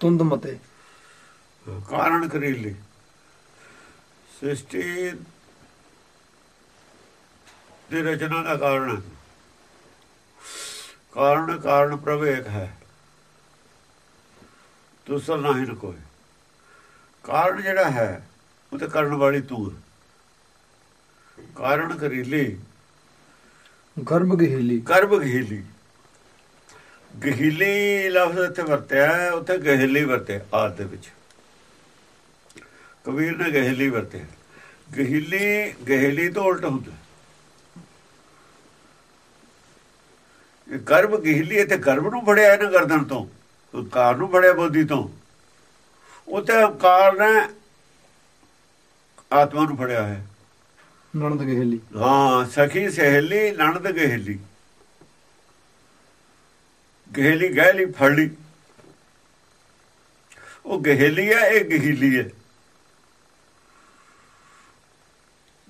ਤੁੰਦ ਮਤੇ। ਕਾਰਨ ਕਰੀਲੀ ਸ੍ਰਿਸ਼ਟੀ ਦੀ ਰਚਨਾ ਦਾ ਕਾਰਨ ਕਾਰਨ ਕਾਰਨ ਪ੍ਰਵੇਕ ਹੈ। ਦੂਸਰਾ ਨਹੀਂ ਕੋਈ ਕਾਰਨ ਜਿਹੜਾ ਹੈ ਉਹ ਤੇ ਕਰਨ ਵਾਲੀ ਤੂੰ ਹੈ। ਕਾਰਨ ਕਰੀਲੀ ਗਰਭ ਗਹੀਲੀ। ਗਰਭ ਗਹੀਲੀ। ਗਹੀਲੀ ਲਫ਼ਜ਼ ਇੱਥੇ ਵਰਤਿਆ ਉੱਥੇ ਗਹਿਲੀ ਵਰਤਿਆ ਆਦ ਦੇ ਵਿੱਚ। ਕਬੀਰ ਨੇ ਗਹਿਲੀ ਵਰਤਿਆ ਗਹਿਲੀ ਗਹਿਲੀ ਤੋਂ ਉਲਟ ਹੁੰਦਾ ਇਹ ਗਰਭ ਗਹਿਲੀ ਇੱਥੇ ਗਰਭ ਨੂੰ ਫੜਿਆ ਇਹਨਾਂ ਗਰਦਨ ਤੋਂ ਕਾਰ ਨੂੰ ਫੜਿਆ ਬੋਦੀ ਤੋਂ। ਉੱਥੇ ਕਾਰ ਨੇ ਆਤਮਾ ਨੂੰ ਫੜਿਆ ਹੈ। ਨਣਦ ਗਹੀਲੀ। ਹਾਂ ਸਖੀ ਸਹੇਲੀ ਨਣਦ ਗਹਿਲੀ। ਗਹਿਲੀ ਗਹਿਲੀ ਫੜ ਲਈ। ਉਹ ਗਹਿਲੀ ਹੈ ਇਹ ਗਹਿਲੀ ਹੈ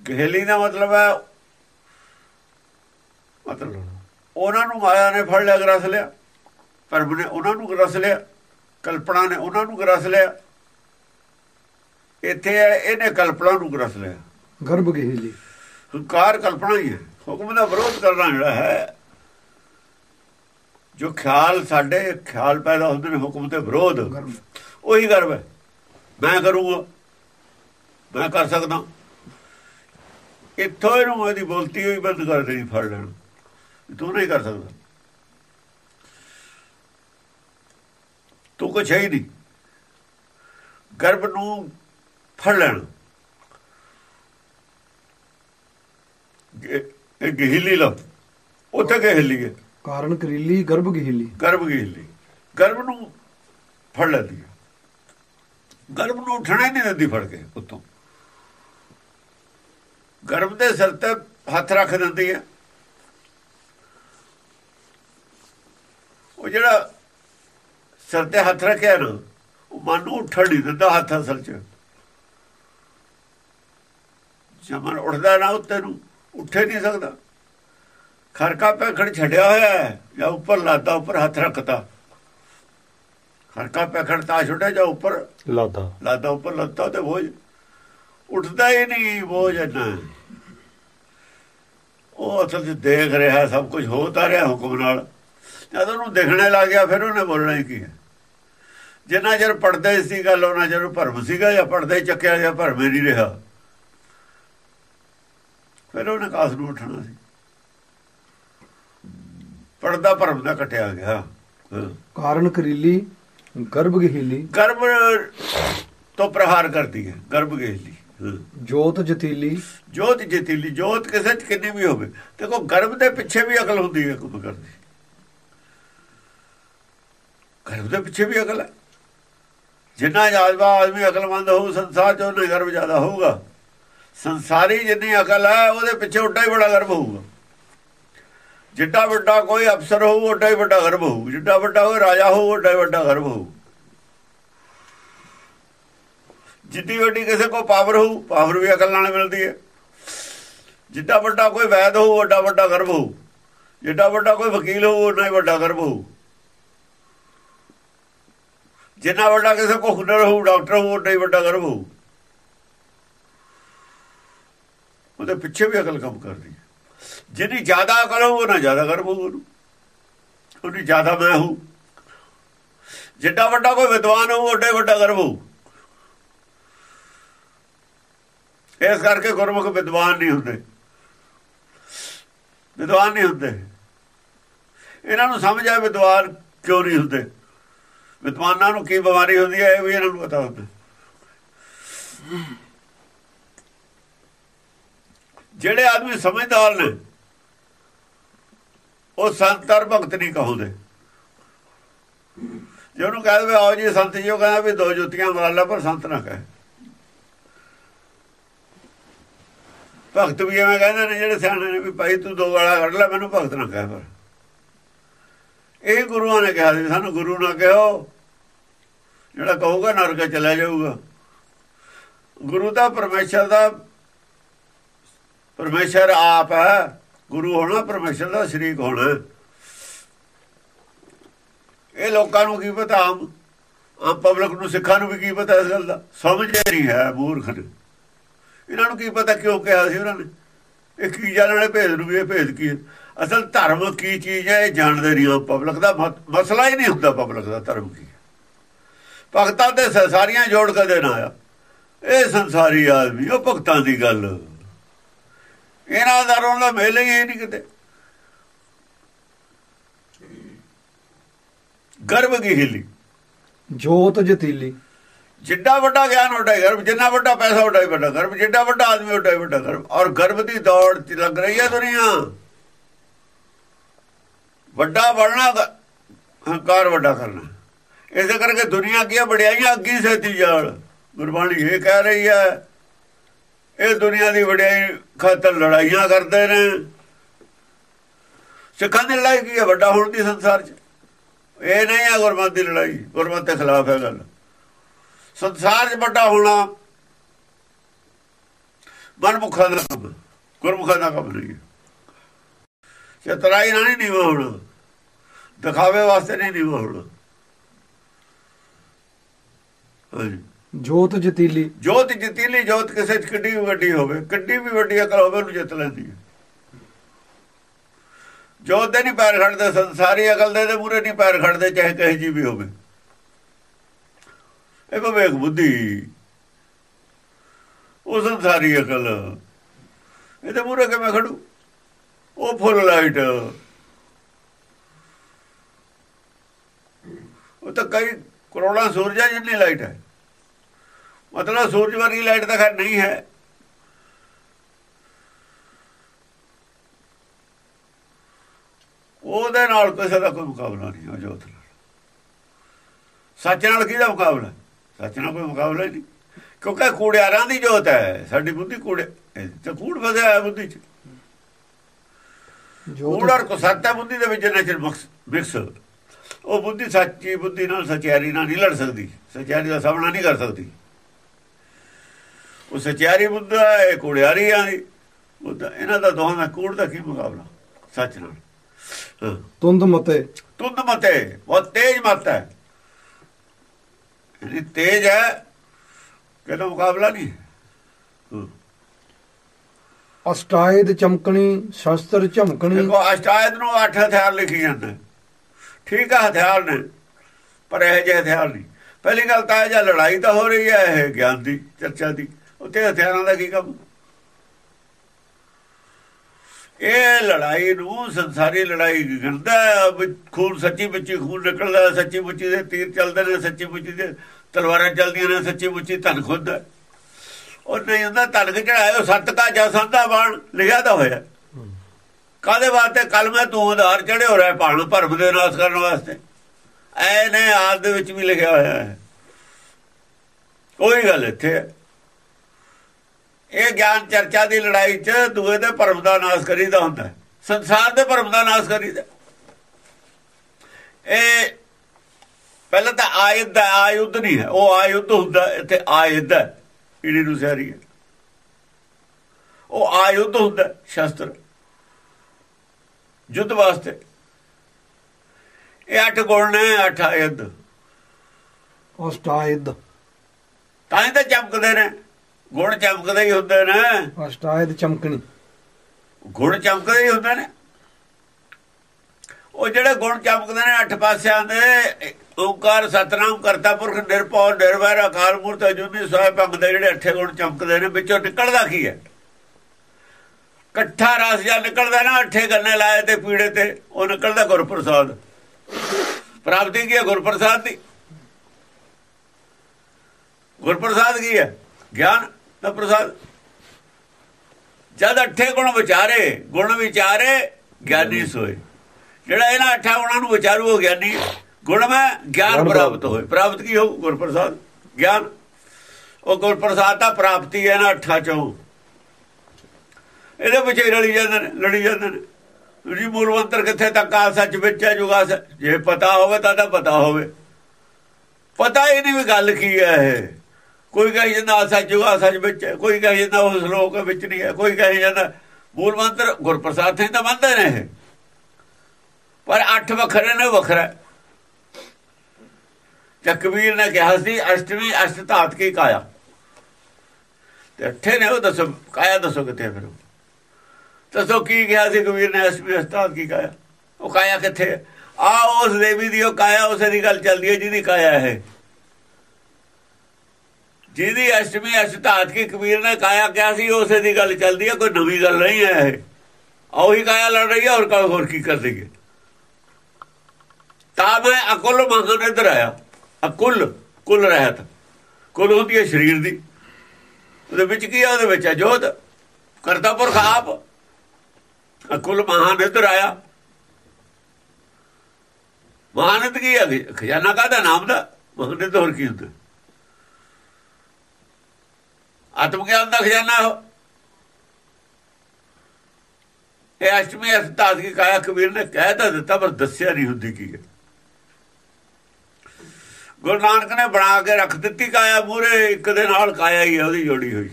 ਗਹਿਲੀ ਦਾ ਮਤਲਬ ਹੈ ਮਤਲਬ ਉਹਨਾਂ ਨੂੰ ਮਾਇਆ ਨੇ ਫੜ ਲਿਆ ਗਰਸ ਲਿਆ। ਪਰਮ ਨੇ ਉਹਨਾਂ ਨੂੰ ਗਰਸ ਲਿਆ ਕਲਪਨਾ ਨੇ ਉਹਨਾਂ ਨੂੰ ਗਰਸ ਲਿਆ। ਇੱਥੇ ਇਹਨੇ ਕਲਪਨਾ ਨੂੰ ਗਰਸ ਲਿਆ। ਗਰਭ ਗਹੀਲੀ। ਹੰਕਾਰ ਕਲਪਨਾ ਹੀ ਹੈ। ਹੁਕਮ ਦਾ ਵਿਰੋਧ ਕਰਨਾ ਜਿਹੜਾ ਹੈ ਜੋ ਖਿਆਲ ਸਾਡੇ, ਖਿਆਲ ਪੈਦਾ ਹੁੰਦੇ ਨੇ ਹੁਕਮ ਤੇ ਵਿਰੋਧ। ਉਹੀ ਗਰਬ ਹੈ। ਮੈਂ ਕਰੂੰਗਾ। ਮੈਂ ਕਰ ਸਕਦਾ। ਇੱਥੋਂ ਇਹਨੂੰ ਇਹਦੀ ਬੋਲਤੀ ਹੋਈ ਬੰਦ ਕਰ ਦੇਣੀ, ਫੜ ਲੈਣ। ਤੂੰ ਨਹੀਂ ਕਰ ਸਕਦਾ। ਤੂੰ ਕੁਛ ਹੈ ਨਹੀਂ। ਗਰਭ ਨੂੰ ਫੜ ਲੈਣ। ਇਹ ਗਹਿਲੀ ਲਾ। ਉੱਥੇ ਗਹਿਲੀ ਹੈ? ਕਾਰਨ ਕਰੀਲੀ, ਗਰਭ ਗਹੀਲੀ। ਗਰਭ ਗਹਿਲੀ। ਗਰਭ ਨੂੰ ਫੜ ਲੈਂਦੀ ਹੈ। ਗਰਭ ਨੂੰ ਉੱਠਣਾ ਹੀ ਨਹੀਂ ਦਿੰਦੀ ਫੜ ਕੇ ਉੱਤੋਂ। ਗਰਭ ਦੇ ਸਿਰ ਤੇ ਹੱਥ ਰੱਖ ਦਿੰਦੀ ਹੈ। ਉਹ ਜਿਹੜਾ ਸਿਰ ਤੇ ਹੱਥ ਰੱਖਿਆ ਨਾ, ਉਹ ਮਨ ਨੂੰ ਉੱਠਣ ਨਹੀਂ ਦਿੰਦਾ ਹੱਥ ਅਸਲ 'ਚ। ਜਮਨ ਉੱਠਦਾ ਨਾ ਉੱਤੇ ਨੂੰ, ਉੱਠੇ ਨਹੀਂ ਸਕਦਾ। ਖਰਕਾ ਪੈਖੜ ਛੱਡਿਆ ਹੋਇਆ ਹੈ ਜਾਂ ਉੱਪਰ ਲਾਦਾ ਉੱਪਰ ਹੱਥ ਰੱਖਤਾ। ਖਰਕਾ ਪੈਖੜ ਤਾਂ ਛੋਟਾ ਜਾਂ ਉੱਪਰ ਲਾਦਾ। ਲਾਦਾ ਉੱਪਰ ਲੱਤਾ ਤੇ ਬੋਝ। ਉੱਠਦਾ ਹੀ ਨਹੀਂ ਬੋਝ ਨਾ ਉਹ ਅਸਲ 'ਚ ਦੇਖ ਰਿਹਾ ਸਭ ਕੁਝ ਹੋ ਤਾਂ ਰਿਹਾ ਹੁਕਮ ਨਾਲ। ਜਦ ਉਹਨੂੰ ਦਿਖਣੇ ਲੱਗ ਗਿਆ ਫਿਰ ਉਹਨੇ ਬੋਲਣਾ ਹੀ ਕੀ ਹੈ? ਜਿੰਨਾ ਚਿਰ ਪੜਦੇ ਸੀ ਗੱਲ ਉਹਨਾਂ ਚਿਰ ਭਰਮ ਸੀਗਾ ਜਾਂ ਪੜਦੇ ਚੱਕਿਆ ਜਾਂ ਭਰਮੇ ਨਹੀਂ ਰਿਹਾ। ਫਿਰ ਉਹਨੇ ਕਾਸ ਨੂੰ ਉੱਠਣਾ ਸੀ। ਪੜਦਾ ਭਰਮ ਦਾ ਕਟਿਆ ਗਿਆ। ਕਾਰਨ ਕਰੀਲੀ ਗਰਭ ਗਹੀਲੀ। ਗਰਭ ਤੋਂ ਪ੍ਰਹਾਰ ਕਰਦੀ ਹੈ ਗਰਭ ਹਾਂ। ਜੋਤ ਜਤੀਲੀ। ਜੋਤ ਜਤੀਲੀ ਜੋਤ ਕਿਸੇ ਚ ਕਿੰਨੀ ਵੀ ਹੋਵੇ। ਦੇਖੋ ਗਰਭ ਦੇ ਪਿੱਛੇ ਵੀ ਅਕਲ ਹੁੰਦੀ ਹੈ ਕੁਝ ਕਰਦੀ। ਗਰਭ ਦੇ ਪਿੱਛੇ ਵੀ ਅਕਲ ਹੈ। ਜਿੰਨਾ ਜਾਜਵਾ ਆਦਮੀ ਅਕਲਮੰਦ ਹੋਊ ਸੰਸਾਰ ਚ ਉਹਨੇ ਗਰਭ ਜ਼ਿਆਦਾ ਹੋਊਗਾ। ਸੰਸਾਰੀ ਜਿੰਨੀ ਅਕਲ ਹੈ ਉਹਦੇ ਪਿੱਛੇ ਉੱਡਾ ਹੀ ਬੜਾ ਗਰਭ ਹੋਊਗਾ। ਜਿੱਡਾ ਵੱਡਾ ਕੋਈ ਅਫਸਰ ਹੋਊ, ਓਡਾ ਹੀ ਵੱਡਾ ਗਰਭ ਹੋਊ। ਜਿੱਡਾ ਵੱਡਾ ਕੋਈ ਰਾਜਾ ਹੋਊ, ਓਡਾ ਹੀ ਵੱਡਾ ਗਰਭ ਹੋਊ। ਜਿੱਡੀ ਵੱਡੀ ਕਿਸੇ ਕੋ ਪਾਵਰ ਹੋਊ ਪਾਵਰ ਵੀ ਅਕਲ ਨਾਲ ਮਿਲਦੀ ਹੈ। ਜਿੱਡਾ ਵੱਡਾ ਕੋਈ ਵੈਦ ਹੋਊ, ਓਡਾ ਵੱਡਾ ਗਰਭ ਹੋਊ। ਜਿੱਡਾ ਵੱਡਾ ਕੋਈ ਵਕੀਲ ਹੋਊ ਓਨਾ ਹੀ ਵੱਡਾ ਗਰਭ ਹੋਊ। ਜਿੰਨਾ ਵੱਡਾ ਕਿਸੇ ਕੋ ਹੁਨਰ ਹੋਊ, ਡਾਕਟਰ ਹੋਊ, ਓਡਾ ਹੀ ਵੱਡਾ ਗਰਭ ਹੋਊ। ਉਹਦੇ ਪਿੱਛੇ ਵੀ ਅਕਲ ਕੰਮ ਕਰਦੀ ਹੈ ਜਿੰਨੀ ਜ਼ਿਆਦਾ ਅਕਲ ਹੋਊ ਉਹਨਾਂ ਜ਼ਿਆਦਾ ਗਰਭ ਹੋਊ ਉਹਨੂੰ। ਉਹਨੀ ਜ਼ਿਆਦਾ ਮੈਂ ਹੋਊ ਜਿੱਡਾ ਵੱਡਾ ਕੋਈ ਵਿਦਵਾਨ ਹੋਊ, ਓਡਾ ਵੱਡਾ ਗਰਭ ਹੋਊ ਇਸ ਕਰਕੇ ਗੁਰਮੁਖ ਵਿਦਵਾਨ ਨਹੀਂ ਹੁੰਦੇ। ਵਿਦਵਾਨ ਨਹੀਂ ਹੁੰਦੇ। ਇਹਨਾਂ ਨੂੰ ਸਮਝ ਆ ਵਿਦਵਾਨ ਕਿਉਂ ਨਹੀਂ ਹੁੰਦੇ? ਵਿਦਵਾਨਾਂ ਨੂੰ ਕੀ ਬਿਮਾਰੀ ਹੁੰਦੀ ਹੈ, ਇਹ ਵੀ ਇਹਨਾਂ ਨੂੰ ਪਤਾ ਹੁੰਦਾ। ਜਿਹੜੇ ਆਦਮੀ ਸਮਝਦਾਰ ਨੇ ਉਹ ਸੰਤਰ ਭਗਤ ਨਹੀਂ ਕਹੋਦੇ। ਜੇ ਉਹਨੂੰ ਕਹਿ ਦੇਵੇ, ਆਓ ਜੀ ਸੰਤ ਜੀ, ਉਹ ਕਹਿੰਦਾ ਵੀ ਦੋ ਜੁੱਤੀਆਂ ਮਾਰ ਲੈ, ਪਰ ਸੰਤ ਨਾ ਕਹੇ। ਭਗਤ ਵੀ ਐਵੇਂ ਕਹਿੰਦੇ ਨੇ, ਜਿਹੜੇ ਸਿਆਣੇ ਨੇ ਵੀ ਭਾਈ ਤੂੰ ਦੋ ਵਾਲਾ ਕੱਢ ਲੈ, ਮੈਨੂੰ ਭਗਤ ਨਾ ਕਹਿ ਪਰ। ਇਹ ਗੁਰੂਆਂ ਨੇ ਕਿਹਾ ਸੀ, ਸਾਨੂੰ ਗੁਰੂ ਨਾ ਕਹੋ। ਜਿਹੜਾ ਕਹੂਗਾ, ਨਰਕ ਚਲਾ ਜਾਊਗਾ। ਗੁਰੂ ਦਾ ਪਰਮੇਸ਼ਰ ਦਾ, ਪਰਮੇਸ਼ਰ ਆਪ ਹੈ। ਗੁਰੂ ਹੋਣਾ, ਪਰਮੇਸ਼ਰ ਦਾ ਸ਼ਰੀਕ ਹੋਣਾ। ਇਹ ਲੋਕਾਂ ਨੂੰ ਕੀ ਪਤਾ? ਆਮ ਆ ਪਬਲਿਕ ਨੂੰ, ਸਿੱਖਾਂ ਨੂੰ ਵੀ ਕੀ ਪਤਾ ਇਸ ਗੱਲ ਦਾ? ਸਮਝ ਨਹੀਂ ਹੈ, ਮੂਰਖ ਨੇ। ਇਹਨਾਂ ਨੂੰ ਕੀ ਪਤਾ ਕਿਉਂ ਕਿਹਾ ਸੀ ਉਹਨਾਂ ਨੇ? ਇਹ ਕੀ ਜਾਣ ਵਾਲੇ ਭੇਦ ਨੂੰ ਵੀ ਇਹ ਭੇਦ ਕੀ ਹੈ? ਅਸਲ ਧਰਮ ਕੀ ਚੀਜ਼ ਹੈ, ਇਹ ਜਾਣਦੇ ਨਹੀਂ ਉਹ ਪਬਲਿਕ ਦਾ ਮਸਲਾ ਹੀ ਨਹੀਂ ਹੁੰਦਾ ਪਬਲਿਕ ਦਾ ਧਰਮ ਕੀ ਭਗਤਾਂ ਦੇ ਸਾਰੀਆਂ ਜੋੜ ਕਦੇ ਨਾ ਆਇਆ। ਇਹ ਸੰਸਾਰੀ ਆਦਮੀ, ਉਹ ਭਗਤਾਂ ਦੀ ਗੱਲ। ਇਹਨਾਂ ਦਾ ਰੋਣ ਦਾ ਮੇਲ ਹੀ ਨਹੀਂ ਕਿਤੇ। ਗਰਭ ਕੀ ਹਿਲੀ? ਜੋਤ ਜਤੀਲੀ। ਜਿੱਡਾ ਵੱਡਾ ਗਿਆਨ ਉੱਡਾ ਹੀ ਗਰਭ ਜਿੰਨਾ ਵੱਡਾ ਪੈਸਾ ਉੱਡਾ ਹੀ ਵੱਡਾ ਗਰਭ ਜਿੱਡਾ ਵੱਡਾ ਆਦਮੀ ਉੱਡਾ ਹੀ ਵੱਡਾ ਗਰਭ। ਔਰ ਗਰਭ ਦੀ ਦੌੜ ਚ ਲੱਗ ਰਹੀ ਹੈ ਦੁਨੀਆ। ਵੱਡਾ ਬਣਨਾ ਹੰਕਾਰ ਵੱਡਾ ਕਰਨਾ। ਇਸੇ ਕਰਕੇ ਦੁਨੀਆ ਕੀ ਵਡਿਆਈਆਂ ਅੱਗੀ ਸੇਤੀ ਜਾਲ। ਗੁਰਬਾਣੀ ਇਹ ਕਹਿ ਰਹੀ ਹੈ ਇਹ ਦੁਨੀਆ ਦੀ ਵਡਿਆਈ ਖਾਤਰ ਲੜਾਈਆਂ ਕਰਦੇ ਨੇ। ਸਿੱਖਾਂ ਦੀ ਲੜਾਈ ਕੀ ਹੈ? ਵੱਡਾ ਹੋਣ ਦੀ ਸੰਸਾਰ 'ਚ। ਇਹ ਨਹੀਂ ਹੈ ਗੁਰਮਤ ਦੀ ਲੜਾਈ। ਗੁਰਮਤ ਦੇ ਖਿਲਾਫ ਹੈ ਗੱਲ। ਸੰਸਾਰ 'ਚ ਵੱਡਾ ਹੋਣਾ ਮਨਮੁਖਾਂ ਦਾ ਕੰਮ। ਗੁਰਮੁਖਾਂ ਦਾ ਕੰਮ ਨਹੀਂ। ਚਤਰਾਈ ਨਾਲ ਨਹੀਂ ਹੋਣਾ। ਦਿਖਾਵੇ ਵਾਸਤੇ ਨਹੀਂ ਨਹੀਂ ਹੋਣਾ। ਜੋਤ ਜਤੀਲੀ। ਜੋਤ ਜਤੀਲੀ, ਜੋਤ ਕਿਸੇ ਚ ਕਿੱਡੀ ਵੀ ਵੱਡੀ ਹੋਵੇ। ਕਿੱਡੀ ਵੀ ਵੱਡੀ ਅਕਲ ਹੋਵੇ, ਉਹਨੂੰ ਜਿੱਤ ਲੈਂਦੀ ਹੈ। ਜੋਤ ਦੇ ਨਹੀਂ ਪੈਰ ਖੜਦੇ, ਸੰਸਾਰੀ ਅਕਲ ਦੇ ਦੇ ਮੂਰੇ ਨਹੀਂ ਪੈਰ ਖੜਦੇ, ਚਾਹੇ ਕਹੇ ਜੀ ਵੀ ਹੋਵੇ। ਇਹ ਵਿਵੇਕ ਬੁੱਧੀ। ਉਹ ਸੰਸਾਰੀ ਅਕਲ। ਇਹਦੇ ਮੂਰੇ ਕਿਵੇਂ ਖੜੂ? ਉਹ ਫੁੱਲ ਲਾਈਟ। ਉਹ ਤਾਂ ਕਈ ਕਰੋੜਾਂ ਸੂਰਜਾਂ ਜਿੰਨੀ ਲਾਈਟ ਹੈ। ਮਤਲਬ ਸੂਰਜ ਵਰਗੀ ਲਾਈਟ ਤਾਂ ਖੈਰ ਨਹੀਂ ਹੈ। ਉਹਦੇ ਨਾਲ ਕਿਸੇ ਦਾ ਕੋਈ ਮੁਕਾਬਲਾ ਨਹੀਂ ਉਹ ਜੋਤ ਨਾਲ। ਸੱਚ ਨਾਲ ਕਿਹਦਾ ਮੁਕਾਬਲਾ? ਸੱਚ ਨਾਲ ਕੋਈ ਮੁਕਾਬਲਾ ਨਹੀਂ। ਕਿਉਂਕਿ ਕੂੜਿਆਰਾਂ ਦੀ ਜੋਤ ਹੈ ਸਾਡੀ ਬੁੱਧੀ ਕੂੜੇ ਤੇ ਕੂੜ ਫਸਿਆ ਹੈ ਬੁੱਧੀ ਚ। ਕੂੜ ਔਰ ਕੁਸੱਤਾ ਬੁੱਧੀ ਦੇ ਵਿੱਚ ਨੇਚਰ ਮਿਕਸ। ਉਹ ਬੁੱਧੀ ਸੱਚੀ ਬੁੱਧੀ ਨਾਲ ਸਚਿਆਰੀ ਨਾਲ ਨਹੀਂ ਲੜ ਸਕਦੀ। ਸਚਿਆਰੀ ਦਾ ਸਾਹਮਣਾ ਨਹੀਂ ਕਰ ਸਕਦੀ। ਉਹ ਸਚਿਆਰੀ ਬੁੱਧਾ ਹੈ ਕੁੜਿਆਰੀ ਆ ਬੁੱਧਾ ਇਹਨਾਂ ਦਾ ਦੋਹਾਂ ਦਾ ਕੂੜ ਦਾ ਕੀ ਮੁਕਾਬਲਾ? ਸੱਚ ਨਾਲ। ਤੁੰਦ ਮਤੇ। ਤੁੰਦ ਮਤੇ। ਬਹੁਤ ਤੇਜ ਮਤ ਹੈ। ਇਹ ਤੇਜ ਹੈ ਕਿਹਦਾ ਮੁਕਾਬਲਾ ਨਹੀਂ। ਅਸ਼ਟਾਇਦ ਚਮਕਣੀ ਸ਼ਸਤਰ ਝਮਕਣੀ। ਦੇਖੋ ਅਸ਼ਟਾਇਦ ਨੂੰ ਅੱਠ ਹਥਿਆਰ ਲਿਖੀ ਜਾਂਦੇ। ਠੀਕ ਹੈ ਹਥਿਆਰ ਨੇ ਪਰ ਇਹ ਜਿਹੇ ਹਥਿਆਰ ਨਹੀਂ। ਪਹਿਲੀ ਗੱਲ ਤਾਂ ਇਹ ਜਾਂ ਲੜਾਈ ਤਾਂ ਹੋ ਰਹੀ ਹੈ ਇਹ ਗਿਆਨ ਦੀ ਚਰਚਾ ਦੀ। ਉੱਥੇ ਹਥਿਆਰਾਂ ਦਾ ਕੀ ਕੰਮ? ਇਹ ਲੜਾਈ ਨੂੰ ਸੰਸਾਰੀ ਲੜਾਈ ਕਰਦਾ ਖੂਨ ਸੱਚੀ ਬੱਚੀ ਖੂਨ ਨਿਕਲਦਾ, ਸੱਚੀ ਮੁੱਚੀ ਦੇ ਤੀਰ ਚੱਲਦੇ ਨੇ, ਸੱਚੀ ਮੁੱਚੀ ਦੇ ਤਲਵਾਰਾਂ ਚੱਲਦੀਆਂ ਨੇ, ਸੱਚੀ ਮੁੱਚੀ ਧਨ ਖੁੱਦ ਉਹ ਨਹੀਂ ਹੁੰਦਾ, ਧਨ ਚੜਾਇਆ ਸੱਤ ਕਾ ਜਸੰਦਾ ਬਾਣ ਲਿਖਿਆ ਤਾਂ ਹੋਇਆ। ਕਾਦੇ ਵਾਸਤੇ? ਕਲਮੇ ਤੂੰ ਆਧਾਰ ਚੜੇ ਹੋ ਰਿਹਾ ਭਾਣ ਭਰਮ ਦੇ ਨਾਸ ਕਰਨ ਵਾਸਤੇ। ਐ ਨੇ ਆਦ ਦੇ ਵਿੱਚ ਵੀ ਲਿਖਿਆ ਹੋਇਆ ਹੈ। ਕੋਈ ਗੱਲ ਇੱਥੇ ਹੈ। ਇਹ ਗਿਆਨ ਚਰਚਾ ਦੀ ਲੜਾਈ 'ਚ ਦੂਏ ਦੇ ਭਰਮ ਦਾ ਨਾਸ ਕਰੀਦਾ ਹੁੰਦਾ ਸੰਸਾਰ ਦੇ ਭਰਮ ਦਾ ਨਾਸ ਕਰੀਦਾ ਇਹ ਪਹਿਲਾਂ ਤਾਂ ਆਇਦ ਦਾ ਆਯੁੱਧ ਨਹੀਂ ਹੈ। ਉਹ ਆਯੁੱਧ ਹੁੰਦਾ ਇੱਥੇ ਆਇਦ ਹੈ ਇਹਦੀ ਨੂੰ ਸਾਰੀ ਹੈ। ਉਹ ਆਯੁੱਧ ਹੁੰਦਾ ਸ਼ਸਤਰ। ਯੁੱਧ ਵਾਸਤੇ। ਇਹ ਅੱਠ ਗੁਣ ਨੇ ਅੱਠ ਆਇਦ ਅਸ਼ਟਾਇਦ ਤਾਂ ਹੀ ਤਾਂ ਚਮਕਦੇ ਨੇ। ਗੁਣ ਚਮਕਦੇ ਹੀ ਹੁੰਦੇ ਨੇ। ਅਸ਼ਟਾਇਦ ਚਮਕਣੀ। ਗੁਣ ਚਮਕਦੇ ਹੀ ਹੁੰਦੇ ਨੇ। ਉਹ ਜਿਹੜੇ ਗੁਣ ਚਮਕਦੇ ਨੇ ਅੱਠ ਪਾਸਿਆਂ ਦੇ ਓੰਕਾਰ ਸਤਨਾਮ ਕਰਤਾ ਪੁਰਖ ਨਿਰਭਉ ਨਿਰਵੈਰ ਅਕਾਲ ਮੂਰਤ ਅਜੂਨੀ ਸੋਇ ਭੰਗ ਦੇ ਜਿਹੜੇ ਅੱਠੇ ਗੁਣ ਚਮਕਦੇ ਨੇ ਵਿੱਚੋਂ ਨਿਕਲਦਾ ਕੀ ਹੈ? ਇਕੱਠਾ ਰਸ ਜਾਂ ਨਿਕਲਦਾ ਨਾ ਅੱਠੇ ਗੰਨੇ ਲਾਏ ਤੇ ਪੀੜੇ ਤੇ ਉਹ ਨਿਕਲਦਾ ਗੁਰਪ੍ਰਸਾਦ। ਪ੍ਰਾਪਤੀ ਕੀ ਹੈ? ਗੁਰਪ੍ਰਸਾਦ ਦੀ। ਗੁਰਪ੍ਰਸਾਦ ਕੀ ਹੈ? ਗਿਆਨ। ਦਾ ਪ੍ਰਸਾਦ ਜਦ ਅੱਠੇ ਗੁਣ ਵਿਚਾਰੇ ਗੁਣ ਵਿਚਾਰੇ ਗਿਆਨੀ ਸੋਏ। ਜਿਹੜਾ ਇਹਨਾਂ ਅੱਠਾਂ ਗੁਣਾਂ ਨੂੰ ਵਿਚਾਰੂ ਹੋ ਗਿਆਨੀ। ਗੁਣ ਮੈਂ ਗਿਆਨ ਪ੍ਰਾਪਤ ਹੋਏ। ਪ੍ਰਾਪਤ ਕੀ ਹੋ ਗੁਰਪ੍ਰਸਾਦ। ਗਿਆਨ। ਉਹ ਗੁਰਪ੍ਰਸਾਦ ਦਾ ਪ੍ਰਾਪਤੀ ਹੈ ਨਾ ਅੱਠਾਂ ਚੋਂ। ਇਹਦੇ ਵਿੱਚ ਲੜੀ ਜਾਂਦੇ ਨੇ ਲੜੀ ਜਾਂਦੇ ਨੇ। ਜੀ ਮੂਲ ਮੰਤਰ ਕਿੱਥੇ ਤੱਕ ਆ ਸੱਚ ਵਿੱਚ ਹੈ ਜੁਗਾ ਜੇ ਪਤਾ ਹੋਵੇ ਤਾਂ ਤਾਂ ਪਤਾ ਹੋਵੇ। ਪਤਾ ਹੀ ਨਹੀਂ ਵੀ ਗੱਲ ਕੀ ਹੈ ਇਹ। ਕੋਈ ਕਹੇ ਜਾਂਦਾ ਸੱਚ ਜੁਗਾ ਸੱਚ ਵਿੱਚ ਹੈ, ਕੋਈ ਕਹੇ ਜਾਂਦਾ ਉਸ ਲੋਕ ਵਿੱਚ ਨਹੀਂ ਹੈ, ਕੋਈ ਕਹੇ ਜਾਂਦਾ ਮੂਲ ਮੰਤਰ ਗੁਰਪ੍ਰਸਾਦ ਸਿੰਘ ਤਾਂ ਮੰਨਦੇ ਨੇ ਪਰ ਅੱਠ ਵੱਖਰੇ ਨੇ, ਵੱਖਰਾ ਤੇ ਕਬੀਰ ਨੇ ਕਿਹਾ ਸੀ ਅਸ਼ਟਵੀ ਅਸ਼ਟ ਧਾਤ ਕੀ ਕਾਇਆ? ਤੇ ਅੱਠੇ ਨੇ, ਉਹ ਦੱਸੋ, ਕਾਇਆ ਦੱਸੋ ਕਿੱਥੇ ਫਿਰ ਦੱਸੋ ਕੀ ਕਿਹਾ ਸੀ ਕਬੀਰ ਨੇ, ਅਸ਼ਟਮੀ ਅਸ਼ਟ ਧਾਤ ਕੀ ਕਾਇਆ? ਉਹ ਕਾਇਆ ਕਿੱਥੇ ਆ ਉਸ ਦੇਵੀ ਦੀ ਉਹ ਕਾਇਆ, ਉਸੇ ਦੀ ਗੱਲ ਚੱਲਦੀ ਹੈ ਜਿਹਦੀ ਕਾਇਆ ਹੈ। ਜਿਹਦੀ ਅਸ਼ਟਮੀ ਅਸ਼ਟਾਤ ਕੀ ਕਬੀਰ ਨੇ ਕਾਇਆ ਕਿਹਾ ਸੀ, ਉਸੇ ਦੀ ਗੱਲ ਚੱਲਦੀ ਹੈ ਕੋਈ ਨਵੀਂ ਗੱਲ ਨਹੀਂ ਹੈ ਇਹ। ਉਹੀ ਕਾਇਆ ਲੜ ਰਹੀ ਹੈ ਹੋਰ ਕਾ ਹੋਰ ਕੀ ਕਰ ਦੇਗੇ ਤਾਂ ਮੈਂ ਅਕੁਲ ਮਹਨ ਇਧਰ ਆਇਆ। ਅਕੁਲ, ਕੁਲ ਰਹਿਤ। ਕੁਲ ਹੁੰਦੀ ਹੈ ਸਰੀਰ ਦੀ। ਉਹਦੇ ਵਿੱਚ ਕੀ ਆ, ਉਹਦੇ ਵਿੱਚ ਹੈ ਜੋਤ। ਕਰਤਾ ਪੁਰਖ ਆਪ। ਅਕੁਲ ਮਹਾਨ ਇਧਰ ਆਇਆ। ਮਹਾਨਤ ਕੀ ਹੈ ਖਜ਼ਾਨਾ ਕਾਹਦਾ? ਨਾਮ ਦਾ? ਮਹਾਨਤ ਹੋਰ ਕੀ ਹੁੰਦਾ? ਆਤਮ ਗਿਆਨ ਦਾ ਖਜ਼ਾਨਾ ਹੋ ਇਹ ਅਸ਼ਟਮੀ ਅਸਤਾਦ ਕੀ ਕਾਇਆ ਕਬੀਰ ਨੇ ਕਹਿ ਤਾਂ ਦਿੱਤਾ, ਪਰ ਦੱਸਿਆ ਨਹੀਂ ਹੁੰਦੀ ਕੀ ਹੈ। ਗੁਰੂ ਨਾਨਕ ਨੇ ਬਣਾ ਕੇ ਰੱਖ ਦਿੱਤੀ ਕਾਇਆ ਮੂਰੇ ਇੱਕ ਦੇ ਨਾਲ ਕਾਇਆ ਹੀ ਹੈ, ਉਹਦੀ ਜੋੜੀ ਹੋਈ।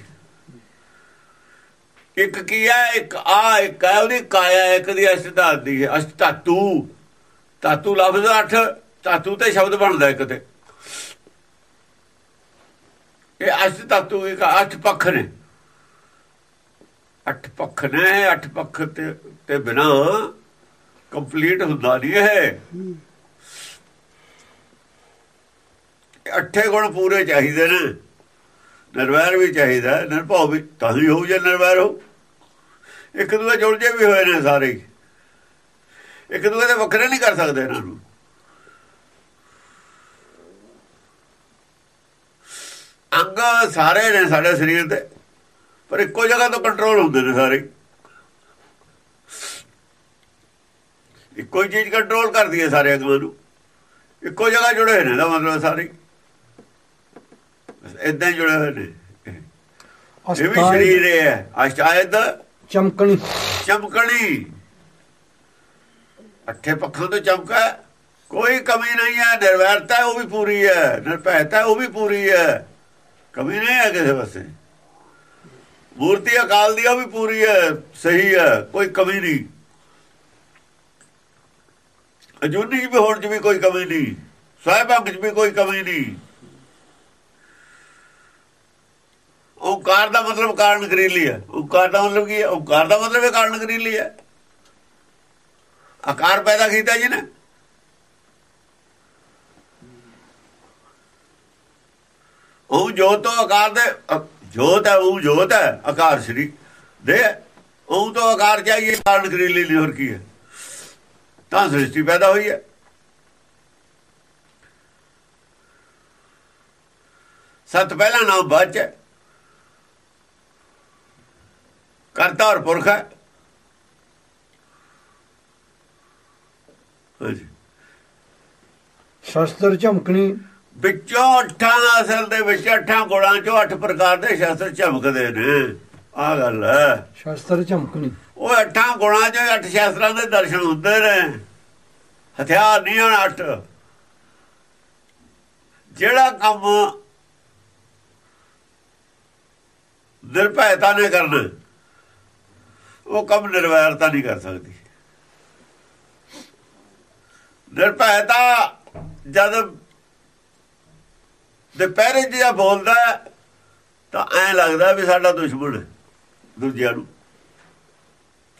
ਇੱਕ ਕੀ ਹੈ, ਇੱਕ ਆ, ਇੱਕ ਹੈ, ਉਹਦੀ ਕਾਇਆ ਇੱਕ ਦੀ ਅਸ਼ਟਾਦ ਦੀ ਹੈ। ਅਸ਼ਟਾਤੂ ਧਾਤੂ ਲਫ਼ਜ਼ ਅੱਠ ਧਾਤੂ ਤੇ ਸ਼ਬਦ ਬਣਦਾ ਇੱਕ ਤੇ। ਇਹ ਅਸ਼ਟ ਤਾਤੂ ਇੱਕ ਅੱਠ ਪੱਖ ਨੇ। ਅੱਠ ਪੱਖ ਨੇ, ਅੱਠ ਪੱਖ ਤੇ ਤੇ ਬਿਨਾ ਕੰਪਲੀਟ ਹੁੰਦਾ ਨਹੀਂ ਹੈ ਅੱਠੇ ਗੁਣ ਪੂਰੇ ਚਾਹੀਦੇ ਨੇ। ਨਿਰਵੈਰ ਵੀ ਚਾਹੀਦਾ, ਨਿਰਭਉ ਵੀ, ਤਾਂ ਹੀ ਹੋਊ ਜੇ ਨਿਰਵੈਰ ਹੋ ਇੱਕ ਦੂਜੇ ਜੁੜ ਜੇ ਵੀ ਹੋਏ ਨੇ ਸਾਰੇ। ਇੱਕ ਦੂਜੇ ਦੇ ਵੱਖਰੇ ਨਹੀਂ ਕਰ ਸਕਦੇ ਇਹਨਾਂ ਨੂੰ। ਅੰਗ ਸਾਰੇ ਨੇ ਸਾਡੇ ਸਰੀਰ ਦੇ ਪਰ ਇੱਕੋ ਜਗ੍ਹਾ ਤੋਂ ਕੰਟਰੋਲ ਹੁੰਦੇ ਨੇ ਸਾਰੇ। ਇੱਕੋ ਹੀ ਚੀਜ਼ ਕੰਟਰੋਲ ਕਰਦੀ ਹੈ ਸਾਰੇ ਅੰਗਾਂ ਨੂੰ। ਇੱਕੋ ਜਗ੍ਹਾ ਜੁੜੇ ਨੇ ਦਾ ਮਤਲਬ ਸਾਰੇ। ਇਦਾਂ ਜੁੜੇ ਹੋਏ ਨੇ। ਇਹ ਵੀ ਸਰੀਰ ਹੈ। ਅਸ਼ਾਇਦ ਚਮਕਣੀ। ਚਮਕਣੀ। ਅੱਠੇ ਪੱਖਾਂ ਤੋਂ ਚਮਕਾ ਕੋਈ ਕਮੀ ਨਹੀਂ ਹੈ ਨਿਰਵੈਰਤਾ ਉਹ ਵੀ ਪੂਰੀ ਹੈ। ਨਿਰਭੈਤਾ ਉਹ ਵੀ ਪੂਰੀ ਹੈ। ਕਮੀ ਨਹੀਂ ਹੈ ਕਿਸੇ ਪਾਸੇ। ਮੂਰਤੀ ਅਕਾਲ ਦੀ ਉਹ ਵੀ ਪੂਰੀ ਹੈ, ਸਹੀ ਹੈ, ਕੋਈ ਕਮੀ ਨਹੀਂ। ਅਜੂਨੀ ਜੀ ਵੀ ਹੋਣ ਚ ਵੀ ਕੋਈ ਕਮੀ ਨਹੀਂ, ਸਾਹਿਬ ਅੰਗ ਚ ਵੀ ਕੋਈ ਕਮੀ ਨਹੀਂ। ਓਕਾਰ ਦਾ ਮਤਲਬ ਕਾਰਨ ਗਰੀਲੀ ਹੈ। ਓਕਾਰ ਦਾ ਮਤਲਬ ਕੀ ਹੈ? ਓਕਾਰ ਦਾ ਮਤਲਬ ਇਹ ਕਾਰਨ ਗਰੀਲੀ ਹੈ। ਆਕਾਰ ਪੈਦਾ ਕੀਤਾ ਜੀ ਨੇ। ਉਹ ਜੋਤ ਤੋਂ ਆਕਾਰ ਦੇ ਜੋਤ ਹੈ, ਉਹ ਜੋਤ ਹੈ, ਆਕਾਰ ਸ਼੍ਰੀ। ਦੇ, ਉਹ ਤੋਂ ਆਕਾਰ ਚਾਹੀਏ ਕਾਰਨ ਗਰੀਲੀ ਨਹੀਂ ਹੋਰ ਕੀ ਹੈ? ਤਾਂ ਸ੍ਰਿਸ਼ਟੀ ਪੈਦਾ ਹੋਈ ਹੈ। ਸਤ ਪਹਿਲਾ ਨਾਮ ਬਾਚ ਹੈ। ਕਰਤਾ ਔਰ ਪੁਰਖ ਹੈ। ਹਾਂਜੀ। ਸ਼ਸਤਰ ਝਮਕਣੀ ਵਿੱਚੋਂ ਅੱਠਾਂ ਅਸਲ ਦੇ ਵਿੱਚ ਅੱਠਾਂ ਗੁਣਾਂ ਚੋਂ ਅੱਠ ਪ੍ਰਕਾਰ ਦੇ ਸ਼ਸਤਰ ਝਮਕਦੇ ਨੇ। ਆ ਗੱਲ ਹੈ। ਸ਼ਸਤਰ ਝਮਕਣੀ। ਉਹ ਅੱਠਾਂ ਗੁਣਾਂ ਚੋਂ ਅੱਠ ਸ਼ਸਤਰਾਂ ਦੇ ਦਰਸ਼ਨ ਹੁੰਦੇ ਨੇ। ਹਥਿਆਰ ਨਹੀਂ ਹਨ ਅੱਠ। ਜਿਹੜਾ ਕੰਮ ਨਿਰਭੈਤਾ ਨੇ ਕਰਨਾ ਉਹ ਕੰਮ ਨਿਰਵੈਰਤਾ ਨਹੀਂ ਕਰ ਸਕਦੀ। ਨਿਰਭੈਤਾ ਜਦ ਦੁਪਹਿਰੇ ਜਿਹਾ ਬੋਲਦਾ ਤਾਂ ਐ ਲੱਗਦਾ ਵੀ ਸਾਡਾ ਦੁਸ਼ਮਣ ਦੂਜਿਆਂ ਨੂੰ।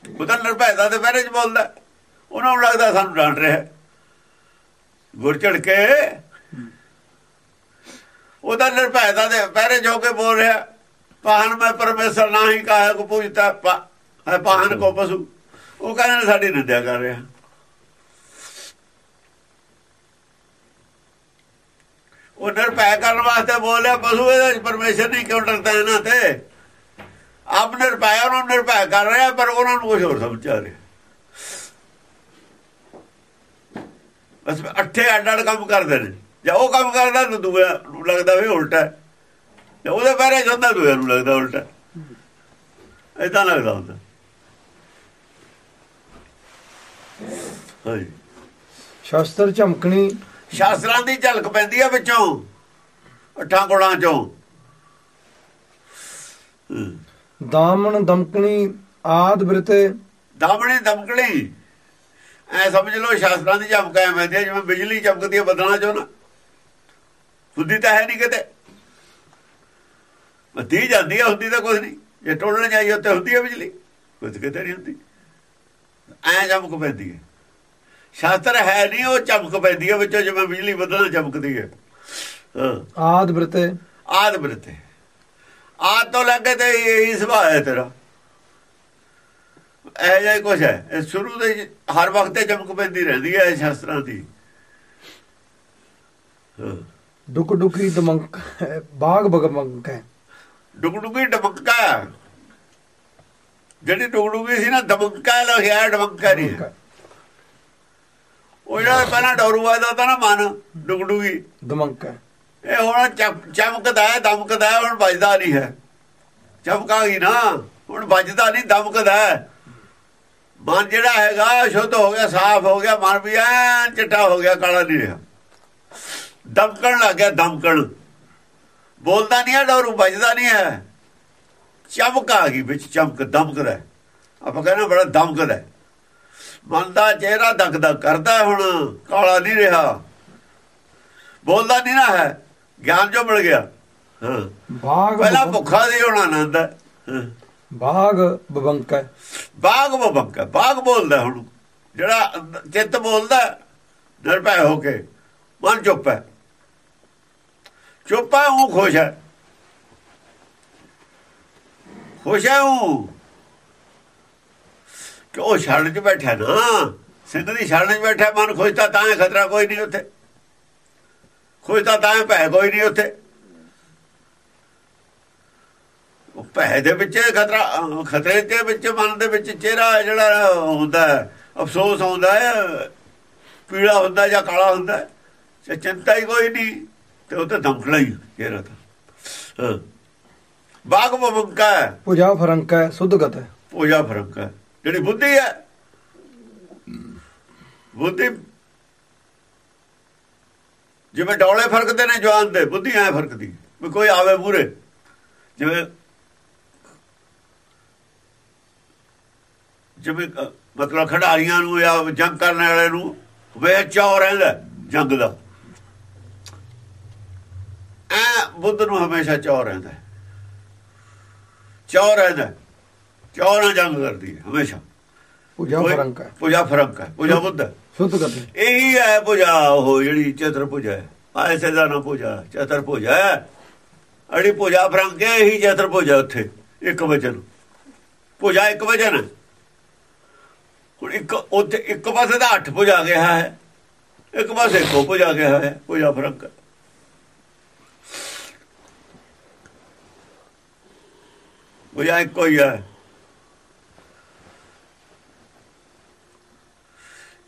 ਉਹਦਾ ਨਿਰਭੈਤਾ ਦੇ ਪਹਿਰੇ ਚ ਬੋਲਦਾ ਉਹਨਾਂ ਨੂੰ ਲੱਗਦਾ ਸਾਨੂੰ ਡਾਂਟ ਰਿਹਾ ਗੁਰ ਚੜ ਕੇ ਉਹਦਾ ਨਿਰਭੈਤਾ ਦੇ ਪਹਿਰੇ ਜੋ ਕੇ ਬੋਲ ਰਿਹਾ ਪਾਹਨ ਮੈਂ ਪਰਮੇਸ਼ਰ ਨਹੀਂ ਕਾਇਆ ਕੋ ਪੂਜਤਾ ਹੈ ਪਾਹਨ ਕੋ ਪਸ਼ੂ। ਉਹ ਕਹਿੰਦੇ ਸਾਡੀ ਨਿੰਦਿਆ ਕਰ ਰਿਹਾ। ਉਹ ਨਿਰਭੈ ਕਰਨ ਵਾਸਤੇ ਬੋਲਿਆ ਪਸ਼ੂ ਇਹਦੇ ਪਰਮੇਸ਼ਰ ਨਹੀਂ, ਕਿਉਂ ਡਰਦਾ ਇਹਨਾਂ ਤੇ? ਆਪ ਨਿਰਭੈ, ਉਹਨੂੰ ਨਿਰਭੈ ਕਰ ਰਿਹਾ, ਪਰ ਉਹਨਾਂ ਨੂੰ ਕੁਝ ਹੋਰ ਸਮਝ ਰਿਹਾ। ਬਸ ਅੱਠੇ ਅੱਡ ਅੱਡ ਕੰਮ ਕਰਦੇ ਨੇ। ਜਾਂ ਉਹ ਕੰਮ ਕਰਦਾ ਤਾਂ ਦੂਆ ਨੂੰ ਲੱਗਦਾ ਵੀ ਉਲਟਾ ਜੇ ਉਹਦੇ ਬਾਰੇ ਜਾਂਦਾ ਦੂਆ ਨੂੰ ਲੱਗਦਾ ਉਲਟਾ ਇਦਾਂ ਲੱਗਦਾ ਹੁੰਦਾ। ਹਾਂਜੀ। ਸ਼ਸਤਰ ਝਮਕਣੀ ਸ਼ਾਸਤਰਾਂ ਦੀ ਝਲਕ ਪੈਂਦੀ ਆ ਵਿੱਚੋਂ ਅੱਠਾਂ ਗੁਣਾਂ ਚੋਂ। ਦਾਮਨ ਦਮਕਣੀ ਆਦ ਬ੍ਰਿਤੇ। ਦਾਮਣੇ ਦਮਕਲੀ ਐ ਸਮਝ ਲਓ ਸ਼ਾਸਤਰਾਂ ਦੀ ਝਮਕ ਐ ਮੈਂ ਜਿਵੇਂ ਬਿਜਲੀ ਚਮਕਦੀ ਹੈ ਬਦਲਾਂ ਚੋਂ ਨਾ। ਹੁੰਦੀ ਤਾਂ ਹੈ ਨਹੀਂ ਕਿਤੇ। ਬੱਤੀ ਜਾਂਦੀ ਹੈ ਹੁੰਦੀ ਤਾਂ ਕੁਝ ਨਹੀਂ ਜੇ ਟੋਲਣ ਜਾਈਏ ਉੱਤੇ ਹੁੰਦੀ ਹੈ ਬਿਜਲੀ। ਕੁਝ ਕਿਤੇ ਨਹੀਂ ਹੁੰਦੀ। ਐ ਚਮਕ ਪੈਂਦੀ ਹੈ ਸ਼ਾਸਤਰ ਹੈ ਨਹੀਂ ਉਹ ਚਮਕ ਪੈਂਦੀ ਹੈ ਵਿੱਚੋਂ ਜਿਵੇਂ ਬਿਜਲੀ ਬਦਲ ਚਮਕਦੀ ਹੈ। ਹਾਂ। ਆਦ ਬ੍ਰਿਤੇ ਆਦ ਬ੍ਰਿਤੇ ਆਦ ਤੋਂ ਲੱਗੇ ਤੇ ਇਹੀ ਸੁਭਾਅ ਹੈ ਤੇਰਾ। ਇਹ ਹੀ ਕੁਛ ਹੈ। ਇਹ ਸ਼ੁਰੂ ਦੇ ਹੀ ਹਰ ਵਕਤ ਤੇ ਚਮਕ ਪੈਂਦੀ ਰਹਿੰਦੀ ਹੈ ਸ਼ਾਸਤਰਾਂ ਦੀ। ਹਾਂ। ਡੁਕ ਡੁਕੀ ਦਮੰਕ ਹੈ, ਬਾਗ ਬਗਮੰਕ ਹੈ। ਡੁਗਡੁਗੀ ਡਮਕਾ ਜਿਹੜੀ ਡੁਗਡੁਗੀ ਸੀ ਨਾ ਦਮਕਾ ਲਿਖਿਆ ਡਮਕਾ ਨਹੀਂ। ਹੈ। ਉਹ ਜਿਹੜਾ ਪਹਿਲਾਂ ਡੋਰੂਆ ਦਾ ਤਾਂ ਨਾ ਮਨ ਡੁਗਡੁਗੀ। ਦਮੰਕ ਇਹ ਹੁਣ ਚਮ- ਚਮਕਦਾ ਹੈ ਦਮਕਦਾ ਹੈ ਹੁਣ ਵੱਜਦਾ ਨਹੀਂ ਹੈ। ਚਮਕਾ ਗਈ ਨਾ ਹੁਣ ਵੱਜਦਾ ਨਹੀਂ ਦਮਕਦਾ ਹੈ। ਮਨ ਜਿਹੜਾ ਹੈਗਾ ਸ਼ੁੱਧ ਹੋ ਗਿਆ ਸਾਫ਼ ਹੋ ਗਿਆ ਮਨ ਵੀ ਐ ਚਿੱਟਾ ਹੋ ਗਿਆ ਕਾਲਾ ਨਹੀਂ ਰਿਹਾ। ਦਮਕਣ ਲੱਗ ਗਿਆ ਦਮਕਣ। ਬੋਲਦਾ ਨਹੀਂ ਹੈ ਡੋਰੂ ਵੱਜਦਾ ਨਹੀਂ ਹੈ। ਚਮਕ ਆ ਗਈ ਵਿੱਚ ਚਮਕ ਦਮਕਦਾ। ਆਪਾਂ ਕਹਿੰਦੇ ਬੜਾ ਦਮਕਦਾ ਹੈ। ਮਨ ਦਾ ਚਿਹਰਾ ਦਗਦਗ ਕਰਦਾ ਹੁਣ ਕਾਲਾ ਨਹੀਂ ਰਿਹਾ। ਬੋਲਦਾ ਨਹੀਂ ਨਾ ਹੈ ਗਿਆਨ ਜੋ ਮਿਲ ਗਿਆ। ਹਾਂ। ਬਾਗ ਪਹਿਲਾਂ ਭੁੱਖਾ ਦੀ ਹੁਣ ਆਨੰਦ ਹੈ। ਬਾਗ ਬਬੰਕ ਹੈ। ਬਾਗ ਬਬੰਕਾ ਬਾਗ ਬੋਲਦਾ ਹੁਣ। ਜਿਹੜਾ ਚਿੱਤ ਬੋਲਦਾ ਨਿਰਭੈ ਹੋ ਕੇ ਮਨ ਚੁੱਪ ਹੈ। ਚੁੱਪ ਹੈ ਉਹ ਖੁਸ਼ ਹੈ। ਖੁਸ਼ ਹੈ ਉਹ। ਉਹ ਛੜਨ 'ਚ ਬੈਠਾ ਨਾ। ਸਿੰਘ ਦੀ ਛੜਨ 'ਚ ਬੈਠਾ ਮਨ ਖੁਸ਼ ਤਾਂ ਖਤਰਾ ਕੋਈ ਨਹੀਂ ਉੱਥੇ। ਖੁਸ਼ ਤਾਂ ਭੈ ਕੋਈ ਨਹੀਂ ਉੱਥੇ। ਉਹ ਭੈ ਦੇ ਵਿੱਚ ਖਤਰਾ ਖਤਰੇ ਦੇ ਵਿੱਚ ਮਨ ਦੇ ਵਿੱਚ ਚਿਹਰਾ ਜਿਹੜਾ ਹੁੰਦਾ ਅਫਸੋਸ ਆਉਂਦਾ ਹੈ ਪੀੜਾ ਹੁੰਦਾ ਜਾਂ ਕਾਲਾ ਹੁੰਦਾ ਤੇ ਚਿੰਤਾ ਹੀ ਕੋਈ ਨਹੀਂ ਤੇ ਉਹ ਤਾਂ ਦਮਕਲਾ ਹੀ ਚਿਹਰਾ ਤਾਂ। ਬਾਗ ਹੈ। ਪੁਜਾ ਫਰੰਕ ਹੈ ਪੂਜਾ ਫ਼ਰਕ ਜਿਹੜੀ ਬੁੱਧੀ ਹੈ। ਬੁੱਧੀ ਜਿਵੇਂ ਡੌਲੇ ਫਰਕਦੇ ਨੇ ਜਵਾਨ ਦੇ, ਬੁੱਧੀ ਐ ਫਰਕਦੀ, ਵੀ ਕੋਈ ਆਵੇ ਮੂਰੇ ਜਿਵੇਂ ਜਿਵੇਂ ਮਤਲਬ ਖਿਡਾਰੀਆਂ ਨੂੰ ਜਾਂ ਜੰਗ ਕਰਨ ਵਾਲੇ ਨੂੰ ਵੇ ਰਹਿੰਦਾ ਜੰਗ ਦਾ। ਐ ਬੁੱਧ ਨੂੰ ਹਮੇਸ਼ਾ ਚਾਅ ਰਹਿੰਦਾ। ਚਾਅ ਰਹਿੰਦਾ। ਨਾਲ ਜੰਗ ਕਰਦੀ ਹੈ ਹਮੇਸ਼ਾ। ਪੁਜਾ ਫਰੰਕ ਹੈ। ਪੂਜਾ ਫ਼ਰਕ ਹੈ ਪੂਜਾ ਬੁੱਧ। ਸੁਧਗਤ ਹੈ ਇਹੀ ਹੈ ਪੂਜਾ ਉਹ ਜਿਹੜੀ ਚਤਰ ਪੂਜਾ ਹੈ। ਐਸੇ ਦਾ ਨਾ ਪੂਜਾ ਚਤਰ ਪੂਜਾ ਹੈ। ਅੜੀ ਪੂਜਾ ਫਰੰਕ ਹੈ ਇਹੀ ਚਤਰ ਪੂਜਾ ਉੱਥੇ ਇੱਕ ਵਚਨ। ਪੂਜਾ ਇੱਕ ਵਚਨ ਹੁਣ ਇੱਕ ਉੱਥੇ ਇੱਕ ਪਾਸੇ ਦਾ ਅੱਠ ਪੂਜਾ ਗਿਆ ਹੈ। ਇੱਕ ਪਾਸੇ ਕੋ ਪੂਜਾ ਗਿਆ ਹੈ ਪੂਜਾ ਫਰੰਕ ਹੈ। ਪੂਜਾ ਇੱਕੋ ਹੀ ਹੈ।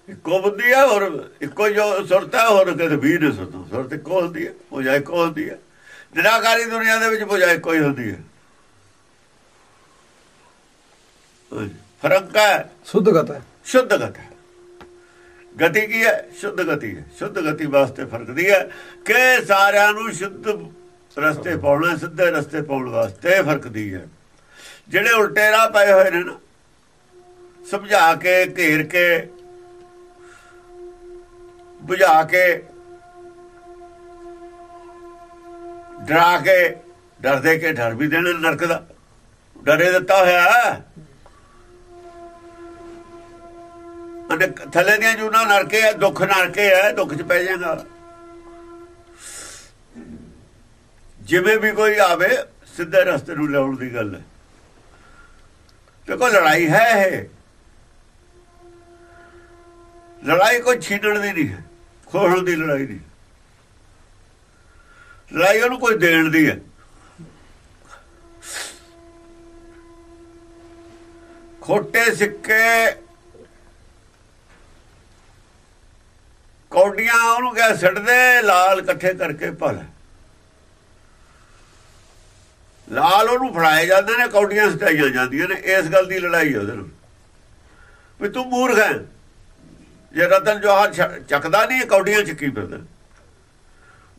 ਇੱਕੋ ਬੁੱਧੀ ਹੈ ਔਰ ਇੱਕੋ ਜੋ ਸੁਰਤ ਹੈ ਹੋਰ ਕਿਤੇ ਵੀ ਨਹੀਂ ਸੁਰਤ। ਸੁਰਤ ਇੱਕੋ ਹੁੰਦੀ ਹੈ ਪੂਜਾ ਇੱਕੋ ਹੁੰਦੀ ਹੈ ਨਿਰਾਕਾਰੀ ਦੁਨੀਆ ਦੇ ਵਿੱਚ ਪੂਜਾ ਇੱਕੋ ਹੀ ਹੁੰਦੀ ਹੈ। ਫ਼ਰਕ ਹੈ। ਸੁਧਗਤ ਹੈ। ਸ਼ੁੱਧ ਗਤੀ ਗਤੀ ਕੀ ਹੈ? ਸ਼ੁੱਧ ਗਤੀ ਹੈ। ਸ਼ੁੱਧ ਗਤੀ ਵਾਸਤੇ ਫ਼ਰਕ ਦੀ ਹੈ ਕਿ ਸਾਰਿਆਂ ਨੂੰ ਸ਼ੁੱਧ ਰਸਤੇ ਪਾਉਣਾ ਸਿੱਧੇ ਰਸਤੇ ਪਾਉਣ ਵਾਸਤੇ ਫ਼ਰਕ ਦੀ ਹੈ। ਜਿਹੜੇ ਉਲਟੇ ਰਾਹ ਪਏ ਹੋਏ ਨੇ ਨਾ ਸਮਝਾ ਕੇ ਘੇਰ ਕੇ ਬੁਝਾ ਕੇ, ਡਰਾ ਕੇ ਡਰ ਦੇ ਕੇ ਡਰ ਵੀ ਦੇਣਾ ਨਰਕ ਦਾ। ਡਰੇ ਦਿੱਤਾ ਹੋਇਆ ਅਨੇ ਥੱਲੇ ਦੀਆਂ ਜੂਨਾ ਨਰਕੇ ਹੈ ਦੁੱਖ ਨਰਕੇ ਹੈ ਦੁੱਖ ਚ ਪੈ ਜਾਏਗਾ। ਜਿਵੇਂ ਵੀ ਕੋਈ ਆਵੇ, ਸਿੱਧੇ ਰਸਤੇ ਨੂੰ ਲਿਆਉਣ ਦੀ ਗੱਲ ਹੈ। ਦੇਖੋ, ਲੜਾਈ ਹੈ ਇਹ। ਲੜਾਈ ਕੋਈ ਛੀਨਣ ਦੀ ਨਹੀਂ ਹੈ। ਖੋਹਣ ਦੀ ਲੜਾਈ ਨਹੀਂ। ਲੜਾਈ ਉਹਨੂੰ ਕੋਈ ਦੇਣ ਦੀ ਹੈ। ਖੋਟੇ ਸਿੱਕੇ ਕੌਡੀਆਂ ਉਹਨੂੰ ਕਿਹਾ ਛੱਡਦੇ ਲਾਲ ਇਕੱਠੇ ਕਰਕੇ ਭਲ ਲਾਲ ਉਹਨੂੰ ਫੜਾਏ ਜਾਂਦੇ ਨੇ, ਕੌਡੀਆਂ ਸਟਾਈਆਂ ਜਾਂਦੀਆਂ ਨੇ, ਇਸ ਗੱਲ ਦੀ ਲੜਾਈ ਹੈ ਉਹਦੇ ਨਾਲ। ਵੀ ਤੂੰ ਮੂਰਖ ਹੈ। ਜੇ ਰਤਨ ਜੋਹਰ ਚੱਕਦਾ ਨਹੀਂ ਕੌਡੀਆਂ ਚੱਕੀ ਫਿਰਦਾ।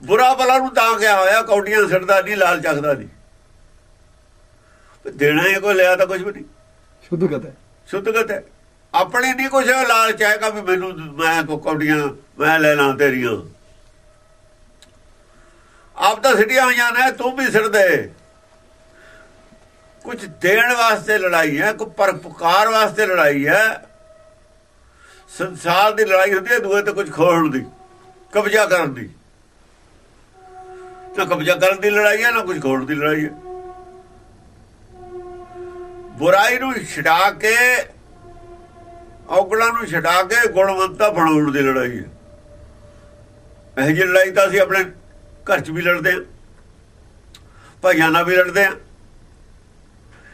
ਬੁਰਾ ਭਲਾ ਨੂੰ ਤਾਂ ਗਿਆ ਹੋਇਆ ਕੌਡੀਆਂ ਛੱਡਦਾ ਨਹੀਂ ਲਾਲ ਚੱਕਦਾ ਨਹੀਂ। ਦੇਣਾ ਇਹ ਕੋਈ ਲਿਆ ਤਾਂ ਕੁਝ ਵੀ ਨਹੀਂ। ਸੁਧਗਤ ਹੈ। ਸ਼ੁੱਧਗਤ ਹੈ। ਆਪਣੀ ਨਹੀਂ ਕੁਛ ਲਾਲਚ ਹੈਗਾ ਵੀ ਮੈਨੂੰ ਮੈਂ ਕੋ ਕੌਡੀਆਂ ਮੈਂ ਲੈ ਲਾਂ ਤੇਰੀਆਂ। ਆਪ ਤਾਂ ਸਿੱਟੀਆਂ ਹੋਈਆਂ ਨੇ ਤੂੰ ਵੀ ਸਿਰ ਦੇ। ਕੁਝ ਦੇਣ ਵਾਸਤੇ ਲੜਾਈ ਹੈ ਕੋਈ ਪਰਪਕਾਰ ਵਾਸਤੇ ਲੜਾਈ ਹੈ ਸੰਸਾਰ ਦੀ ਲੜਾਈ ਹੁੰਦੀ ਹੈ, ਦੂਏ ਤੇ ਕੁਝ ਖੋਹਣ ਦੀ, ਕਬਜ਼ਾ ਕਰਨ ਦੀ। ਨਾ ਕਬਜ਼ਾ ਕਰਨ ਦੀ ਲੜਾਈ ਹੈ, ਨਾ ਕੁਝ ਖੋਹਣ ਦੀ ਲੜਾਈ ਹੈ। ਬੁਰਾਈ ਨੂੰ ਛਡਾ ਕੇ, ਔਗਲਾਂ ਨੂੰ ਛਡਾ ਕੇ ਗੁਣਵੰਤਾ ਬਣਾਉਣ ਦੀ ਲੜਾਈ ਹੈ। ਇਹ ਜਿਹੀ ਲੜਾਈ ਤਾਂ ਅਸੀਂ ਆਪਣੇ ਘਰ 'ਚ ਵੀ ਲੜਦੇ ਹਾਂ, ਭਾਈਆਂ ਨਾਲ ਵੀ ਲੜਦੇ ਹਾਂ।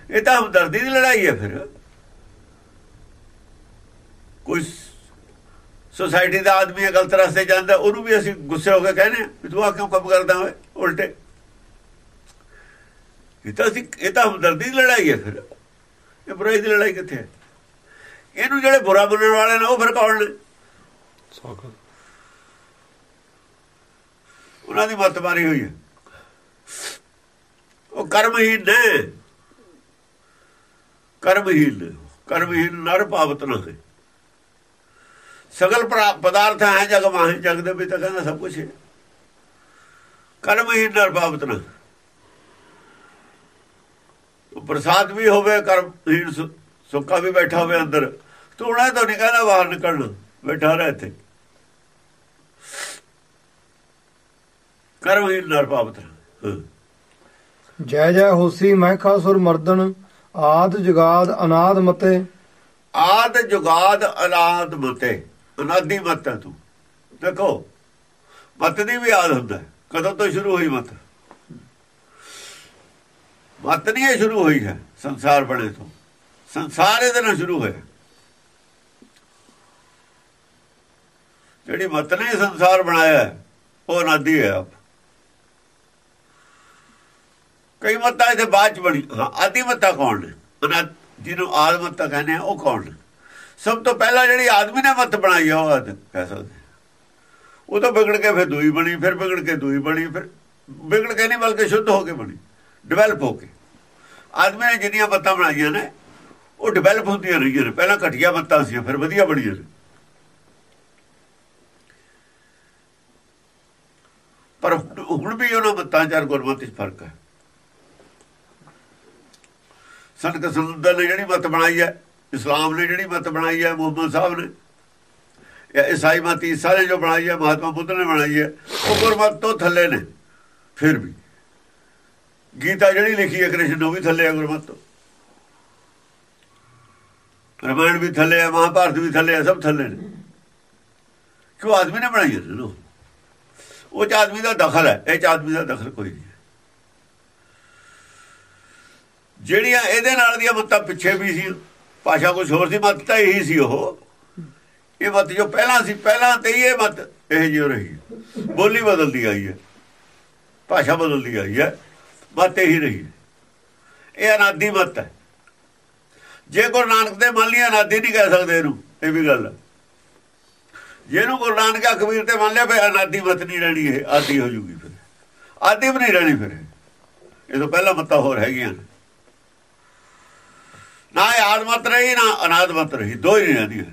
ਇਹ ਤਾਂ ਹਮਦਰਦੀ ਦੀ ਲੜਾਈ ਹੈ ਫਿਰ। ਕੋਈ ਸੋਸਾਇਟੀ ਦਾ ਆਦਮੀ ਗਲਤ ਰਸਤੇ ਜਾਂਦਾ ਉਹਨੂੰ ਵੀ ਅਸੀਂ ਗੁੱਸੇ ਹੋ ਕੇ ਕਹਿੰਦੇ ਵੀ ਤੂੰ ਆ ਕਿਉਂ ਕੰਮ ਕਰਦਾ ਹੋਏ ਉਲਟੇ। ਇਹ ਤਾਂ ਅਸੀਂ ਇਹ ਤਾਂ ਹਮਦਰਦੀ ਦੀ ਲੜਾਈ ਹੈ ਫਿਰ। ਇਹ ਬੁਰਾਈ ਦੀ ਲੜਾਈ ਕਿੱਥੇ ਹੈ? ਇਹਨੂੰ ਜਿਹੜੇ ਬੁਰਾ ਬੋਲਣ ਵਾਲੇ ਨੇ ਉਹ ਫਿਰ ਕੌਣ ਨੇ? ਉਹਨਾਂ ਦੀ ਮੱਤ ਮਾਰੀ ਹੋਈ ਹੈ। ਉਹ ਕਰਮਹੀਨ ਨੇ। ਕਰਮਹੀਨ ਕਰਮਹੀਨ ਨਰ ਪਾਵਤ ਨਾ ਹੈ ਸਗਲ ਪਦਾਰਥ ਹੈ ਜਗ ਮਾਹੇ ਜਗ ਦੇ ਵਿੱਚ ਤਾਂ ਕਹਿੰਦਾ ਸਭ ਕੁਝ ਹੈ। ਕਰਮਹੀਨ ਨਰ ਪਾਵਤ ਨਾ। ਪ੍ਰਸਾਦ ਵੀ ਹੋਵੇ ਕਰਮਹੀਨ ਸੁੱਕਾ ਵੀ ਬੈਠਾ ਹੋਵੇ ਅੰਦਰ। ਤੂੰ ਉਹਨਾਂ ਤੋਂ ਨਹੀਂ ਕਹਿੰਦਾ ਬਾਹਰ ਨਿਕਲਣਾ ਬੈਠਾ ਰਹਿ ਇੱਥੇ। ਕਰਮਹੀਨ ਨਰ ਪਾਵਤ ਜੈ ਜੈ ਹੋਸੀ ਮਹਿਖਾ ਸੁਰ ਮਰਦਨ ਆਦ ਜੁਗਾਦ ਅਨਾਦ ਮਤੇ। ਆਦ ਜੁਗਾਦ ਅਨਾਦ ਮਤੇ। ਅਨਾਦੀ ਮਤ ਹੈ ਤੂੰ। ਦੇਖੋ, ਮਤ ਦੀ ਵੀ ਆਦ ਹੁੰਦਾ ਕਦੋਂ ਤੋਂ ਸ਼ੁਰੂ ਹੋਈ ਮਤ? ਮਤ ਨਹੀਂ ਇਹ ਸ਼ੁਰੂ ਹੋਈ ਹੈ, ਸੰਸਾਰ ਬਣੇ ਤੋਂ। ਸੰਸਾਰ ਇਹਦੇ ਨਾਲ ਸ਼ੁਰੂ ਹੋਇਆ। ਜਿਹੜੀ ਮਤ ਨੇ ਸੰਸਾਰ ਬਣਾਇਆ ਉਹ ਅਨਾਦੀ ਹੈ ਆਪ। ਕਈ ਮਤਾਂ ਇਹਦੇ ਬਾਅਦ ਚ ਬਣੀ, ਹਾਂ, ਆਦੀ ਮਤਾ ਕੌਣ ਨੇ? ਅਨਾਦ, ਜਿਹਨੂੰ ਆਦ ਮਤਾ ਕਹਿੰਦੇ ਆ, ਉਹ ਕੌਣ ਨੇ? ਸਭ ਤੋਂ ਪਹਿਲਾਂ ਜਿਹੜੀ ਆਦਮੀ ਨੇ ਮਤ ਬਣਾਈ ਆ, ਉਹ ਆਦ ਕਹਿ ਸਕਦੇ ਉਹ ਤਾਂ ਵਿਗੜ ਕੇ ਫਿਰ ਦੂਈ ਬਣੀ, ਫਿਰ ਵਿਗੜ ਕੇ ਦੂਈ ਬਣੀ, ਫਿਰ ਵਿਗੜ ਕੇ ਨਹੀਂ ਬਲਕਿ ਸ਼ੁੱਧ ਹੋ ਕੇ ਬਣੀ ਡਿਵੈਲਪ ਹੋ ਕੇ। ਆਦਮੀ ਨੇ ਜਿੰਨੀਆਂ ਮਤਾਂ ਬਣਾਈਆਂ ਨੇ, ਉਹ ਡਿਵੈਲਪ ਹੁੰਦੀਆਂ ਰਹੀਆਂ ਨੇ। ਪਹਿਲਾਂ ਘਟੀਆ ਮਤਾਂ ਸੀ ਫਿਰ ਵਧੀਆ ਬਣੀਆਂ ਨੇ। ਪਰ ਹੁਣ ਵੀ ਉਹਨਾਂ ਮਤਾਂ ਚਾਰ ਗੁਰਮਤਿ 'ਚ ਫ਼ਰਕ ਹੈ। ਸੰਤ ਸੰਦਰ ਨੇ ਜਿਹੜੀ ਮਤ ਬਣਾਈ ਹੈ ਇਸਲਾਮ ਨੇ ਜਿਹੜੀ ਮਤ ਬਣਾਈ ਹੈ ਮੁਹੰਮਦ ਸਾਹਿਬ ਨੇ ਇਹ ਈਸਾਈ ਮਤ ਈਸਾ ਨੇ ਜੋ ਬਣਾਈ ਹੈ, ਮਹਾਤਮਾ ਬੁੱਧ ਨੇ ਬਣਾਈ ਹੈ, ਉਹ ਗੁਰਮਤ ਤੋਂ ਥੱਲੇ ਨੇ, ਫਿਰ ਵੀ। ਗੀਤਾ ਜਿਹੜੀ ਲਿਖੀ ਹੈ ਕ੍ਰਿਸ਼ਨ, ਉਹ ਵੀ ਥੱਲੇ ਹੈ ਗੁਰਮਤ ਤੋਂ। ਰਮਾਇਣ ਵੀ ਥੱਲੇ ਹੈ, ਮਹਾਭਾਰਤ ਵੀ ਥੱਲੇ ਹੈ, ਸਭ ਥੱਲੇ ਨੇ। ਕਿਉਂ ਆਦਮੀ ਨੇ ਬਣਾਈ ਹੈ ਨਾ? ਉਹ ਚ ਆਦਮੀ ਦਾ ਦਖਲ ਹੈ, ਇਹ ਚ ਆਦਮੀ ਦਾ ਦਖਲ ਕੋਈ ਨਹੀਂ ਜਿਹੜੀਆਂ ਇਹਦੇ ਨਾਲ ਦੀਆਂ ਮੱਤਾਂ ਪਿੱਛੇ ਵੀ ਸੀ ਭਾਸ਼ਾ ਕੁਝ ਹੋਰ ਸੀ, ਮੱਤ ਤਾਂ ਇਹੀ ਸੀ ਉਹ। ਇਹ ਮੱਤ ਜੋ ਪਹਿਲਾਂ ਸੀ, ਪਹਿਲਾਂ ਤੇ ਇਹ ਮੱਤ ਇਹ ਜਿਉ ਰਹੀ ਬੋਲੀ ਬਦਲਦੀ ਆਈ ਹੈ। ਭਾਸ਼ਾ ਬਦਲਦੀ ਆਈ ਹੈ। ਮੱਤ ਇਹੀ ਰਹੀ ਇਹ ਅਨਾਦੀ ਮੱਤ ਹੈ। ਜੇ ਗੁਰੂ ਨਾਨਕ ਦੇ ਮੰਨ ਲਿਆ ਅਨਾਦੀ ਨਹੀਂ ਕਹਿ ਸਕਦੇ ਇਹਨੂੰ, ਇਹ ਵੀ ਗੱਲ ਹੈ। ਜਿਹਨੂੰ ਗੁਰੂ ਨਾਨਕ ਕਬੀਰ ਤੇ ਮੰਨ ਲਿਆ ਫੇ ਅਨਾਦੀ ਮਤ ਨਹੀਂ ਰਹਿਣੀ ਇਹ, ਆਦੀ ਹੋ ਜੂਗੀ ਫਿਰ। ਆਦੀ ਵੀ ਨਹੀਂ ਰਹਿਣੀ ਫਿਰ ਇਹ। ਤੋਂ ਪਹਿਲਾਂ ਮੱਤਾਂ ਹੋਰ ਹੈਗੀਆਂ ਨੇ ਨਾ ਆਦ ਮਤ ਰਹੀ ਨਾ ਅਨਾਦ ਮਤ ਰਹੀ ਦੋ ਹੀ ਨਹੀਂ ਰਹਿੰਦੀਆਂ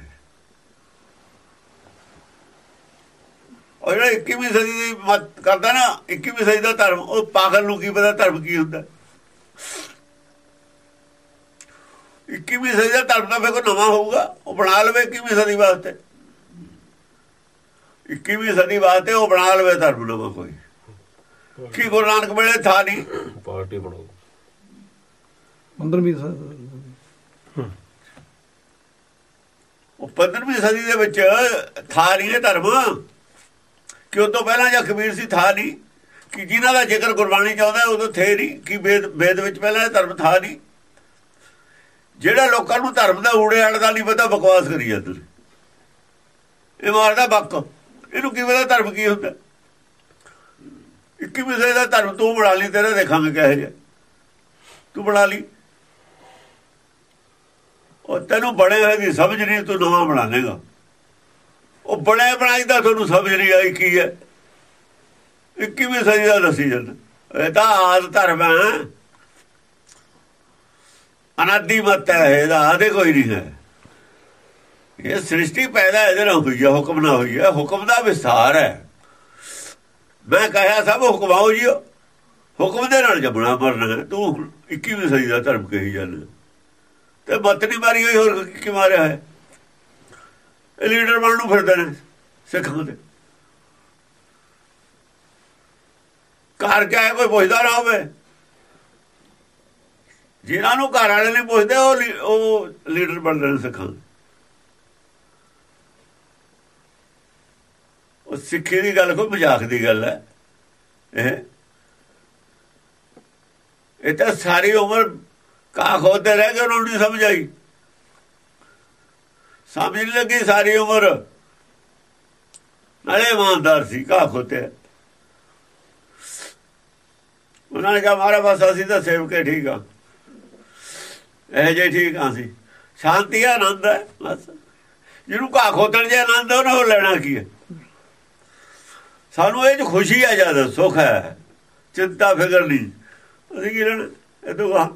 ਉਹ ਜਿਹੜਾ 21ਵੀਂ ਸਦੀ ਦੀ ਮਤ ਕਰਦਾ ਨਾ 21ਵੀਂ ਸਦੀ ਦਾ ਧਰਮ ਉਹ ਪਾਗਲ ਨੂੰ ਕੀ ਪਤਾ ਧਰਮ ਕੀ ਹੁੰਦਾ? 21ਵੀਂ ਸਦੀ ਦਾ ਧਰਮ ਤਾਂ ਫੇ ਕੋਈ ਨਵਾਂ ਹੋਊਗਾ ਉਹ ਬਣਾ ਲਵੇ 21ਵੀਂ ਸਦੀ ਵਾਸਤੇ। 21ਵੀਂ ਸਦੀ ਵਾਸਤੇ ਉਹ ਬਣਾ ਲਵੇ ਧਰਮ ਨਵਾਂ ਕੋਈ। ਕੀ ਗੁਰੂ ਨਾਨਕ ਵੇਲੇ ਥਾ ਨਹੀਂ? ਪਾਰਟੀ ਬਣਾਓ। 15ਵੀਂ ਉਹ 15ਵੀਂ ਸਦੀ ਦੇ ਵਿੱਚ ਥਾ ਨਹੀਂ ਇਹ ਧਰਮ। ਕਿ ਉਹ ਤੋਂ ਪਹਿਲਾਂ ਜਾਂ ਕਬੀਰ ਸੀ, ਥਾ ਨਹੀਂ। ਕਿ ਜਿਨ੍ਹਾਂ ਦਾ ਜ਼ਿਕਰ ਗੁਰਬਾਣੀ ਚਾਹੁੰਦਾ ਉਦੋਂ ਥੇ ਨਹੀਂ। ਕਿ ਵੇਦ ਵੇਦ ਵਿੱਚ ਪਹਿਲਾਂ ਇਹ ਧਰਮ ਥਾ ਨਹੀਂ। ਜਿਹੜਾ ਲੋਕਾਂ ਨੂੰ ਧਰਮ ਦਾ ਊੜੇ ਅੜਦਾ ਨਹੀਂ ਪਤਾ ਬਕਵਾਸ ਕਰੀ ਜਾਂਦੇ। ਇਹ ਮਾਰਦਾ ਬੱਕ। ਇਹਨੂੰ ਕੀ ਪਤਾ ਧਰਮ ਕੀ ਹੁੰਦਾ। 21ਵੀਂ ਸਦੀ ਦਾ ਧਰਮ ਤੂੰ ਬਣਾ ਲਈ, ਤੇਰਾ ਦੇਖਾਂਗੇ ਕਿਹੋ ਜਿਹਾ। ਤੂੰ ਬਣਾ ਲਈ। ਉਹ ਤੈਨੂੰ ਬਣੇ ਹੋਏ ਦੀ ਸਮਝ ਨਹੀਂ, ਤੂੰ ਨਵਾਂ ਬਣਾ ਲੇਗਾ ਉਹ ਬਣੇ ਬਣਾਈ ਦਾ ਤੁਹਾਨੂੰ ਸਮਝ ਨਹੀਂ ਆਈ ਕੀ ਹੈ। 21ਵੀਂ ਸਦੀ ਦਾ ਦੱਸੀ ਜਾਂਦਾ? ਇਹ ਤਾਂ ਆਦ ਧਰਮ ਹੈ। ਅਨਾਦੀ ਮਤ ਹੈ ਇਹਦਾ, ਆਦੇ ਕੋਈ ਨਹੀਂ ਹੈ। ਇਹ ਸ੍ਰਿਸ਼ਟੀ ਪੈਦਾ ਇਹਦੇ ਨਾਲ ਹੋਈ ਹੈ, ਹੁਕਮ ਨਾਲ ਹੋਈ ਹੈ। ਹੁਕਮ ਦਾ ਵਿਸਥਾਰ ਹੈ। ਮੈਂ ਕਹਿਆ, ਸਭ ਹੁਕਮਾਓ ਜੀਓ। ਹੁਕਮ ਦੇ ਨਾਲ ਜੰਮਣਾ ਮਰਨਾ ਤੂੰ 21ਵੀਂ ਸਦੀ ਦਾ ਧਰਮ ਕਹੀ ਜਾਂਦਾ। ਤੇ ਮੱਤ ਨਹੀਂ ਮਾਰੀ ਹੋਈ, ਹੋਰ ਕੀ ਮਾਰਿਆ ਹੈ? ਇਹ ਲੀਡਰ ਬਣਨ ਨੂੰ ਫਿਰਦੇ ਨੇ ਸਿੱਖਾਂ ਦੇ। ਘਰ ਕਿਆ ਹੈ, ਕੋਈ ਪੁੱਛਦਾ ਨਾ ਹੋਵੇ। ਜਿਨ੍ਹਾਂ ਨੂੰ ਘਰ ਵਾਲੇ ਨਹੀਂ ਪੁੱਛਦੇ, ਉਹ ਉਹ ਲੀਡਰ ਬਣਦੇ ਨੇ ਸਿੱਖਾਂ ਦੇ। ਉਹ ਸਿੱਖੀ ਦੀ ਗੱਲ ਕੋਈ ਮਜ਼ਾਕ ਦੀ ਗੱਲ ਹੈ? ਇਹ ਤਾਂ ਸਾਰੀ ਉਮਰ ਕਾ ਖੋਦੇ ਰਹਿ ਗਏ ਉਹਨਾਂ ਨੂੰ ਨਹੀਂ ਸਮਝ ਆਈ। ਸਮਝ ਨਹੀਂ ਲੱਗੀ ਸਾਰੀ ਉਮਰ। ਨਾਲੇ ਇਮਾਨਦਾਰ ਸੀ ਕਾ ਖੋਤੇ ਉਹਨਾਂ ਨੇ ਕਿਹਾ ਮਾਰਾ ਬਸ ਅਸੀਂ ਤਾਂ ਸੇਵਕੇ ਠੀਕ ਆ। ਇਹ ਜੇ ਠੀਕ ਆ ਸੀ ਸ਼ਾਂਤੀ ਆਨੰਦ ਹੈ ਬਸ। ਜਿਹਨੂੰ ਕਾ ਖੋਤਣ ਜੇ ਆਨੰਦ ਉਹਨਾਂ ਲੈਣਾ ਕੀ ਹੈ ਸਾਨੂੰ ਇਹ ਚ ਖੁਸ਼ੀ ਆ ਜ਼ਿਆਦਾ, ਸੁੱਖ ਹੈ। ਚਿੰਤਾ, ਫਿਕਰ ਨਹੀਂ। ਅਸੀਂ ਕੀ ਲੈਣਾ? ਇਹ ਤੋਂ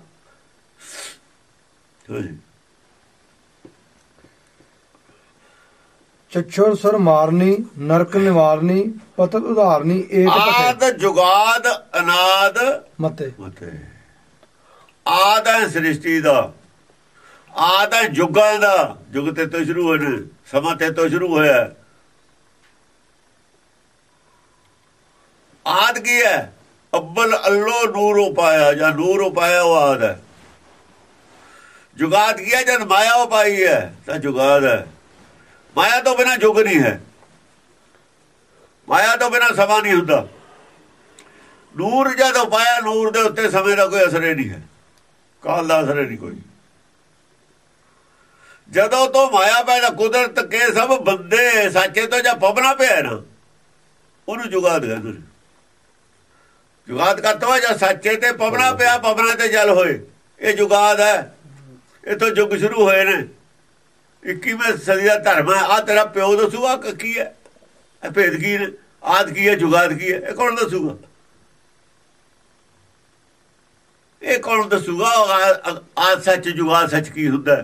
ਵਾ ਚਛੜ ਸੁਰ ਮਾਰਨੀ ਨਰਕ ਨਿਵਾਰਨੀ ਪਤਤ ਉਧਾਰਨੀ ਏਕ ਆਦ ਜੁਗਾਦ ਅਨਾਦ। ਮਤੇ। ਮਤੇ। ਆਦ ਹੈ ਸ੍ਰਿਸ਼ਟੀ ਦਾ। ਆਦ ਹੈ ਜੁਗਾਂ ਦਾ। ਜੁਗ ਤੇ ਤੋਂ ਸ਼ੁਰੂ ਨੇ। ਸਮਾਂ ਤੇ ਤੋਂ ਸ਼ੁਰੂ ਹੋਇਆ। ਆਦ ਕੀ ਹੈ? ਅੱਬਲ ਅੱਲੋ ਨੂਰ ਉਪਾਇਆ ਜਾਂ ਨੂਰ ਉਪਾਇਆ ਉਹ ਆਦ ਹੈ। ਜੁਗਾਦ ਕੀ ਹੈ? ਜਦ ਮਾਇਆ ਉਪਾਈ ਹੈ, ਤਾਂ ਜੁਗਾਦ ਹੈ। ਮਾਇਆ ਤੋਂ ਬਿਨਾ ਜੁਗ ਨਹੀਂ ਹੈ। ਮਾਇਆ ਤੋਂ ਬਿਨਾ ਸਮਾਂ ਨਹੀਂ ਹੁੰਦਾ। ਨੂਰ ਜਦੋਂ ਪਾਇਆ, ਨੂਰ ਦੇ ਉੱਤੇ ਸਮੇਂ ਦਾ ਕੋਈ ਅਸਰ ਹੀ ਨਹੀਂ ਹੈ। ਕਾਲ ਦਾ ਅਸਰ ਨਹੀਂ ਕੋਈ। ਜਦੋਂ ਤੋਂ ਮਾਇਆ ਪੈਦਾ, ਕੁਦਰਤ ਕੇ ਸਭ ਬੰਦੇ ਸੱਚੇ ਤੋਂ ਜਾਂ ਪਵਨਾ ਪਿਆ ਨਾ, ਉਹਨੂੰ ਜੁਗਾਦ ਕਹਿੰਦੇ ਨੇ। ਜੁਗਾਦ ਕਰਤਵਾ ਜਾਂ ਸੱਚੇ ਤੇ ਪਵਨਾ ਪਿਆ, ਪਵਨਾ ਤੇ ਜਲ ਹੋਏ। ਇਹ ਜੁਗਾਦ ਹੈ। ਇਹ ਤੋਂ ਯੁੱਗ ਸ਼ੁਰੂ ਹੋਏ ਨੇ। 21ਵੀਂ ਸਦੀ ਦਾ ਧਰਮ ਹੈ। ਆ ਤੇਰਾ ਪਿਓ ਦੱਸੂਗਾ ਕੀ ਹੈ? ਇਹ ਭੇਦ ਕੀ ਨੇ? ਆਦ ਕੀ ਹੈ? ਜੁਗਾਦ ਕੀ ਹੈ? ਇਹ ਕੌਣ ਦੱਸੂਗਾ? ਇਹ ਕੌਣ ਦੱਸੂਗਾ? ਆਦ ਸੱਚ, ਜੁਗਾਦ ਸੱਚ ਕੀ ਹੁੰਦਾ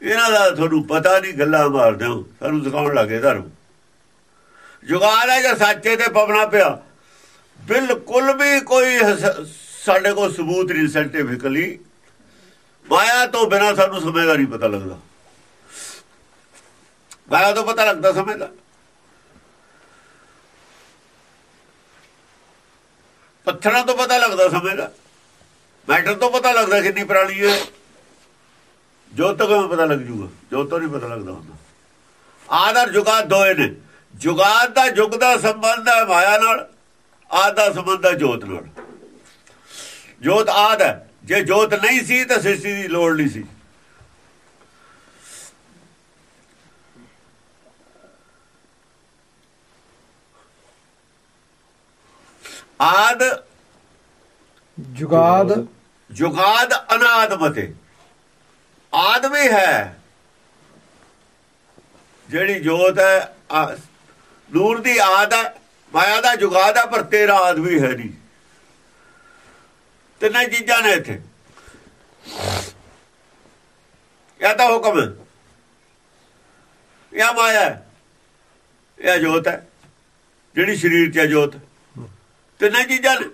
ਇਹਨਾਂ ਦਾ ਤੁਹਾਨੂੰ ਪਤਾ ਨਹੀਂ, ਗੱਲਾਂ ਮਾਰਦੇ ਹੋ। ਸਾਨੂੰ ਸਿਖਾਉਣ ਲੱਗੇ ਧਰਮ। ਜੁਗਾਦ ਹੈ ਜਾਂ ਸੱਚੇ ਤੇ ਪਵਣਾ ਪਿਆ। ਬਿਲਕੁਲ ਵੀ ਕੋਈ ਸਾਡੇ ਕੋਲ ਸਬੂਤ ਨਹੀਂ ਸਾਇੰਟੀਫਿਕਲੀ ਮਾਇਆ ਤੋਂ ਬਿਨਾ ਸਾਨੂੰ ਸਮੇਂ ਦਾ ਨਹੀਂ ਪਤਾ ਲੱਗਦਾ। ਮਾਇਆ ਤੋਂ ਪਤਾ ਲੱਗਦਾ ਸਮੇਂ ਦਾ। ਪੱਥਰਾਂ ਤੋਂ ਪਤਾ ਲੱਗਦਾ ਸਮੇਂ ਦਾ। ਮੈਟਰ ਤੋਂ ਪਤਾ ਲੱਗਦਾ ਕਿੰਨੀ ਪੁਰਾਣੀ ਹੈ। ਜੋਤ ਤੋਂ ਕਿਵੇਂ ਪਤਾ ਲੱਗ ਜੂਗਾ। ਜੋਤ ਤੋਂ ਨਹੀਂ ਪਤਾ ਲੱਗਦਾ ਹੁੰਦਾ। ਆਦਰ ਜੁਗਾਦ ਦੋਏ ਨੇ। ਜੁਗਾਦ ਦਾ ਜੁਗ ਦਾ ਸੰਬੰਧ ਹੈ ਮਾਇਆ ਨਾਲ। ਆਦ ਦਾ ਸੰਬੰਧ ਹੈ ਜੋਤ ਨਾਲ। ਜੋਤ ਆਦ ਹੈ। ਜੇ ਜੋਤ ਨਹੀਂ ਸੀ ਤਾਂ ਸ੍ਰਿਸ਼ਟੀ ਦੀ ਲੋੜ ਨਹੀਂ ਸੀ। ਆਦ ਜੁਗਾਦ। ਜੁਗਾਦ ਅਨਾਦ ਮਤੇ। ਆਦ ਵੀ ਹੈ। ਜਿਹੜੀ ਜੋਤ ਹੈ ਨੂਰ ਦੀ ਆਦ ਹੈ ਮਾਇਆ ਦਾ ਜੁਗਾਦ ਹੈ ਪਰ ਤੇਰਾ ਆਦ ਵੀ ਹੈ ਨਹੀਂ। ਤਿੰਨਾਂ ਚੀਜ਼ਾਂ ਨੇ ਇੱਥੇ। ਇਹ ਤਾਂ ਹੁਕਮ ਹੈ। ਇਹ ਮਾਇਆ ਇਹ ਜੋਤ ਹੈ। ਜਿਹੜੀ ਸਰੀਰ 'ਚ ਜੋਤ ਤਿੰਨੇ ਚੀਜ਼ਾਂ ਨੇ।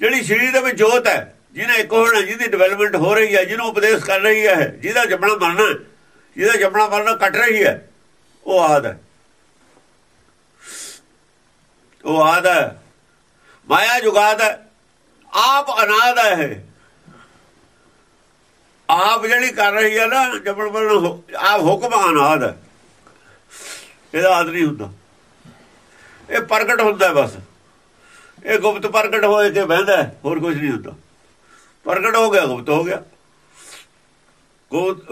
ਜਿਹੜੀ ਸਰੀਰ ਦੇ ਵਿੱਚ ਜੋਤ ਹੈ, ਜਿਹਨੇ ਇੱਕ ਹੋਣਾ, ਜਿਹਦੀ ਡਿਵੈਲਪਮੈਂਟ ਹੋ ਰਹੀ ਹੈ, ਜਿਹਨੂੰ ਉਪਦੇਸ਼ ਕਰ ਰਹੀ ਹੈ, ਜਿਹਦਾ ਜੰਮਣਾ ਮਰਨਾ ਜਿਹਦਾ ਜੰਮਣਾ ਮਰਨਾ ਕੱਟ ਰਹੀ ਹੈ, ਉਹ ਆਦ ਹੈ। ਉਹ ਆਦ ਹੈ। ਮਾਇਆ ਜੁਗਾਦ ਹੈ। ਆਪ ਅਨਾਦ ਹੈ ਇਹ। ਆਪ ਜਿਹੜੀ ਕਰ ਰਹੀ ਹੈ ਨਾ ਜੰਮਣ ਮਰਨਾ ਆਪ ਹੁਕਮ ਅਨਾਦ ਹੈ। ਇਹਦਾ ਆਦ ਨਹੀਂ ਹੁੰਦਾ। ਇਹ ਪ੍ਰਗਟ ਹੁੰਦਾ ਬਸ। ਇਹ ਗੁਪਤ ਪ੍ਰਗਟ ਹੋਏ ਕੇ ਬਹਿੰਦਾ ਹੋਰ ਕੁਝ ਨਹੀਂ ਹੁੰਦਾ। ਪ੍ਰਗਟ ਹੋ ਗਿਆ ਗੁਪਤ ਹੋ ਗਿਆ।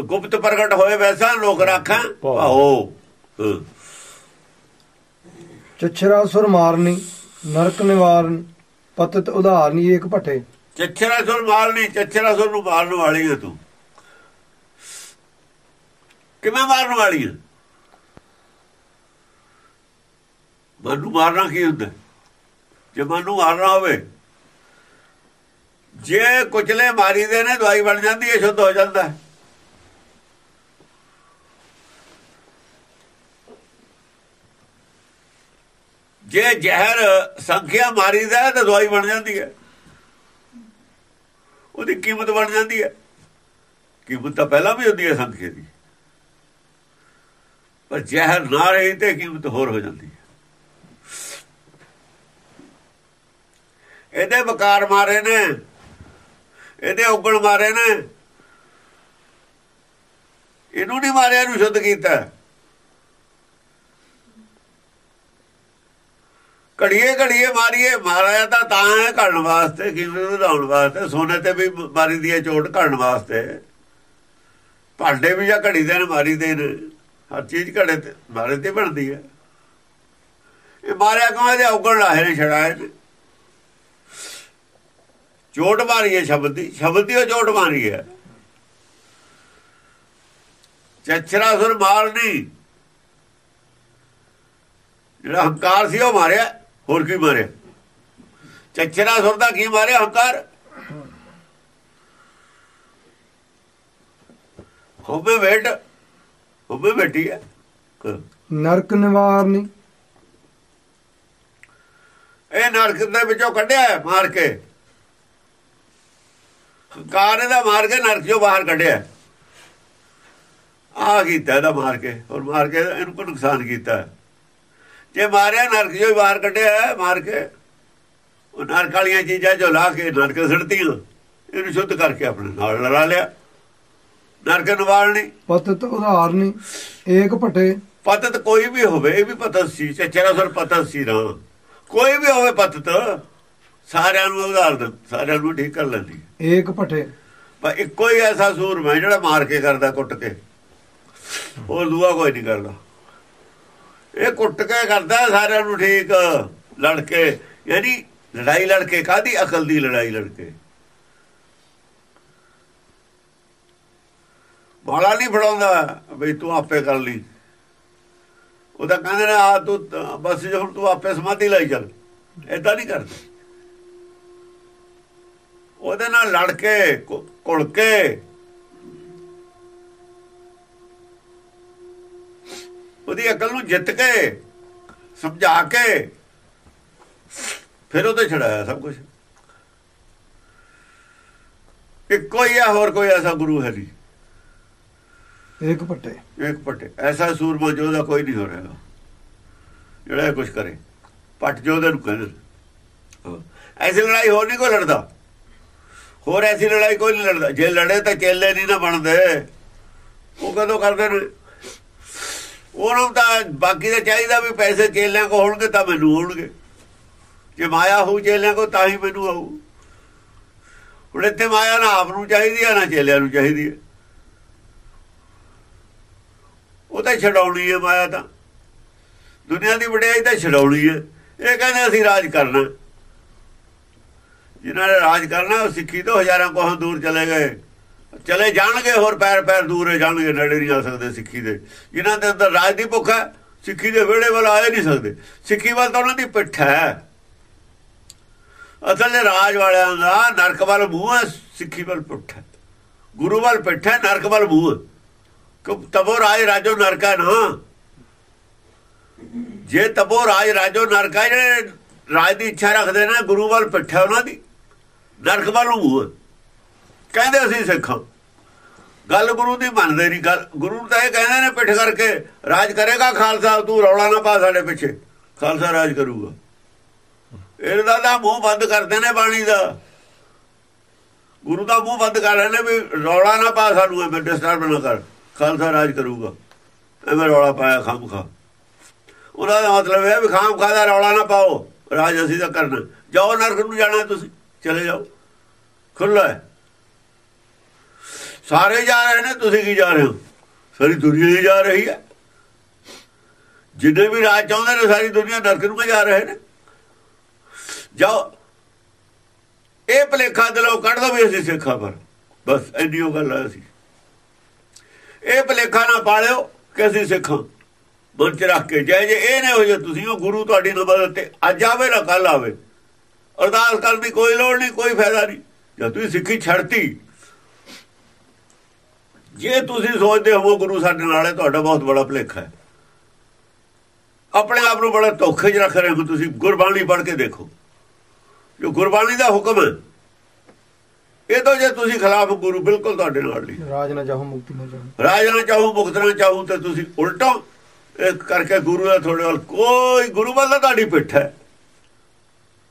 ਗੁਪਤ ਪ੍ਰਗਟ ਹੋਏ ਵੈਸਾ ਲੋਕ ਰਾਖਾਂ ਭਾਓ। ਚਛਰਾ ਸੁਰ ਮਾਰਨੀ ਨਰਕ ਨਿਵਾਰਨ ਪਤਤ ਉਧਾਰਨੀ ਏਕ ਭਟੇ ਚੱਛਰਾ ਸੁਰ ਮਾਰਨੀ ਚੱਛਰਾ ਸੁਰ ਨੂੰ ਮਾਰਨ ਵਾਲੀ ਹੈ ਤੂੰ। ਕਿਵੇਂ ਮਾਰਨ ਵਾਲੀ ਹੈ ਮਨ ਨੂੰ ਮਾਰਨਾ ਕੀ ਹੁੰਦਾ? ਜੇ ਮਨ ਨੂੰ ਮਾਰਨਾ ਹੋਵੇ, ਜੇ ਕੁਚਲੇ ਮਾਰੀ ਦੇ ਨੇ, ਦਵਾਈ ਬਣ ਜਾਂਦੀ ਹੈ ਸ਼ੁੱਧ ਹੋ ਜਾਂਦਾ। ਹੈ ਜੇ ਜ਼ਹਿਰ ਸੰਖਿਆ ਮਾਰੀਦਾ ਤਾਂ ਦਵਾਈ ਬਣ ਜਾਂਦੀ ਹੈ। ਉਹਦੀ ਕੀਮਤ ਬਣ ਜਾਂਦੀ ਹੈ। ਕੀਮਤ ਤਾਂ ਪਹਿਲਾਂ ਵੀ ਹੁੰਦੀ ਹੈ ਸੰਖਿਆ ਦੀ। ਪਰ ਜ਼ਹਿਰ ਨਾ ਰਹੀ ਤੇ ਕੀਮਤ ਹੋਰ ਹੋ ਜਾਂਦੀ ਹੈ। ਇਹਦੇ ਵਕਾਰ ਮਾਰੇ ਨੇ, ਇਹਦੇ ਉਗਲ ਮਾਰੇ ਨੇ। ਇਹਨੂੰ ਨਹੀਂ ਮਾਰਿਆ, ਇਹਨੂੰ ਸ਼ੁੱਧ ਕੀਤਾ। ਘੜੀਏ ਘੜੀਏ ਮਾਰੀਏ ਮਾਰਿਆ ਤਾਂ ਤਾਂ ਹੈ ਘੜਨ ਵਾਸਤੇ ਕੀਮਤ ਵਧਾਉਣ ਵਾਸਤੇ, ਸੋਨੇ ਤੇ ਵੀ ਮਾਰੀ ਦੀ ਹੈ ਚੋਟ ਘੜਨ ਵਾਸਤੇ। ਭਾਂਡੇ ਵੀ ਜਾਂ ਘੜੀ ਦੇ ਮਾਰੀ ਦੇ ਨੇ ਹਰ ਚੀਜ਼ ਘੜੇ ਤੇ, ਮਾਰੇ ਤੇ ਬਣਦੀ ਹੈ। ਇਹ ਮਾਰਿਆ ਕਿਉਂ ਇਹਦੇ ਉਗਣ ਲਾਹੇ ਨੇ ਛੜਾਏ ਨੇ। ਚੋਟ ਮਾਰੀ ਹੈ ਸ਼ਬਦ ਦੀ ਸ਼ਬਦ ਦੀ ਉਹ ਚੋਟ ਮਾਰੀ ਹੈ। ਚਚਰਾ ਸੁਰ ਮਾਰਨੀ। ਜਿਹੜਾ ਹੰਕਾਰ ਸੀ ਉਹ ਮਾਰਿਆ। ਹੋਰ ਕੀ ਮਾਰਿਆ? ਚਚਰਾ ਸੁਰ ਦਾ ਕੀ ਮਾਰਿਆ ਹੰਕਾਰ? ਹੋਵੇ ਬੇਟ ਹੋਵੇ ਬੇਟੀ ਹੈ ਨਰਕ ਨਿਵਾਰਨੀ ਇਹ ਨਰਕ ਦੇ ਵਿੱਚੋਂ ਕੱਢਿਆ ਮਾਰ ਕੇ। ਹੰਕਾਰ ਇਹਦਾ ਮਾਰ ਕੇ ਨਰਕ ਚੋਂ ਬਾਹਰ ਕੱਢਿਆ ਆ ਕੀਤਾ ਇਹਦਾ ਮਾਰ ਕੇ ਔਰ ਮਾਰ ਕੇ ਇਹਨੂੰ ਕੋ ਨੁਕਸਾਨ ਕੀਤਾ ਜੇ ਮਾਰਿਆ ਨਰਕ ਚੋਂ ਬਾਹਰ ਕੱਢਿਆ ਮਾਰ ਕੇ। ਉਹ ਨਰਕ ਵਾਲੀਆਂ ਚੀਜ਼ਾਂ ਜੋ ਲਾ ਕੇ ਨਰਕ ਸੜਤੀਆਂ ਇਹਨੂੰ ਸ਼ੁੱਧ ਕਰਕੇ ਆਪਣੇ ਨਾਲ ਲੜਾ ਲਿਆ। ਨਰਕ ਨਿਵਾਰਣੀ ਪਤਤ ਉਧਾਰਨੀ ਏਕ ਭਟੇ। ਪਤਤ ਕੋਈ ਵੀ ਹੋਵੇ ਇਹ ਵੀ ਪਤਤ ਸੀ। ਚੱਚਰਾ ਸਰ ਪਤਤ ਸੀ ਨਾ। ਕੋਈ ਵੀ ਹੋਵੇ ਪਤਤ ਸਾਰਿਆਂ ਨੂੰ ਉਧਾਰ ਦੇ ਸਾਰਿਆਂ ਨੂੰ ਠੀਕ ਕਰ ਲੈਂਦੀ। ਏਕ ਭਟੇ। ਪਰ ਇੱਕੋ ਹੀ ਐਸਾ ਸੂਰਮਾ ਜਿਹੜਾ ਮਾਰ ਕੇ ਕਰਦਾ ਕੁੱਟ ਕੇ। ਉਹ ਦੂਆ ਕੋਈ ਨਹੀਂ ਕਰਦਾ। ਇਹ ਕੁੱਟ ਕੇ ਕਰਦਾ ਸਾਰਿਆਂ ਨੂੰ ਠੀਕ ਲੜ ਕੇ ਯਾਨੀ ਲੜਾਈ ਲੜ ਕੇ ਕਾਦੀ ਅਕਲ ਦੀ ਲੜਾਈ ਲੜ ਕੇ ਬਾਲਾ ਨਹੀਂ ਫੜਾਉਂਦਾ ਬਈ ਤੂੰ ਆਪੇ ਕਰ ਲਈ। ਉਹ ਕਹਿੰਦੇ ਨੇ, ਆ ਤੂੰ ਬਸ ਜੇ ਹੁਣ ਤੂੰ ਆਪੇ ਸਮਾਧੀ ਲਈ ਚੱਲ। ਏਦਾਂ ਨਹੀਂ ਕਰਦਾ। ਉਹਦੇ ਨਾਲ ਲੜ ਕੇ ਘੁਲ ਕੇ ਉਹਦੀ ਅਕਲ ਨੂੰ ਜਿੱਤ ਕੇ ਸਮਝਾ ਕੇ ਫਿਰ ਉਹਦੇ ਛੜਾਇਆ ਸਭ ਕੁਝ ਇੱਕੋ ਹੀ ਆ ਹੋਰ ਕੋਈ ਐਸਾ ਗੁਰੂ ਹੈ ਨਹੀਂ। ਏਕ ਭਟੇ ਇੱਕ ਪਟੇ। ਐਸਾ ਸੂਰਮਾ ਜੋਧਾ ਕੋਈ ਨਹੀਂ ਹੋ ਰਿਹਾ। ਜਿਹੜਾ ਕੁਝ ਕਰੇ। ਪਟ ਜੋਧੇ ਨੂੰ ਕਹਿੰਦੇ ਐਸੀ ਲੜਾਈ ਹੋਰ ਨਹੀਂ ਕੋਈ ਲੜਦਾ। ਹੋਰ ਐਸੀ ਲੜਾਈ ਕੋਈ ਨਹੀਂ ਲੜਦਾ। ਜੇ ਲੜੇ ਤਾਂ ਚੇਲੇ ਨਹੀਂ ਨਾ ਬਣਦੇ। ਉਹ ਕਦੋਂ ਕਰਦੇ ਨੇ? ਉਹਨੂੰ ਤਾਂ ਬਾਕੀ ਦਾ ਚਾਹੀਦਾ ਵੀ ਪੈਸੇ ਚੇਲਿਆਂ ਕੋ ਹੋਣਗੇ ਤਾਂ ਮੈਨੂੰ ਹੋਣਗੇ। ਜੇ ਮਾਇਆ ਹੋਊ ਚੇਲਿਆਂ ਕੋ ਤਾਂ ਹੀ ਮੈਨੂੰ ਆਊ। ਹੁਣ ਇੱਥੇ ਮਾਇਆ ਨਾ ਆਪ ਨੂੰ ਚਾਹੀਦੀ ਆ, ਨਾ ਚੇਲਿਆਂ ਨੂੰ ਚਾਹੀਦੀ ਹੈ ਉਹ ਤਾਂ ਛਡਾਉਣੀ ਹੈ ਮਾਇਆ ਤਾਂ। ਦੁਨੀਆ ਦੀ ਵਡਿਆਈ ਤਾਂ ਛਡਾਉਣੀ ਹੈ ਇਹ ਕਹਿੰਦੇ ਅਸੀਂ ਰਾਜ ਕਰਨਾ। ਜਿਨ੍ਹਾਂ ਨੇ ਰਾਜ ਕਰਨਾ, ਉਹ ਸਿੱਖੀ ਤੋਂ ਹਜ਼ਾਰਾਂ ਕੋਹਾਂ ਦੂਰ ਚਲੇ ਗਏ। ਚਲੇ ਜਾਣਗੇ, ਹੋਰ ਪੈਰ ਪੈਰ ਦੂਰ ਜਾਣਗੇ ਨੇੜੇ ਨਹੀਂ ਆ ਸਕਦੇ ਸਿੱਖੀ ਦੇ। ਜਿਨ੍ਹਾਂ ਦੇ ਅੰਦਰ ਰਾਜ ਦੀ ਭੁੱਖ ਹੈ, ਸਿੱਖੀ ਦੇ ਵਿਹੜੇ ਵੱਲ ਆਏ ਨਹੀਂ ਸਕਦੇ। ਸਿੱਖੀ ਵੱਲ ਤਾਂ ਉਹਨਾਂ ਦੀ ਪਿੱਠ ਹੈ। ਅਸਲ ਰਾਜ ਵਾਲਿਆਂ ਦਾ ਨਰਕ ਵੱਲ ਮੂੰਹ ਹੈ, ਸਿੱਖੀ ਵੱਲ ਪਿੱਠ ਹੈ। ਗੁਰੂ ਵੱਲ ਪਿੱਠ ਹੈ, ਨਰਕ ਵੱਲ ਮੂੰਹ ਹੈ। ਤਬੋ ਰਾਜ ਰਾਜੋ ਨਰਕਾ ਨਾ। ਜੇ ਤਬੋ ਰਾਜ ਰਾਜੋ ਨਰਕਾ ਜਿਹੜੇ ਰਾਜ ਦੀ ਇੱਛਾ ਰੱਖਦੇ ਨੇ, ਗੁਰੂ ਵੱਲ ਪਿੱਠ ਹੈ ਉਹਨਾਂ ਦੀ। ਨਰਕ ਵੱਲ ਮੂੰਹ ਕਹਿੰਦੇ ਅਸੀਂ ਸਿੱਖਾਂ। ਗੱਲ ਗੁਰੂ ਦੀ ਮੰਨਦੇ ਨਹੀਂ। ਗੱਲ ਗੁਰੂ ਤਾਂ ਇਹ ਕਹਿੰਦੇ ਨੇ ਪਿੱਠ ਕਰਕੇ, ਰਾਜ ਕਰੇਗਾ ਖਾਲਸਾ, ਤੂੰ ਰੌਲਾ ਨਾ ਪਾ ਸਾਡੇ ਪਿੱਛੇ। ਖਾਲਸਾ ਰਾਜ ਕਰੂਗਾ। ਇਹਦਾ ਦਾ ਮੂੰਹ ਬੰਦ ਕਰਦੇ ਨੇ ਬਾਣੀ ਦਾ। ਗੁਰੂ ਦਾ ਮੂੰਹ ਬੰਦ ਕਰ ਰਹੇ ਨੇ ਵੀ ਰੌਲਾ ਨਾ ਪਾ ਸਾਨੂੰ, ਐਵੇਂ ਡਿਸਟਰਬ ਨਾ ਕਰ। ਖਾਲਸਾ ਰਾਜ ਕਰੂਗਾ। ਐਵੇਂ ਰੌਲਾ ਪਾਇਆ ਖਾਮਖਾ ਉਹਨਾਂ ਦਾ ਮਤਲਬ ਹੈ ਵੀ ਖਾਮਖਾ ਦਾ ਰੌਲਾ ਨਾ ਪਾਓ। ਰਾਜ ਅਸੀਂ ਤਾਂ ਕਰਨਾ। ਜਾਓ ਨਰਕ ਨੂੰ ਜਾਣਾ ਤੁਸੀਂ। ਚਲੇ ਜਾਓ। ਖੁੱਲਾ ਹੈ। ਸਾਰੇ ਜਾ ਰਹੇ ਨੇ, ਤੁਸੀਂ ਕੀ ਜਾ ਰਹੇ ਹੋ? ਸਾਰੀ ਦੁਨੀਆ ਹੀ ਜਾ ਰਹੀ ਹੈ। ਜਿੰਨੇ ਵੀ ਰਾਜ ਚਾਹੁੰਦੇ ਨੇ, ਸਾਰੀ ਦੁਨੀਆ ਨਰਕ ਨੂੰ ਜਾ ਰਹੇ ਨੇ। ਜਾਓ। ਇਹ ਭਲੇਖਾ ਦਿਲੋਂ ਕੱਢ ਦੋ ਵੀ ਅਸੀਂ ਸਿੱਖਾਂ ਪਰ ਬਸ, ਇੰਨੀ ਉਹ ਗੱਲ ਆ ਸੀ ਇਹ ਭਲੇਖਾ ਨਾ ਪਾਲਿਓ ਕਿ ਅਸੀਂ ਸਿੱਖਾਂ। ਮਨ ਚ ਰੱਖ ਕੇ। ਜੇ ਜੇ ਇਹ ਨੇ ਹੋ ਜੇ ਤੁਸੀਂ ਉਹ ਗੁਰੂ ਤੁਹਾਡੀ ਨਬਦ ਤੇ ਅੱਜ ਆਵੇ ਨਾ ਕੱਲ ਆਵੇ। ਅਰਦਾਸ ਕਰਨ ਦੀ ਕੋਈ ਲੋੜ ਨਹੀਂ, ਕੋਈ ਫਾਇਦਾ ਨਹੀਂ। ਜੇ ਤੁਸੀਂ ਸਿੱਖੀ ਛੱਡਤੀ ਜੇ ਤੁਸੀਂ ਸੋਚਦੇ ਹੋ ਗੁਰੂ ਸਾਡੇ ਨਾਲ ਹੈ ਤੁਹਾਡਾ ਬਹੁਤ ਬੜਾ ਭਲੇਖਾ ਹੈ। ਆਪਣੇ ਆਪ ਨੂੰ ਬੜਾ ਧੋਖੇ 'ਚ ਰੱਖ ਰਹੇ ਹੋ ਤੁਸੀਂ ਗੁਰਬਾਣੀ ਪੜ੍ਹ ਕੇ ਦੇਖੋ। ਜੋ ਗੁਰਬਾਣੀ ਦਾ ਹੁਕਮ ਹੈ ਇਹ ਤੋਂ ਜੇ ਤੁਸੀਂ ਖਿਲਾਫ ਗੁਰੂ ਬਿਲਕੁਲ ਤੁਹਾਡੇ ਨਾਲ ਨਹੀਂ। ਰਾਜ ਨਾ ਚਾਹੋ ਮੁਕਤੀ ਨਾ ਚਾਹੋ। ਰਾਜ ਨਾ ਚਾਹੂ ਮੁਕਤ ਨਾ ਚਾਹੂ ਤੇ ਤੁਸੀਂ ਉਲਟੋ ਕਰਕੇ ਗੁਰੂ ਦਾ ਤੁਹਾਡੇ ਨਾਲ ਕੋਈ ਗੁਰੂ ਵੱਲ ਤੁਹਾਡੀ ਪਿੱਠ ਹੈ।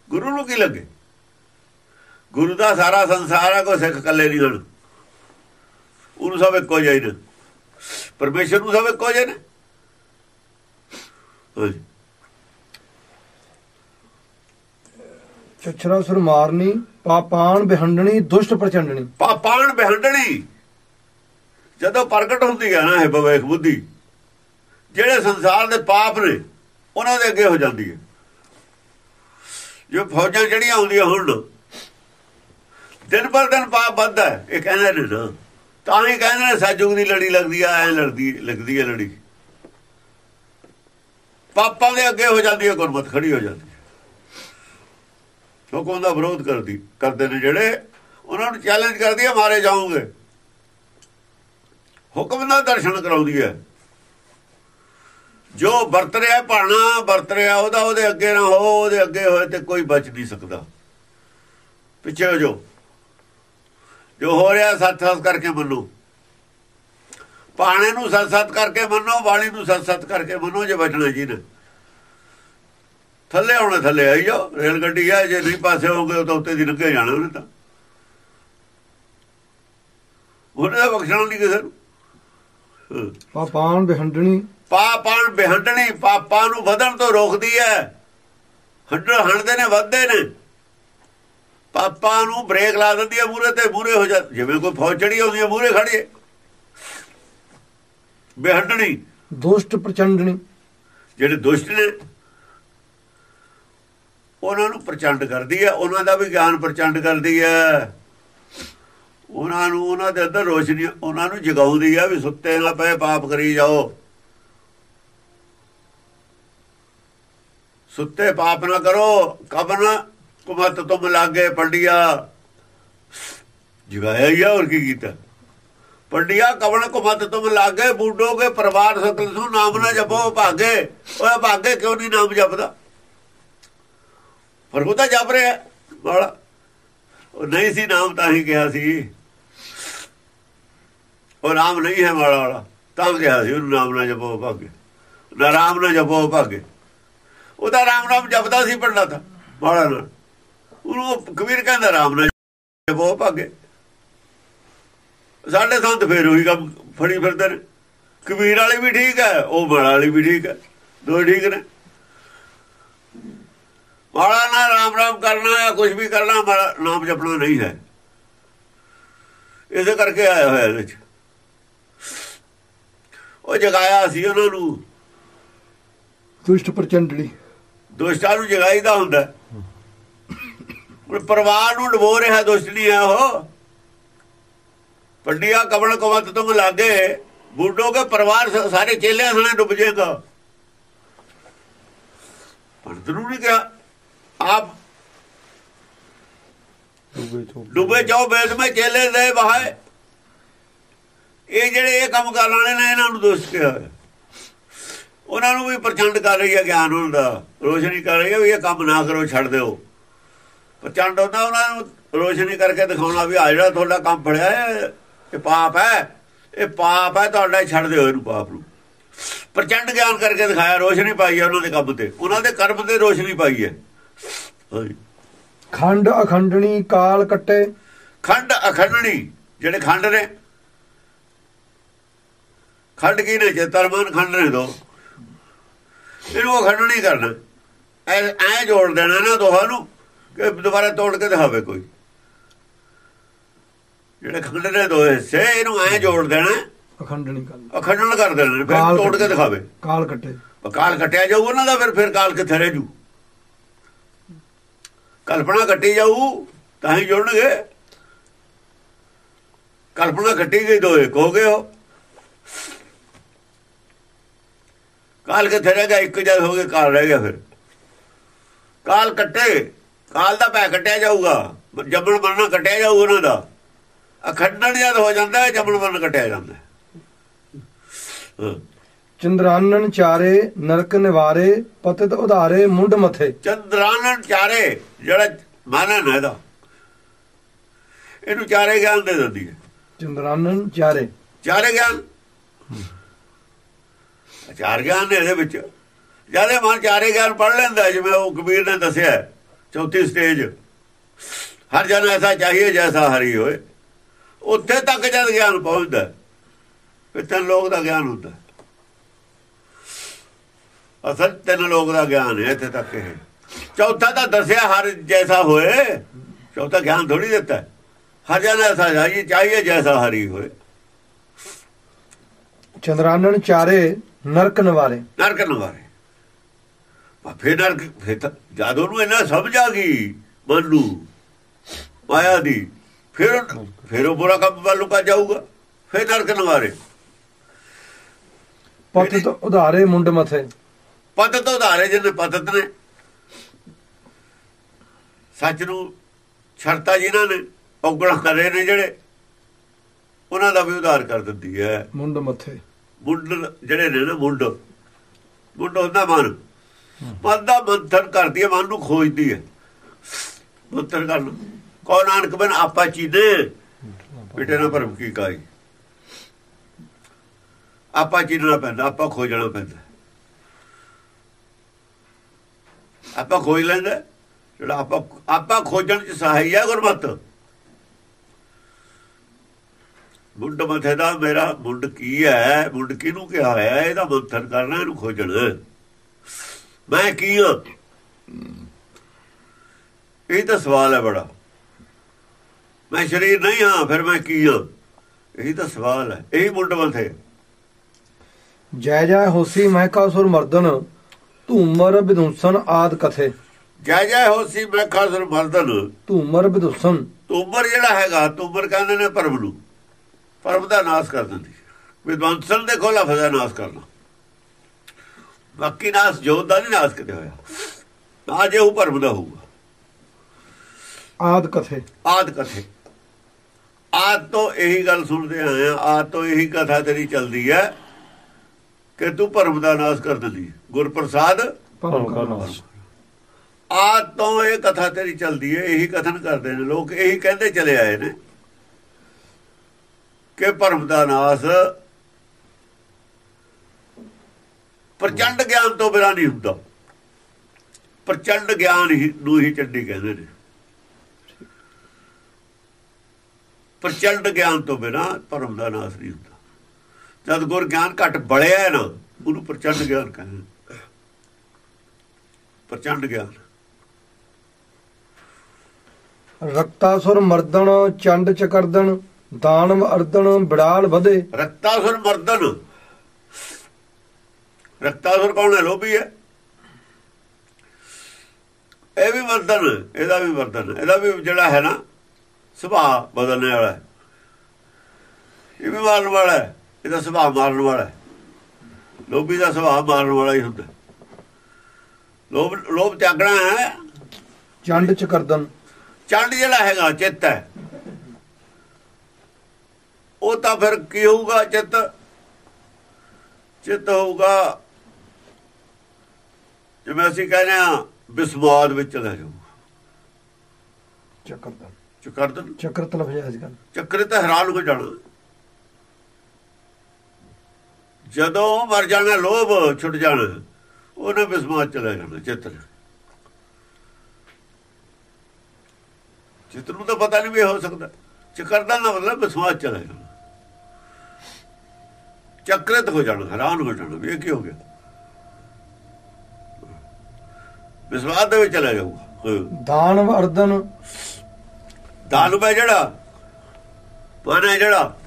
ਗੁਰੂ ਨੂੰ ਕੀ ਲੱਗੇ? ਗੁਰੂ ਦਾ ਸਾਰਾ ਸੰਸਾਰ ਹੈ ਕੋਈ ਸਿੱਖ ਇਕੱਲੇ ਨਹੀਂ ਹਨ। ਉਹਨੂੰ ਸਭ ਇੱਕੋ ਜਿਹਾ ਨੇ। ਪਰਮੇਸ਼ਰ ਨੂੰ ਸਭ ਇੱਕੋ ਜਿਹੇ ਨੇ। ਚਛਰਾ ਸੁਰ ਮਾਰਨੀ ਪਾਪਾਨ ਬਿਹੰਡਣੀ ਦੁਸ਼ਟ ਪ੍ਰਚੰਡਣੀ। ਪਾਪਾਨ ਬਿਹੰਡਣੀ। ਜਦੋਂ ਪ੍ਰਗਟ ਹੁੰਦੀ ਹੈ ਨਾ ਇਹ ਬਵੇਖ ਬੁੱਧੀ ਜਿਹੜੇ ਸੰਸਾਰ ਦੇ ਪਾਪ ਨੇ ਉਹਨਾਂ ਦੇ ਅੱਗੇ ਹੋ ਜਾਂਦੀ ਹੈ। ਜੋ ਫੌਜਾਂ ਜਿਹੜੀਆਂ ਹੁੰਦੀਆਂ ਹੁਣ ਦਿਨ ਪਰ ਦਿਨ ਪਾਪ ਵੱਧਦਾ ਹੈ ਇਹ ਕਹਿੰਦੇ ਨੇ ਨਾ। ਤਾਂ ਹੀ ਕਹਿੰਦੇ ਨੇ ਸੱਜੂਗ ਦੀ ਲੜੀ ਲੱਗਦੀ ਆ, ਐ ਲੜਦੀ, ਲੱਗਦੀ ਹੈ ਲੜੀ। ਪਾਪਾਂ ਦੇ ਅੱਗੇ ਹੋ ਜਾਂਦੀ ਹੈ ਗੁਰਮਤ ਖੜੀ ਹੋ ਜਾਂਦੀ ਹੈ ਹੁਕਮ ਦਾ ਵਿਰੋਧ ਕਰਦੀ, ਕਰਦੇ ਨੇ ਜਿਹੜੇ ਉਹਨਾਂ ਨੂੰ ਚੈਲੰਜ ਕਰਦੀ ਹੈ ਮਾਰੇ ਜਾਓਗੇ। ਹੁਕਮ ਦਾ ਦਰਸ਼ਨ ਕਰਾਉਂਦੀ ਹੈ ਜੋ ਵਰਤ ਰਿਹਾ, ਭਾਣਾ ਵਰਤ ਰਿਹਾ, ਉਹਦਾ ਉਹਦੇ ਅੱਗੇ ਨਾ ਹੋ, ਉਹਦੇ ਅੱਗੇ ਹੋਏ ਤੇ ਕੋਈ ਬਚ ਨਹੀਂ ਸਕਦਾ। ਪਿੱਛੇ ਹੋ ਜਾਓ। ਜੋ ਹੋ ਰਿਹਾ ਸੱਚ ਸੱਚ ਕਰਕੇ ਮੰਨੋ। ਪਾਣੇ ਨੂੰ ਸੱਚ ਸੱਚ ਕਰਕੇ ਮੰਨੋ ਬਾਣੀ ਨੂੰ ਸੱਚ ਸੱਚ ਕਰਕੇ ਮੰਨੋ ਜੇ ਬਚਣਾ ਜੀ ਨੇ। ਥੱਲੇ ਆਉਣੇ ਥੱਲੇ ਆਈ ਜਾਓ ਰੇਲ ਗੱਡੀ ਆ ਜੇ ਨਹੀਂ ਪਾਸੇ ਹੋਗੇ ਤਾਂ ਉੱਤੇ ਦੀ ਲੰਘੇ ਜਾਣਾ ਉਹਨੇ ਤਾਂ। ਉਹਨੇ ਤਾਂ ਬਖਸ਼ਣਾ ਨਹੀਂ ਕਿਸੇ ਨੂੰ। ਪਾਪਾਨ ਬਿਹੰਡਣੀ ਪਾਪਾਂ ਬਿਹੰਡਣੀ ਪਾਪਾਂ ਨੂੰ ਵਧਣ ਤੋਂ ਰੋਕਦੀ ਹੈ ਹੰਡਣ ਹੰਡਦੇ ਨੇ ਵੱਧਦੇ ਨੇ। ਪਾਪਾਂ ਨੂੰ ਬ੍ਰੇਕ ਲਾ ਦਿੰਦੀ ਹੈ ਮੂਰੇ ਤੇ ਮੂਰੇ ਹੋ ਜਾ ਜਿਵੇਂ ਕੋਈ ਫੌਜ ਚੜੀ ਹੁੰਦੀ ਹੈ ਮੂਰੇ ਖੜੀਏ ਬਿਹੰਡਣੀ। ਦੁਸ਼ਟ ਪ੍ਰਚੰਡਣੀ। ਜਿਹੜੇ ਦੁਸ਼ਟ ਨੇ ਉਹਨਾਂ ਨੂੰ ਪ੍ਰਚੰਡ ਕਰਦੀ ਹੈ ਉਹਨਾਂ ਦਾ ਵੀ ਗਿਆਨ ਪ੍ਰਚੰਡ ਕਰਦੀ ਹੈ। ਉਹਨਾਂ ਨੂੰ ਉਹਨਾਂ ਦੇ ਅੰਦਰ ਰੋਸ਼ਨੀ ਉਹਨਾਂ ਨੂੰ ਜਗਾਉਂਦੀ ਹੈ ਵੀ ਸੁੱਤੇ ਨਾ ਪਏ ਪਾਪ ਕਰੀ ਜਾਓ। ਸੁੱਤੇ ਪਾਪ ਨਾ ਕਰੋ ਕਬਨ ਕੁਮਤ ਤੁਮ ਲਾਗੇ ਪੰਡਿਆ। ਜਗਾਇਆ ਹੀ ਹੋਰ ਕੀ ਕੀਤਾ? ਪੰਡਿਆ, ਕਵਣ ਕੁਮਤ ਤੁਮ ਲਾਗੇ ਬੂਡੋਗੇ ਪਰਿਵਾਰ ਸਤਲ ਨੂੰ ਨਾਮ ਨਾ ਜਪੋ ਭਾਗੇ। ਓਏ ਭਾਗੇ ਕਿਉਂ ਨਹੀਂ ਨਾਮ ਜਪਦਾ? ਪਰ ਉਹ ਤਾਂ ਜਪ ਰਿਹਾ, ਵਾਲਾ। ਉਹ ਨਹੀਂ ਸੀ, ਨਾਮ ਤਾਂ ਹੀ ਕਿਹਾ ਸੀ। ਉਹ ਨਾਮ ਨਹੀਂ ਹੈ ਵਾਲਾ ਵਾਲਾ। ਤਾਂ ਕਿਹਾ ਸੀ ਉਹਨੂੰ, ਨਾਮ ਨਾ ਜਪੋ ਭਾਗੇ। ਨਾ ਰਾਮ ਨਾ ਜਪੋ ਭਾਗੇ। ਉਹਦਾ ਰਾਮ ਨਾਮ ਜਪਦਾ ਸੀ ਪੰਡਾ ਤਾਂ ਵਾਲਾ ਨਾਲ। ਉਹਨੂੰ ਕਬੀਰ ਕਹਿੰਦਾ ਰਾਮ ਨਾ ਜਪੋ ਭਾਗੇ। ਸਾਡੇ ਸੰਤ ਫੇਰ ਉਹੀ ਕੰਮ ਫੜੀ ਫਿਰਦੇ ਨੇ। ਕਬੀਰ ਵਾਲੀ ਵੀ ਠੀਕ ਹੈ ਉਹ ਬੜਾ ਵਾਲੀ ਵੀ ਠੀਕ ਹੈ। ਦੋ ਠੀਕ ਨੇ। ਮਾੜਾ ਨਾ ਰਾਮ ਰਾਮ ਕਰਨਾ ਜਾਂ ਕੁਝ ਵੀ ਕਰਨਾ ਮਾੜਾ ਨਾਮ ਜਪਣਾ ਨਹੀਂ ਹੈ। ਇਸੇ ਕਰਕੇ ਆਇਆ ਹੋਇਆ ਇਹਦੇ ਚ। ਉਹ ਜਗਾਇਆ ਸੀ ਉਹਨਾਂ ਨੂੰ। ਦੁਸ਼ਟ ਪ੍ਰਚੰਡਣੀ ਦੁਸ਼ਟਾਂ ਨੂੰ ਜਗਾਈਦਾ ਹੁੰਦਾ। ਹੁਣ ਪਰਿਵਾਰ ਨੂੰ ਡਬੋ ਰਿਹਾ ਦੁਸ਼ਟ ਨਹੀਂ ਹੈ ਉਹ। ਪੰਡਿਆ ਕਵਣ ਕਵਤ ਤੁਮ ਲਾਗੇ ਬੁੱਢੋ ਕੇ ਪਰਿਵਾਰ ਸਾਰੇ ਚੇਲਿਆਂ ਸਣੇ ਡੁੱਬ ਜਾਏਗਾ। ਪੰਡਤ ਨੂੰ ਨਹੀਂ ਕਿਹਾ। ਆਪ ਡੁੱਬੇ ਜਾਓ ਬੇਦ ਮੈਂ ਚੇਲੇ ਦੇ ਬਹਾਏ ਇਹ ਜਿਹੜੇ ਇਹ ਕੰਮ ਕਰਨ ਵਾਲੇ ਨੇ ਇਹਨਾਂ ਨੂੰ ਦੋਸ਼ ਕਿਹਾ। ਉਹਨਾਂ ਨੂੰ ਵੀ ਪ੍ਰਚੰਡ ਕਰ ਰਹੀ ਹੈ ਗਿਆਨ ਉਹਨਾਂ ਦਾ। ਰੋਸ਼ਨੀ ਕਰ ਰਹੀ ਹੈ ਵੀ ਇਹ ਕੰਮ ਨਾ ਕਰੋ ਛੱਡ ਦਿਓ। ਪ੍ਰਚੰਡ ਹੁੰਦਾ ਉਹਨਾਂ ਨੂੰ ਰੋਸ਼ਨੀ ਕਰਕੇ ਦਿਖਾਉਣਾ ਵੀ ਆ ਜਿਹੜਾ ਤੁਹਾਡਾ ਕੰਮ ਫੜਿਆ ਇਹ ਪਾਪ ਹੈ ਇਹ ਪਾਪ ਹੈ ਤੁਹਾਡਾ ਛੱਡ ਦਿਓ ਇਹਨੂੰ ਪਾਪ ਨੂੰ। ਪ੍ਰਚੰਡ ਗਿਆਨ ਕਰਕੇ ਦਿਖਾਇਆ ਰੋਸ਼ਨੀ ਪਾਈ ਹੈ ਉਹਨਾਂ ਦੇ ਕੰਮ ਤੇ। ਉਹਨਾਂ ਦੇ ਕਰਮ ਤੇ ਰੋਸ਼ਨੀ ਪਾਈ ਹੈ। ਖੰਡ ਅਖੰਡਣੀ ਕਾਲ ਕੱਟੇ। ਖੰਡ ਅਖੰਡਣੀ ਜਿਹੜੇ ਖੰਡ ਨੇ। ਖੰਡ ਕੀ ਨੇ? ਚੇਤਰਮਨ ਖੰਡ ਨੇ ਦੋ। ਇਹਨੂੰ ਅਖੰਡ ਨਹੀਂ ਕਰਨਾ। ਐ ਐ ਜੋੜ ਦੇਣਾ ਨਾ ਦੋਹਾਂ ਨੂੰ। ਕਿ ਦੁਬਾਰਾ ਤੋੜ ਕੇ ਦਿਖਾਵੇ ਕੋਈ। ਜਿਹੜੇ ਖੰਡ ਨੇ ਦੋ ਹਿੱਸੇ ਇਹਨੂੰ ਐ ਜੋੜ ਦੇਣਾ। ਅਖੰਡਣੀ ਕਾਲ ਅਖੰਡਨ ਕਰ ਦੇਣਾ ਫਿਰ ਤੋੜ ਕੇ। ਦਿਖਾਵੇ। ਕਾਲ ਕੱਟੇ। ਕਾਲ ਕੱਟਿਆ ਜਾਊ ਉਹਨਾਂ ਦਾ ਫਿਰ ਫਿਰ ਕਾਲ ਕਿੱਥੇ ਰਹਿ ਜੂ? ਕਲਪਨਾ ਕੱਟੀ ਜਾਊ ਤਾਂ ਹੀ ਜੁੜਨਗੇ। ਕਲਪਨਾ ਕੱਟੀ ਗਈ ਦੋ ਇੱਕ ਹੋ ਗਏ ਹੋ ਕਾਲ ਕਿੱਥੇ ਰਹਿ ਗਿਆ? ਇੱਕ ਜਦ ਹੋ ਗਏ ਕਾਲ ਰਹਿ ਗਿਆ ਫਿਰ। ਕਾਲ ਕੱਟੇ। ਕਾਲ ਦਾ ਪੈ ਕੱਟਿਆ ਜਾਊਗਾ। ਜੰਮਣ ਮਰਨਾ ਕੱਟਿਆ ਜਾਊ ਉਹਨਾਂ ਦਾ। ਅਖੰਡਨ ਜਦ ਹੋ ਜਾਂਦਾ ਹੈ ਜੰਮਣ ਮਰਨ ਕੱਟਿਆ ਜਾਂਦਾ। ਚੰਦਰਾਨਨ ਚਾਰੇ ਨਰਕ ਨਿਵਾਰੇ ਪਤਿਤ ਉਧਾਰੇ ਮੁੰਡ ਮਥੇ। ਚੰਦਰਾਨਨ ਚਾਰੇ ਜਿਹੜਾ ਮਾਨਨ ਹੈ ਇਹਦਾ। ਇਹਨੂੰ ਚਾਰੇ ਗਿਆਨ ਦੇ ਦਿੰਦੀ ਹੈ। ਚੰਦਰਾਨਨ ਚਾਰੇ। ਚਾਰੇ ਗਿਆਨ। ਚਾਰ ਗਿਆਨ ਨੇ ਇਹਦੇ ਵਿੱਚ। ਜ਼ਿਆਦਾ ਮਨ ਚਾਰੇ ਗਿਆਨ ਪੜ ਲੈਂਦਾ ਜਿਵੇਂ ਉਹ ਕਬੀਰ ਨੇ ਦੱਸਿਆ ਚੌਥੀ ਸਟੇਜ। ਹਰ ਜਨ ਐਸਾ ਚਾਹੀਏ ਜੈਸਾ ਹਰੀ ਹੋਏ। ਉੱਥੇ ਤੱਕ ਜਦ ਗਿਆਨ ਪਹੁੰਚਦਾ ਹੈ, ਫਿਰ ਲੋਕ ਦਾ ਗਿਆਨ ਹੁੰਦਾ ਹੈ। ਅਸਲ ਤਿੰਨ ਲੋਕ ਦਾ ਗਿਆਨ ਹੈ ਇੱਥੇ ਤੱਕ ਇਹ। ਚੌਥਾ ਤਾਂ ਦੱਸਿਆ ਹਰ ਜੈਸਾ ਹੋਏ ਚੌਥਾ ਗਿਆਨ ਥੋੜੀ ਦਿੱਤਾ ਹੈ। ਹਰ ਜਨ ਐਸਾ ਚਾਹੀਏ ਚਾਹੀਏ ਜੈਸਾ ਹਰੀ ਹੋਏ। ਚੰਦਰਾਨਨ ਚਾਰੇ ਨਰਕ ਨਿਵਾਰੇ। ਨਰਕ ਨਵਾਰੇ। ਫਿਰ ਨਰਕ ਫਿਰ ਤਾਂ ਜਦ ਉਹਨੂੰ ਇਹਨਾਂ ਸਮਝ ਆ ਗਈ ਮਨ ਨੂੰ ਮਾਇਆ ਦੀ ਫਿਰ ਫਿਰ ਉਹ ਬੁਰਾ ਕੰਮ ਵੱਲ ਨੂੰ ਕਾ ਜਾਊਗਾ ਫਿਰ ਨਰਕ ਨਵਾਰੇ ਪਤਿਤ ਉਧਾਰੇ ਮੁੰਡ ਮਥੇ। ਪਤਤ ਤੋਂ ਉਧਾਰੇ ਜਿਹਨੇ ਪਤਤ ਨੇ। ਸੱਚ ਨੂੰ ਛੜਤਾ ਜਿਨ੍ਹਾਂ ਨੇ ਔਗਣਾ ਕਰੇ ਨੇ ਜਿਹੜੇ ਉਹਨਾਂ ਦਾ ਵੀ ਉਧਾਰ ਕਰ ਦਿੰਦੀ ਹੈ। ਮੁੰਡ ਮਥੇ। ਮੁੰਡ ਜਿਹੜੇ ਨੇ ਨਾ ਮੁੰਡ ਮੁੰਡ ਹੁੰਦਾ ਮਨ। ਮਨ ਦਾ ਮੰਥਨ ਕਰਦੀ ਹੈ, ਮਨ ਨੂੰ ਖੋਜਦੀ ਹੈ। ਮੰਥਨ ਕਰਨ। ਕੋ ਨਾਨਕ ਬਨ ਆਪਾ ਚੀਨੇ। ਬਿਟੇ ਨਾ ਭਰਮ ਕੀ ਕਾਈ ਆਪਾ ਚੀਨਣਾ ਪੈਂਦਾ, ਆਪਾ ਖੋਜਣਾ ਪੈਂਦਾ। ਆਪਾ ਖੋਜ ਲੈਂਦਾ, ਜਿਹੜਾ ਆਪਾ ਆਪਾ ਖੋਜਣ ਚ ਸਹਾਈ ਹੈ ਗੁਰਮਤ। ਮੁੰਡ ਮਥੇ ਦਾ, ਮੇਰਾ ਮੁੰਡ ਕੀ ਹੈ? ਮੁੰਡ ਕਿਹਨੂੰ ਕਿਹਾ ਹੋਇਆ? ਇਹਦਾ ਮੰਥਨ ਕਰਨਾ, ਇਹਨੂੰ ਖੋਜਣਾ। ਮੈਂ ਕੀ ਹਾਂ ਇਹ ਤਾਂ ਸਵਾਲ ਹੈ ਬੜਾ। ਮੈਂ ਸ਼ਰੀਰ ਨਹੀਂ ਹਾਂ ਫਿਰ ਮੈਂ ਕੀ ਹਾਂ ਇਹ ਤਾਂ ਸਵਾਲ ਹੈ। ਇਹੀ ਮੁੰਡ ਮਥੇ ਜੈ ਜੈ ਹੋਸੀ ਮਹਿਕਾਸੁਰ ਮਰਦਨ ਧੂਮਰ ਵਿਦੁੰਸਨ ਆਦ ਕਥੇ। ਜੈ ਜੈ ਹੋਸੀ ਮੈਂ ਖਾਸਰ ਮਰਦਨ। ਧੂਮਰ ਵਿਦੁੰਸਨ ਤੁਮਰ ਜਿਹੜਾ ਹੈਗਾ ਤੁਮਰ ਕਹਿੰਦੇ ਨੇ ਪਰਮ ਨੂੰ। ਪਰਮ ਦਾ ਨਾਸ ਕਰ ਦਿੰਦੀ। ਵਿਦਵਾਂਸਨ ਦੇ ਕੋਲ ਲਫ਼ਜ਼ ਦਾ ਨਾਸ ਕਰਨਾ। ਬਾਕੀ ਨਾਸ ਜੋਤ ਦਾ ਨਹੀਂ ਨਾਸ ਕਿਤੇ ਹੋਇਆ। ਨਾ ਜੇ ਉਹ ਪਰਮ ਦਾ ਹੋਊਗਾ। ਆਦ ਕਥੇ। ਆਦ ਕਥੇ। ਆਦ ਤੋਂ ਇਹੀ ਗੱਲ ਸੁਣਦੇ ਆਏ ਆ ਆਦ ਤੋਂ ਇਹੀ ਕਥਾ ਤੇਰੀ ਚੱਲਦੀ ਹੈ ਕਿ ਤੂੰ ਪਰਮ ਦਾ ਨਾਸ ਕਰ ਦਿੰਦੀ ਗੁਰਪ੍ਰਸਾਦ? ਪਰਮ ਕਾ ਨਾਸ। ਆਦ ਤੋਂ ਇਹ ਕਥਾ ਤੇਰੀ ਚੱਲਦੀ ਹੈ ਇਹੀ ਕਥਨ ਕਰਦੇ ਨੇ ਲੋਕ ਇਹੀ ਕਹਿੰਦੇ ਚਲੇ ਆਏ ਨੇ ਕਿ ਭਰਮ ਦਾ ਨਾਸ ਪ੍ਰਚੰਡ ਗਿਆਨ ਤੋਂ ਬਿਨਾਂ ਨਹੀਂ ਹੁੰਦਾ। ਪ੍ਰਚੰਡ ਗਿਆਨ ਹੀ ਨੂੰ ਹੀ ਚੰਡੀ ਕਹਿੰਦੇ ਨੇ। ਪ੍ਰਚੰਡ ਗਿਆਨ ਤੋਂ ਬਿਨਾਂ ਭਰਮ ਦਾ ਨਾਸ ਨਹੀਂ ਹੁੰਦਾ। ਜਦ ਗੁਰ ਗਿਆਨ ਘਟ ਬੜਿਆ ਹੈ ਨਾ ਉਹਨੂੰ ਪ੍ਰਚੰਡ ਗਿਆਨ ਕਹਿੰਦੇ। ਪ੍ਰਚੰਡ ਗਿਆਨ। ਰਕਤਾਸੁਰ ਮਰਦਨ ਚੰਡ ਚਕਰਦਨ ਦਾਨਵ ਅਰਦਨ ਬਿੜਾਲ ਵਧੇ। ਰਕਤਾਸੁਰ ਮਰਦਨ ਰਕਤਾਸੁਰ ਕੌਣ ਹੈ? ਲੋਭੀ ਹੈ। ਇਹ ਵੀ ਮਰਦਨ ਇਹਦਾ ਵੀ ਮਰਦਨ ਇਹਦਾ ਵੀ ਜਿਹੜਾ ਹੈ ਨਾ ਸੁਭਾਅ ਬਦਲਣੇ ਵਾਲਾ ਹੈ। ਇਹ ਵੀ ਮਾਰਨ ਵਾਲਾ ਹੈ ਇਹਦਾ ਸੁਭਾਅ ਮਾਰਨ ਵਾਲਾ ਹੈ। ਲੋਭੀ ਦਾ ਸੁਭਾਅ ਮਾਰਨ ਵਾਲਾ ਹੀ ਹੁੰਦਾ। ਲੋਭ ਲੋਭ ਤਿਆਗਣਾ ਹੈ। ਚੰਡ ਚਕਰਦਨ ਚੰਡ ਜਿਹੜਾ ਹੈਗਾ ਚਿੱਤ ਹੈ। ਉਹ ਤਾਂ ਫਿਰ ਕੀ ਹੋਊਗਾ? ਚਿੱਤ। ਚਿੱਤ ਹੋਊਗਾ ਜਿਵੇਂ ਅਸੀਂ ਕਹਿੰਦੇ ਆ ਬਿਸਮਾਦ ਵਿੱਚ ਚਲਾ ਜਾਊ ਚਕਰਦਨ ਚਕਰਦਨ ਚਕਰਤ ਲਫ਼ਜ਼ ਹੈ ਅੱਜ ਕੱਲ ਚੱਕਰ ਤਾਂ ਹੈਰਾਨ ਹੋ ਜਾਣਾ। ਜਦੋਂ ਮਰ ਜਾਣਾ ਲੋਭ ਛੁੱਟ ਜਾਣਾ ਉਹਨੇ ਬਿਸਮਾਦ ਚਲਾ ਜਾਣਾ ਚਿੱਤ ਨੇ ਚਿੱਤ ਨੂੰ ਤਾਂ ਪਤਾ ਨਹੀਂ ਵੀ ਹੋ ਸਕਦਾ। ਚਕਰਦਾ ਨਾ ਮਤਲਬ ਬਿਸਮਾਦ ਚਲਾ ਜਾਣਾ। ਚੱਕਰਿਤ ਹੋ ਜਾਣਾ ਹੈਰਾਨ ਹੋ ਜਾਣਾ ਵੀ ਇਹ ਕੀ ਹੋ ਗਿਆ? ਬਿਸਮਾਦ ਦੇ ਵਿੱਚ ਚਲਾ ਜਾਊਗਾ। ਹਾਂ। ਦਾਨਵ ਅਰਦਨ ਦਾਨਵ ਹੈ ਜਿਹੜਾ ਹੈ ਜਿਹੜਾ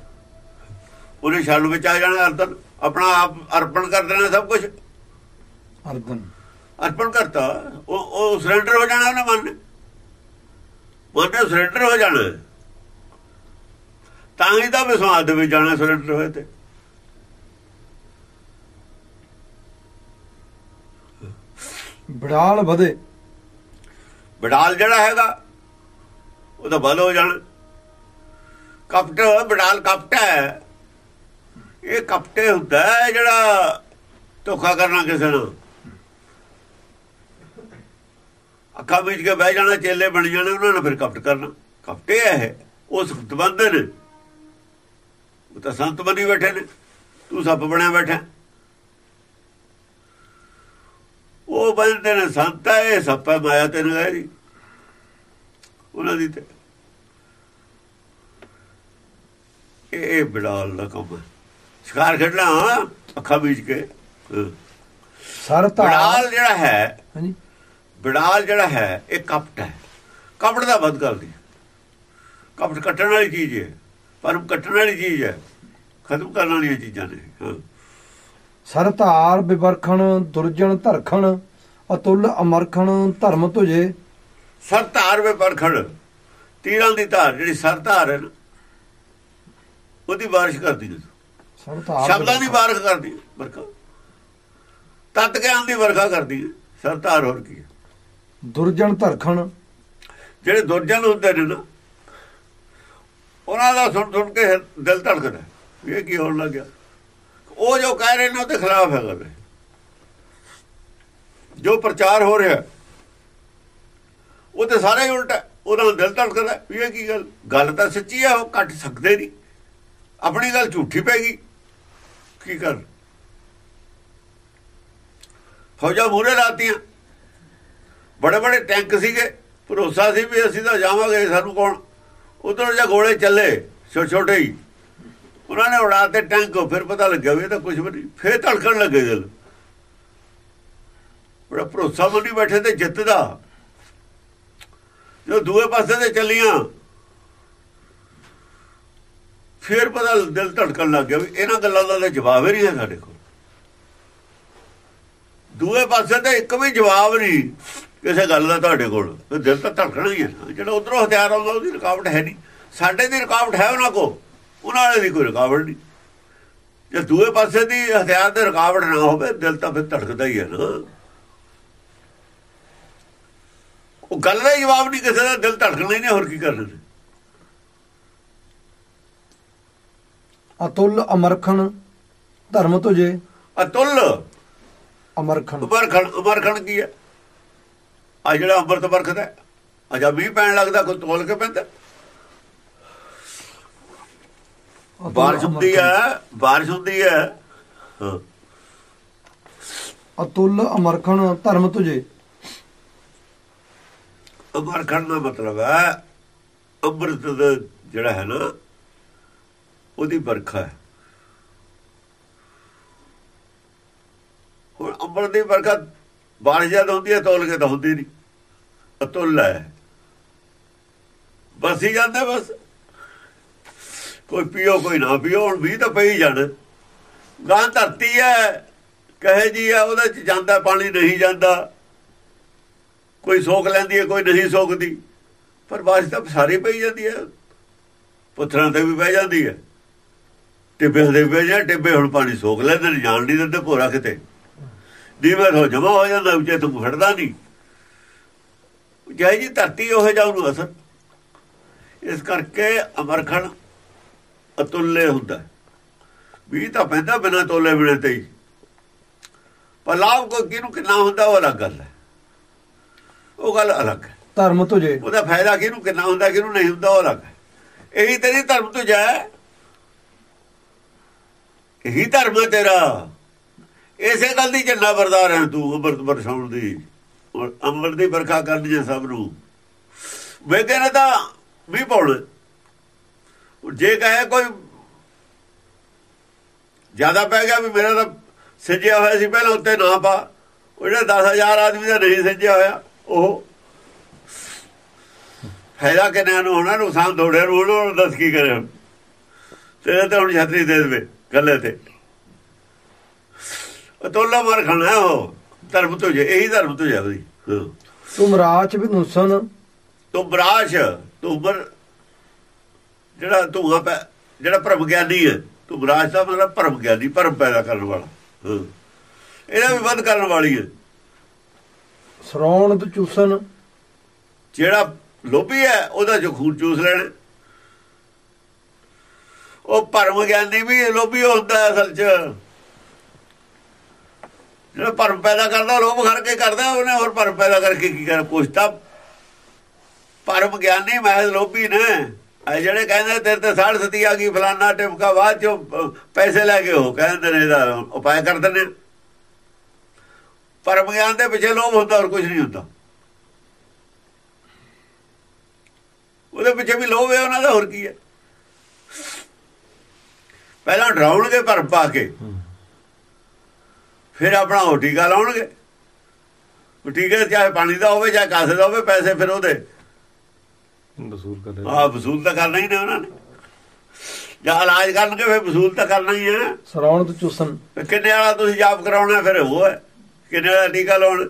ਉਹਨੇ ਛਲ ਵਿੱਚ ਆ ਜਾਣਾ ਅਰਪਣ ਆਪਣਾ ਆਪ ਅਰਪਣ ਕਰ ਦੇਣਾ ਸਭ ਕੁਝ ਅਰਦਨ ਅਰਪਣ ਕਰਤਾ। ਉਹ ਉਹ ਸਰੈਂਡਰ ਹੋ ਜਾਣਾ ਉਹਨੇ ਮਨ। ਮਨ ਨੇ ਸਰੈਂਡਰ ਹੋ ਜਾਣਾ। ਤਾਂ ਹੀ ਤਾਂ ਵਿਸਵਾਸ ਦੇ ਵਿੱਚ ਜਾਣਾ ਸਰੈਂਡਰ ਹੋਏ ਤੇ। ਬੜਾਲ ਵਧੇ। ਬਿਡਾਲ ਜਿਹੜਾ ਹੈਗਾ ਉਹਦਾ ਬਲ ਹੋ ਜਾਣਾ। ਕਪਟ ਬਿਡਾਲ ਕਪਟ ਹੈ। ਇਹ ਕਪਟੇ ਹੁੰਦਾ ਹੈ ਜਿਹੜਾ ਧੋਖਾ ਕਰਨਾ ਕਿਸੇ ਨੂੰ ਅੱਖਾਂ ਵਿੱਚ ਕੇ ਬਹਿ ਜਾਣਾ, ਚੇਲੇ ਬਣ ਜਾਣੇ, ਉਹਨਾਂ ਨੇ ਫਿਰ ਕਪਟ ਕਰਨਾ। ਕਪਟੇ ਹੈ ਉਹ ਉਹ ਸੁਖਤਬੰਦ ਨੇ। ਉਹ ਤਾਂ ਸੰਤ ਬਣੀ ਬੈਠੇ ਨੇ। ਤੂੰ ਸੱਪ ਬਣਿਆ ਬੈਠਾ। ਉਹ ਬੰਦੇ ਨੇ ਸੰਤ ਹੈ ਇਹ ਸੱਪ ਹੈ ਮਾਇਆ ਤੇ ਨਗਾਰੀ ਉਹਨਾਂ ਦੀ ਤੇ ਇਹ ਬਿੜਾਲ ਦਾ ਕੰਮ ਹੈ। ਸ਼ਿਕਾਰ ਖੇਡਣਾ ਅੱਖਾਂ ਵਿੱਚ ਕੇ। ਸਰ ਬਿੜਾਲ ਜਿਹੜਾ ਹੈ ਹਾਂਜੀ। ਬਿੜਾਲ ਜਿਹੜਾ ਹੈ ਇਹ ਕਪਟ ਹੈ। ਕਪਟ ਦਾ ਬੰਦ ਕਰਦੀ। ਕਪਟ ਕੱਟਣ ਵਾਲੀ ਚੀਜ਼ ਹੈ ਪਰਮ ਕੱਟਣ ਵਾਲੀ ਚੀਜ਼ ਹੈ। ਖਤਮ ਕਰਨ ਵਾਲੀਆਂ ਚੀਜ਼ਾਂ ਨੇ। ਹਾਂ। ਸਰ ਧਾਰ ਵਿਵਰਖਣ ਦੁਰਜਨ ਧਰਖਣ ਅਤੁੱਲ ਅਮਰਖਣ ਧਰਮ ਤੁਝੇ। ਸਰ ਧਾਰ ਵੇ ਪਰਖੜ ਤੀਰਾਂ ਦੀ ਧਾਰ ਜਿਹੜੀ ਸਰ ਧਾਰ ਹੈ ਉਹਦੀ ਬਾਰਿਸ਼ ਕਰਦੀ ਹੈ ਸ਼ਬਦਾਂ ਦੀ ਬਾਰਿਸ਼ ਕਰਦੀ ਵਰਖਾ। ਤਤ ਗਿਆਨ ਦੀ ਵਰਖਾ ਕਰਦੀ ਹੈ ਸਰ ਧਾਰ ਹੋਰ ਕੀ ਹੈ। ਦੁਰਜਨ ਧਰਖਣ। ਜਿਹੜੇ ਦੁਰਜਨ ਹੁੰਦੇ ਨੇ ਨਾ ਉਹਨਾਂ ਦਾ ਸੁਣ ਸੁਣ ਕੇ ਦਿਲ ਧੜਕਦਾ ਇਹ ਕੀ ਹੋਣ ਲੱਗਿਆ? ਉਹ ਜੋ ਕਹਿ ਰਹੇ ਨੇ ਉਹਦੇ ਖਿਲਾਫ ਹੈ ਗੱਲ ਜੋ ਪ੍ਰਚਾਰ ਹੋ ਰਿਹਾ, ਉਹ ਤੇ ਸਾਰਾ ਹੀ ਉਲਟਾ ਹੈ। ਉਹਨਾਂ ਨੂੰ ਦਿਲ ਧੜਕਦਾ, ਵੀ ਇਹ ਕੀ ਗੱਲ? ਗੱਲ ਤਾਂ ਸੱਚੀ ਹੈ ਉਹ ਕੱਟ ਸਕਦੇ ਨਹੀਂ। ਆਪਣੀ ਗੱਲ ਝੂਠੀ ਪੈ ਗਈ। ਕੀ ਕਰ? ਫੌਜਾਂ ਮੂਰੇ ਲਾਤੀਆਂ। ਬੜੇ ਬੜੇ ਟੈਂਕ ਸੀਗੇ, ਭਰੋਸਾ ਸੀ ਵੀ ਅਸੀਂ ਤਾਂ ਜਾਵਾਂਗੇ, ਸਾਨੂੰ ਕੌਣ? ਉਧਰ ਜਾਂ ਗੋਲੇ ਚੱਲੇ ਛੋਟੇ ਛੋਟੇ ਹੀ। ਉਹਨਾਂ ਨੇ ਉਡਾਤੇ ਟੈਂਕ ਫਿਰ ਪਤਾ ਲੱਗਿਆ ਵੀ ਇਹ ਤਾਂ ਕੁਝ ਵੀ ਨਹੀਂ, ਫੇਰ ਧੜਕਣ ਲੱਗੇ ਦਿਲ। ਬੜਾ ਭਰੋਸਾ ਮੰਨੀ ਬੈਠੇ ਤੇ ਜਿੱਤ ਦਾ। ਜੋ ਦੂਏ ਪਾਸੇ ਤੇ ਚੱਲੀਆਂ, ਫਿਰ ਪਤਾ ਦਿਲ ਧੜਕਣ ਲੱਗ ਗਿਆ ਵੀ ਇਹਨਾਂ ਗੱਲਾਂ ਦਾ ਤਾਂ ਜਵਾਬ ਹੀ ਨਹੀਂ ਹੈ ਸਾਡੇ ਕੋਲ। ਦੂਏ ਪਾਸੇ ਤੇ ਇੱਕ ਵੀ ਜਵਾਬ ਨਹੀਂ ਕਿਸੇ ਗੱਲ ਦਾ ਤੁਹਾਡੇ ਕੋਲ। ਦਿਲ ਤਾਂ ਧੜਕਣਾ ਹੀ ਹੈ ਜਿਹੜਾ ਉਧਰੋਂ ਹਥਿਆਰ ਆਉਂਦਾ, ਉਹਦੀ ਰੁਕਾਵਟ ਹੈ ਨਹੀਂ। ਸਾਡੇ ਦੀ ਰੁਕਾਵਟ ਹੈ ਉਹਨਾਂ ਕੋਲ। ਉਹਨਾਂ ਵਾਲੇ ਦੀ ਕੋਈ ਰੁਕਾਵਟ ਨਹੀਂ। ਜੇ ਦੂਏ ਪਾਸੇ ਦੀ ਹਥਿਆਰ ਦੀ ਰੁਕਾਵਟ ਨਾ ਹੋਵੇ ਦਿਲ ਤਾਂ ਫਿਰ ਧੜਕਦਾ ਹੀ ਹੈ ਨਾ। ਉਹ ਗੱਲ ਦਾ ਜਵਾਬ ਨਹੀਂ ਕਿਸੇ ਦਾ ਦਿਲ ਧੜਕਣਾ ਹੀ ਨਹੀਂ ਹੋਰ ਕੀ ਕਰਨਾ ਅਤੁੱਲ ਅਮਰਖਣ ਧਰਮ ਤੁਝੇ ਅਤੁੱਲ? ਅਮਰਖਣ। ਉਮਰਖਣ ਉਮਰਖਣ ਕੀ ਹੈ? ਆ ਜਿਹੜਾ ਅੰਮ੍ਰਿਤ ਵਰਖਦਾ ਅਜਾ ਮੀਂਹ ਪੈਣ ਲੱਗਦਾ ਕੋਈ ਤੋਲ ਕੇ ਪੈਂਦਾ ਅਤੁੱਲ ਬਾਰਿਸ਼ ਹੁੰਦੀ। ਹੈ ਬਾਰਿਸ਼ ਹੁੰਦੀ ਹੈ। ਹਾਂ। ਅਤੁੱਲ ਅਮਰਖਣ ਧਰਮ ਤੁਝੇ। ਅਮਰਖਣ ਦਾ ਮਤਲਬ ਹੈ ਅੰਮ੍ਰਿਤ ਦਾ ਜਿਹੜਾ ਹੈ ਨਾ ਉਹਦੀ ਵਰਖਾ ਹੈ। ਹੁਣ ਅੰਮ੍ਰਿਤ ਦੀ ਵਰਖਾ ਬਾਰਿਸ਼ ਜਦ ਹੁੰਦੀ ਹੈ ਤੋਲ ਕੇ ਤਾਂ ਹੁੰਦੀ ਨਹੀਂ। ਅਤੁੱਲ ਹੈ। ਬਸ ਹੀ ਜਾਂਦੇ ਬਸ। ਕੋਈ ਪੀਓ, ਕੋਈ ਨਾ ਪੀਓ, ਹੁਣ ਵੀ ਤਾਂ ਪਈ ਜਾਣ। ਗਾਂ ਧਰਤੀ ਹੈ ਕਹੇ ਜੀ ਆ ਉਹਦੇ ਚ ਜਾਂਦਾ, ਪਾਣੀ ਨਹੀਂ ਜਾਂਦਾ। ਕੋਈ ਸੋਖ ਲੈਂਦੀ ਹੈ ਕੋਈ ਨਹੀਂ ਸੋਖਦੀ ਪਰ ਬਾਰਿਸ਼ ਤਾਂ ਸਾਰੀ ਪਈ ਜਾਂਦੀ ਹੈ ਪੁੱਥਰਾਂ ਤੇ ਵੀ ਪੈ ਜਾਂਦੀ ਹੈ ਟਿੱਬੇ ਦੇ ਵੀ ਪੈ ਜਾਂ ਟਿੱਬੇ ਹੁਣ ਪਾਣੀ ਸੋਖ ਲੈਂਦੇ ਨੇ, ਜਾਣ ਨਹੀਂ ਦਿੰਦੇ ਭੋਰਾ ਕਿਤੇ। ਦੀਵੇ ਤੋਂ ਜਮਾ ਹੋ ਜਾਂਦਾ, ਉੱਚੇ ਤੋਂ ਫੜਦਾ ਨਹੀਂ। ਜੈ ਜੀ ਧਰਤੀ ਉਹ ਜਾ ਉਹਨੂੰ ਅਸਰ। ਇਸ ਕਰਕੇ ਅਮਰਖਣ ਅਤੁੱਲੇ ਹੁੰਦਾ। ਵੀ ਤਾਂ ਪੈਂਦਾ ਬਿਨਾ ਤੋਲੇ ਬਿਨੇ ਤੇ ਹੀ। ਪਰ ਲਾਭ ਕੋ ਕਿਹਨੂੰ ਕਿੰਨਾ ਹੁੰਦਾ ਉਹ ਅਲੱਗ ਗੱਲ ਹੈ। ਉਹ ਗੱਲ ਅਲੱਗ ਹੈ। ਧਰਮ ਤੁਝੇ ਉਹਦਾ ਫਾਇਦਾ ਕਿਹਨੂੰ ਕਿੰਨਾ ਹੁੰਦਾ ਕਿਹਨੂੰ ਨਹੀਂ ਹੁੰਦਾ ਉਹ ਅਲੱਗ ਹੈ। ਇਹੀ ਤੇਰੀ ਧਰਮ ਤੋਂ ਜਾਏ ਇਹੀ ਧਰਮ ਹੈ ਤੇਰਾ। ਇਸੇ ਗੱਲ ਦੀ ਝੰਡਾ ਵਰਦਾਰ ਹੈ ਤੂੰ ਅੰਮ੍ਰਿਤ ਬਰਸਾਉਣ ਦੀ। ਔਰ ਅੰਮ੍ਰਿਤ ਦੀ ਵਰਖਾ ਕਰਨੀ ਹੈ ਸਭ ਨੂੰ। ਵੇਗੇ ਨੇ ਤਾਂ ਵੀ ਪਾਉਣਾ ਜੇ ਕਹੇ ਕੋਈ ਜ਼ਿਆਦਾ ਪੈ ਗਿਆ ਵੀ ਮੇਰਾ ਤਾਂ ਸਿੱਜਿਆ ਹੋਇਆ ਸੀ ਪਹਿਲਾਂ ਉੱਤੇ ਨਾ ਪਾ। ਉਹ ਜਿਹੜਾ 10000 ਆਦਮੀ ਦਾ ਨਹੀਂ ਸਿੱਜਿਆ ਹੋਇਆ ਉਹ। ਫਾਇਦਾ ਕਿੰਨਾ ਨੂੰ ਹੋਣਾ ਨੁਕਸਾਨ ਥੋੜੇ ਨੂੰ ਹੁਣ ਦੱਸ ਕੀ ਕਰੇ ਤੇਰੇ ਤੇ ਹੁਣ ਛਤਰੀ ਦੇ ਦੇਵੇ ਗੱਲੇ ਤੇ। ਉਹ ਤੋਲਾ ਮਾਰ ਖਾਣਾ ਉਹ ਧਰਮ ਤੋਂ ਜੇ ਇਹੀ ਧਰਮ ਤੋਂ ਜਾਵਦੀ ਤੁਮ ਰਾਚ ਵਿਨੁਸਨ ਤੂੰ ਬਰਾਸ਼ ਤੂੰ ਬਰ ਜਿਹੜਾ ਤੂੰ ਪੈ ਜਿਹੜਾ ਭਰਮ ਗਿਆਨੀ ਹੈ ਤੂੰ ਬਰਾਸ਼ ਦਾ ਮਤਲਬ ਭਰਮ ਗਿਆਨੀ ਭਰਮ ਪੈਦਾ ਕਰਨ ਵਾਲਾ। ਇਹਦਾ ਵੀ ਵੱਧ ਕਰਨ ਵਾਲੀ ਹੈ। ਸਰੌਣ ਤੇ ਚੂਸਨ ਜਿਹੜਾ ਲੋਭੀ ਹੈ ਉਹਦਾ ਜੋ ਖੂਨ ਚੂਸ ਲੈਣਾ। ਉਹ ਭਰਮ ਗਿਆਨੀ ਵੀ ਲੋਭੀ ਹੁੰਦਾ ਅਸਲ 'ਚ। ਜਿਹੜਾ ਭਰਮ ਪੈਦਾ ਕਰਦਾ ਲੋਭ ਕਰਕੇ ਕਰਦਾ ਉਹਨੇ ਹੋਰ ਭਰਮ ਪੈਦਾ ਕਰਕੇ ਕੀ ਕਰ? ਕੁਛ ਤਾਂ ਪਰਮ ਗਿਆਨੀ ਮਹਿਜ਼ ਲੋਭੀ ਨੇ। ਇਹ ਜਿਹੜੇ ਕਹਿੰਦੇ ਤੇਰੇ ਤੇ ਸਾੜ ਸਤੀ ਆ ਗਈ, ਫਲਾਨਾ ਟਿਪਕਾ ਬਾਅਦ ਚੋਂ ਪੈਸੇ ਲੈ ਕੇ ਹੋ ਕਹਿੰਦੇ ਨੇ ਇਹਦਾ ਉਪਾਅ ਕਰ ਦਿੰਦੇ ਨੇ। ਪਰਮ ਗਿਆਨ ਦੇ ਪਿੱਛੇ ਲੋਭ ਹੁੰਦਾ, ਹੋਰ ਕੁਝ ਨਹੀਂ ਹੁੰਦਾ। ਉਹਦੇ ਪਿੱਛੇ ਵੀ ਲੋਭ ਹੈ, ਉਹਨਾਂ ਦਾ ਹੋਰ ਕੀ ਹੈ? ਪਹਿਲਾਂ ਡਰਾਉਣਗੇ ਭਰਮ ਪਾ ਕੇ, ਫਿਰ ਆਪਣਾ ਉਹ ਟੀਕਾ ਲਾਉਣਗੇ। ਟੀਕੇ ਚਾਹੇ ਪਾਣੀ ਦਾ ਹੋਵੇ ਚਾਹੇ ਕਾਸੇ ਦਾ ਹੋਵੇ, ਪੈਸੇ ਫਿਰ ਉਹਦੇ ਵਸੂਲ ਕਰ ਆ ਵਸੂਲ ਤਾਂ ਕਰਨਾ ਹੀ ਨੇ ਉਹਨਾਂ ਨੇ। ਜਾਂ ਇਲਾਜ ਕਰਨਗੇ ਫਿਰ ਵਸੂਲ ਤਾਂ ਕਰਨਾ ਹੀ ਹੈ। ਸਰੌਣ ਤੇ ਚੂਸਨ ਕਿੰਨੇ ਵਾਲਾ ਤੁਸੀਂ ਜਾਪ ਕਰਾਉਣਾ ਫਿਰ ਉਹ ਹੈ। ਕਿੰਨੇ ਵਾਲਾ ਟੀਕਾ ਲਾਉਣ।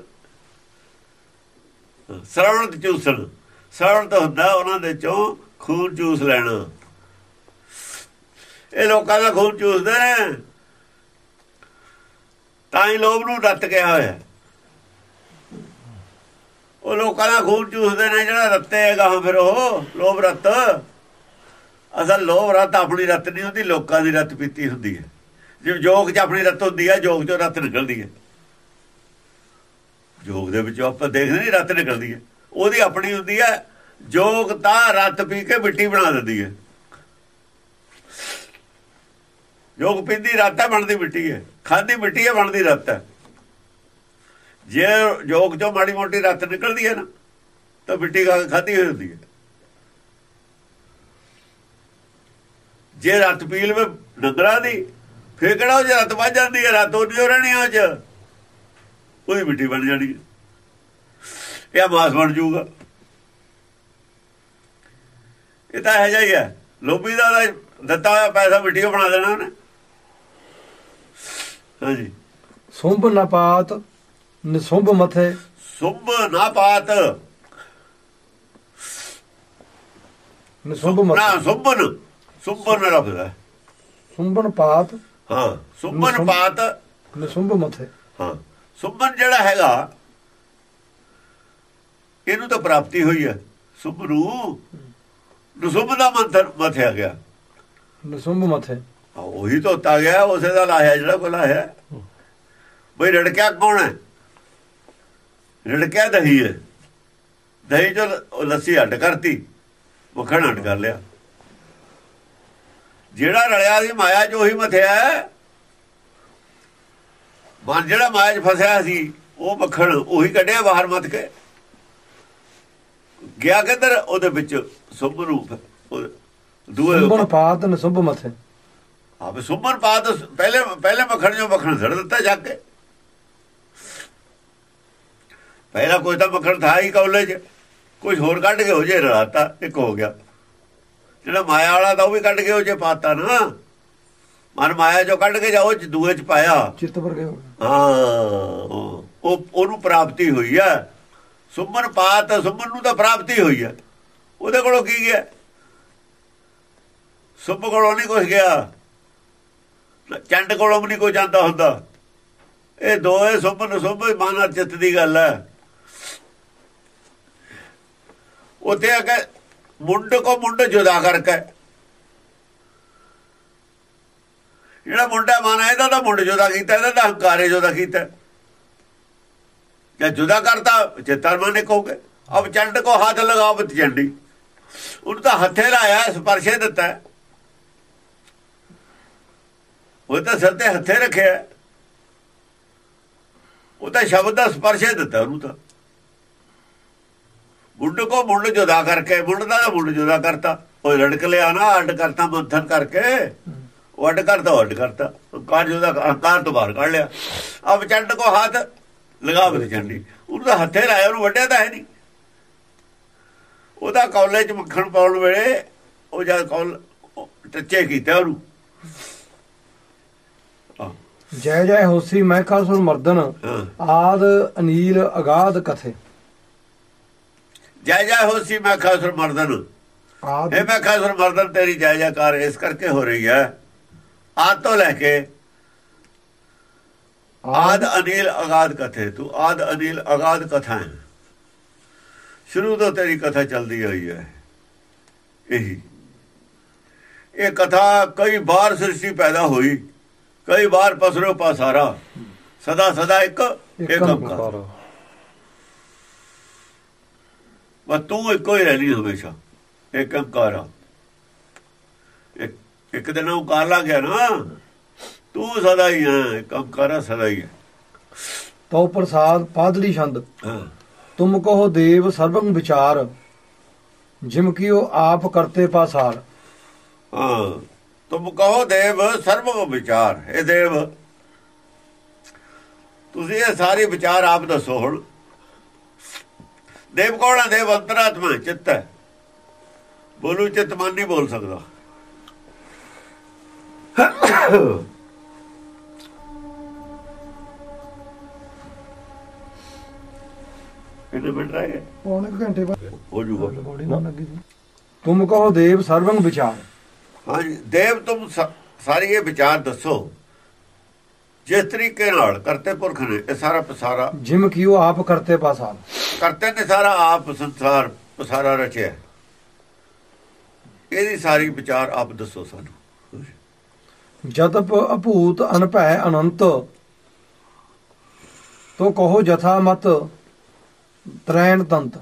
ਸਰਵਣ ਤੇ ਚੂਸਣ। ਸਰਵਣ ਤਾਂ ਹੁੰਦਾ ਉਹਨਾਂ ਦੇ ਚੋਂ ਖੂਨ ਚੂਸ ਲੈਣਾ। ਇਹ ਲੋਕਾਂ ਦਾ ਖੂਨ ਚੂਸਦੇ ਨੇ ਤਾਂ ਹੀ ਲੋਭ ਨੂੰ ਰੱਤ ਕਿਹਾ ਹੋਇਆ। ਉਹ ਲੋਕਾਂ ਦਾ ਖੂਨ ਚੂਸਦੇ ਨੇ ਜਿਹੜਾ ਰੱਤੇ ਹੈਗਾ ਫਿਰ ਉਹ, ਲੋਭ ਰੱਤ। ਅਸਲ ਲੋਭ ਰੱਤ ਆਪਣੀ ਰੱਤ ਨਹੀਂ ਹੁੰਦੀ, ਲੋਕਾਂ ਦੀ ਰੱਤ ਪੀਤੀ ਹੁੰਦੀ ਹੈ। ਜਿਵੇਂ ਜੋਗ 'ਚ ਆਪਣੀ ਰੱਤ ਹੁੰਦੀ ਹੈ, ਜੋਗ 'ਚੋਂ ਰੱਤ ਨਿਕਲਦੀ ਹੈ। ਜੋਗ ਦੇ ਵਿੱਚੋਂ ਆਪਾਂ ਦੇਖਦੇ ਨਹੀਂ, ਰੱਤ ਨਿਕਲਦੀ ਹੈ। ਉਹਦੀ ਆਪਣੀ ਹੁੰਦੀ ਹੈ, ਜੋਗ ਤਾਂ ਰੱਤ ਪੀ ਕੇ ਮਿੱਟੀ ਬਣਾ ਦਿੰਦੀ ਹੈ। ਜੋਗ ਪੀਂਦੀ, ਰੱਤ ਹੈ, ਬਣਦੀ ਮਿੱਟੀ ਹੈ। ਖਾਂਦੀ ਮਿੱਟੀ ਹੈ, ਬਣਦੀ ਰੱਤ ਹੈ। ਜੇ ਜੋਗ ਚੋਂ ਮਾੜੀ ਮੋਟੀ ਰੱਤ ਨਿਕਲਦੀ ਹੈ ਨਾ, ਤਾਂ ਮਿੱਟੀ ਖਾ ਕੇ ਖਾਧੀ ਹੁੰਦੀ ਹੈ। ਜੇ ਰੱਤ ਪੀ ਲਵੇ ਡੰਗਰਾਂ ਦੀ, ਫੇਰ ਕਿਹੜਾ ਜੇ ਰੱਤ ਵੱਜ ਜਾਂਦੀ ਹੈ? ਰੱਤ ਉਹਦੀ ਰਹਿਣੀ ਆ ਚ। ਉਹਦੀ ਮਿੱਟੀ ਬਣ ਜਾਣੀ ਹੈ। ਇਹ ਮਾਸ ਬਣ ਜਾਊਗਾ। ਇਹ ਤਾਂ ਹੈ ਜਾਈ ਹੈ ਲੋਭੀ ਦਾ ਦਿੱਤਾ ਹੋਇਆ ਪੈਸਾ ਮਿੱਟੀ ਬਣਾ ਦੇਣਾ ਉਹਨੇ। ਹਾਂਜੀ। ਸੁੰਭ ਨਪਾਤ ਨਿਸੁੰਭ ਮਥੇ। ਸੁਭ ਨਾ ਪਾਤ। ਨਿਸੁੰਭ ਨਾ ਮਥੇ। ਸੁਭਨ ਸੁਭਨ ਰੱਖਦਾ ਸੁੰਭਨ ਪਾਤ। ਹਾਂ ਸੁਭਨ ਪਾਤ। ਨਿਸੁੰਭ ਮਥੇ। ਹਾਂ ਸੁਭਨ ਜਿਹੜਾ ਹੈਗਾ ਇਹਨੂੰ ਤਾਂ ਪ੍ਰਾਪਤੀ ਹੋਈ ਹੈ ਸੁਭ ਨੂੰ ਨਸੁਭ ਦਾ ਮੰਤਰ ਮਥਿਆ ਗਿਆ। ਨਿਸੁੰਭ ਮਥੇ। ਆ, ਉਹੀ ਧੋਤਾ ਗਿਆ ਉਸੇ ਦਾ ਲਾਇਆ ਜਿਹੜਾ ਕੋ ਲਾਇਆ ਬਈ ਰੜਕਿਆ ਕੌਣ ਹੈ? ਰੜਕਿਆ ਦਹੀਂ ਹੈ ਦਹੀਂ ਉਹ ਲੱਸੀ ਹੱਡ ਕਰਤੀ ਮੱਖਣ ਹੱਡ ਕਰ ਲਿਆ। ਜਿਹੜਾ ਰਲਿਆ ਸੀ ਮਾਇਆ ਚ ਉਹੀ ਮਥਿਆ ਮਨ ਜਿਹੜਾ ਮਾਇਆ ਚ ਫਸਿਆ ਸੀ ਉਹ ਮੱਖਣ ਉਹੀ ਕੱਢਿਆ ਬਾਹਰ ਮੱਥ ਕੇ। ਗਿਆ ਕਿੱਧਰ? ਉਹਦੇ ਵਿੱਚ ਸੁਭ ਰੂਪ। ਦੂਏ ਸੁੰਭਨ ਪਾਤ ਨਿਸੁੰਭ ਮਥੇ। ਆਪੇ ਸੁਮਨ ਪਾਤ ਪਹਿਲੇ ਪਹਿਲੇ ਮੱਖਣ ਜੋ ਮੱਖਣ ਛੱਡ ਦਿੱਤਾ ਜਾ ਕੇ। ਪਹਿਲਾ ਕੋਈ ਤਾਂ ਮੱਖਣ ਥਾ ਹੀ ਕਾਲਜ ਕੁਝ ਹੋਰ ਕੱਢ ਕੇ ਹੋ ਜੇ ਰਲਾਤਾ ਇੱਕ ਹੋ ਗਿਆ। ਜਿਹੜਾ ਮਾਇਆ ਵਾਲਾ ਤਾਂ ਉਹ ਵੀ ਕੱਢ ਕੇ ਉਹ ਜੇ ਪਾਤਾ ਨਾ। ਮਨ ਮਾਇਆ ਜੋ ਕੱਢ ਕੇ ਜਾਓ ਦੂਏ ਚ ਪਾਇਆ। ਚਿੱਤ ਵਰਗੇ ਹੋ ਹਾਂ ਉਹ ਉਹ- ਉਹਨੂੰ ਪ੍ਰਾਪਤੀ ਹੋਈ ਹੈ। ਸੁਮਨ ਪਾਤ ਸੁਮਨ ਨੂੰ ਤਾਂ ਪ੍ਰਾਪਤੀ ਹੋਈ ਹੈ। ਉਹਦੇ ਕੋਲੋਂ ਕੀ ਗਿਆ? ਸੁਭ ਕੋਲੋਂ ਨਹੀਂ ਕੁਝ ਗਿਆ। ਚੰਡ ਕੋਲੋਂ ਵੀ ਨਹੀਂ ਕੋਈ ਜਾਂਦਾ ਹੁੰਦਾ। ਇਹ ਦੋਏ ਸੁਭਨ ਸੁਭ ਮਨ ਚਿੱਤ ਦੀ ਗੱਲ ਹੈ। ਉੱਥੇ ਆ ਕੇ ਮੁੰਡ ਕੋ ਮੁੰਡ ਜੁਦਾ ਕਰਕੇ। ਜਿਹੜਾ ਮੁੰਡਾ ਮਨ ਹੈ ਇਹਦਾ ਤਾਂ ਮੁੰਡ ਜੁਦਾ ਕੀਤਾ, ਇਹਦਾ ਤਾਂ ਹੰਕਾਰੇ ਜੁਦਾ ਕੀਤਾ। ਜੇ ਜੁਦਾ ਕਰਤਾ ਚਿੱਤਰ ਮਨ ਇੱਕ ਹੋ ਅਬ ਚੰਡ ਕੋ ਹੱਥ ਲਗਾਓ ਬਤ ਚੰਡੀ। ਉਹਨੂੰ ਤਾਂ ਹੱਥੇ ਲਾਇਆ, ਸਪਰਸ਼ੇ ਦਿੱਤਾ। ਉਹ ਤਾਂ ਸਿਰ ਤੇ ਹੱਥੇ ਰੱਖਿਆ। ਉਹ ਤਾਂ ਸ਼ਬਦ ਦਾ ਸਪਰਸ਼ੇ ਦਿੱਤਾ ਉਹਨੂੰ ਤਾਂ। ਮੁੰਡ ਕੋ ਮੁੰਡ ਜੁਦਾ ਕਰਕੇ ਮੁੰਡ ਦਾ ਮੁੰਡ ਜੁਦਾ ਕਰਤਾ। ਉਹ ਲੜਕ ਲਿਆ ਨਾ ਅੱਡ ਕਰਤਾ ਮੰਥਨ ਕਰਕੇ। ਉਹ ਅੱਡ ਕਰਤਾ ਅੱਡ ਕਰਤਾ। ਕਾਰ ਜੁਦਾ ਕਾਰ ਤੋਂ ਬਾਹਰ ਕੱਢ ਲਿਆ। ਅਬ ਚੰਡ ਕੋ ਹੱਥ ਲਗਾ ਬਤ ਚੰਡੀ। ਉਹਨੂੰ ਤਾਂ ਹੱਥੇ ਲਾਇਆ ਉਹਨੂੰ ਵੱਡਿਆ ਤਾਂ ਹੈ ਨਹੀਂ। ਉਹਦਾ ਕੌਲੇ ਚ ਮੱਖਣ ਪਾਉਣ ਵੇਲੇ ਉਹ ਜਦ ਕੌਲ ਟੱਚੇ ਕੀਤਾ ਉਹਨੂੰ। ਜੈ ਜੈ ਹੋਸੀ ਮਹਿਕਾਸੁਰ ਮਰਦਨ। ਹਾਂ। ਆਦ ਅਨੀਲ ਅਗਾਧ ਕਥੇ। ਜੈ ਜੈ ਹੋਸੀ ਮੈਂ ਖਾਸਰ ਮਰਦਨ। ਇਹ ਮੈਂ ਖਾਸਰ ਮਰਦਨ ਤੇਰੀ ਜੈ ਜੈਕਾਰ ਇਸ ਕਰਕੇ ਹੋ ਰਹੀ ਹੈ। ਆਦ ਤੋਂ ਲੈ ਕੇ ਆਦ ਅਨੀਲ ਅਗਾਧ ਕਥੇ ਤੂੰ ਆਦ ਅਨੀਲ ਅਗਾਧ ਕਥਾ ਹੈ। ਸ਼ੁਰੂ ਤੋਂ ਤੇਰੀ ਕਥਾ ਚੱਲਦੀ ਆਈ ਹੈ। ਇਹੀ। ਇਹ ਕਥਾ ਕਈ ਵਾਰ ਸ੍ਰਿਸ਼ਟੀ ਪੈਦਾ ਹੋਈ ਕਈ ਵਾਰ ਪਸਰੋ ਪਸਾਰਾ। ਸਦਾ ਸਦਾ ਇੱਕ ਇੱਕ ਇੱਕ ਬਸ ਤੂੰ ਇੱਕੋ ਹੀ ਰਹਿਣੀ ਹਮੇਸ਼ਾ ਇੱਕ ਓੰਕਾਰ ਆ। ਇੱਕ ਦਿਨ ਓੰਕਾਰ ਲੱਗ ਗਿਆ ਨਾ ਤੂੰ ਸਦਾ ਹੀ ਹੈ ਇੱਕ ਓੰਕਾਰ ਆ, ਸਦਾ ਹੀ ਹੈ ਤਉ ਪ੍ਰਸਾਦ ਪਾਦਲੀ ਛੰਦ ਤੁਮ ਕਹੋ ਦੇਵ ਸਰਬੰ ਵਿਚਾਰ ਜਿਮ ਕੀਓ ਆਪ ਕਰਤੇ ਪਾਸਾਰ ਹਾਂ ਤੁਮ ਕਹੋ ਦੇਵ ਸਰਬ ਵਿਚਾਰ ਇਹ ਦੇਵ ਤੁਸੀਂ ਇਹ ਸਾਰੇ ਵਿਚਾਰ ਆਪ ਦੱਸੋ ਹੁਣ ਦੇਵ ਕੌਣ ਹੈ ਦੇਵ ਅੰਤਰਾਤਮਾ ਚਿੱਤ ਹੈ। ਬੋਲੂ ਚਿੱਤ ਮਨ ਨਹੀਂ ਬੋਲ ਸਕਦਾ। ਕਿੰਨੇ ਮਿੰਟ ਰਹਿ ਗਏ? ਪੌਣੇ ਘੰਟੇ ਬਾਅਦ। ਹੋ ਜੂਗਾ। ਬੋੜੀ ਨਾ। ਲੱਗੀ ਸੀ। ਤੁਮ ਕਹੋ ਦੇਵ ਸਰਬੰ ਵਿਚਾਰ। ਹਾਂਜੀ ਦੇਵ ਤੁਮ ਸਾਰੀ ਇਹ ਵਿਚਾਰ ਦੱਸੋ। ਜਿਸ ਤਰੀਕੇ ਨਾਲ ਕਰਤੇ ਪੁਰਖ ਨੇ ਇਹ ਸਾਰਾ ਪਸਾਰਾ ਜਿਮ ਕੀਓ ਆਪ ਕਰਤੇ ਪਾਸਾਰ? ਕਰਤੇ ਨੇ ਸਾਰਾ ਆਪ ਸੰਸਾਰ ਪਸਾਰਾ ਰਚਿਆ। ਇਹਦੀ ਸਾਰੀ ਵਿਚਾਰ ਆਪ ਦੱਸੋ ਸਾਨੂੰ। ਜਤਪ ਅਭੂਤ ਅਨਭੈ ਅਨੰਤ ਤੋ ਕਹੋ ਜਥਾ ਮਤ ਤਰੈਣ ਤੰਤ।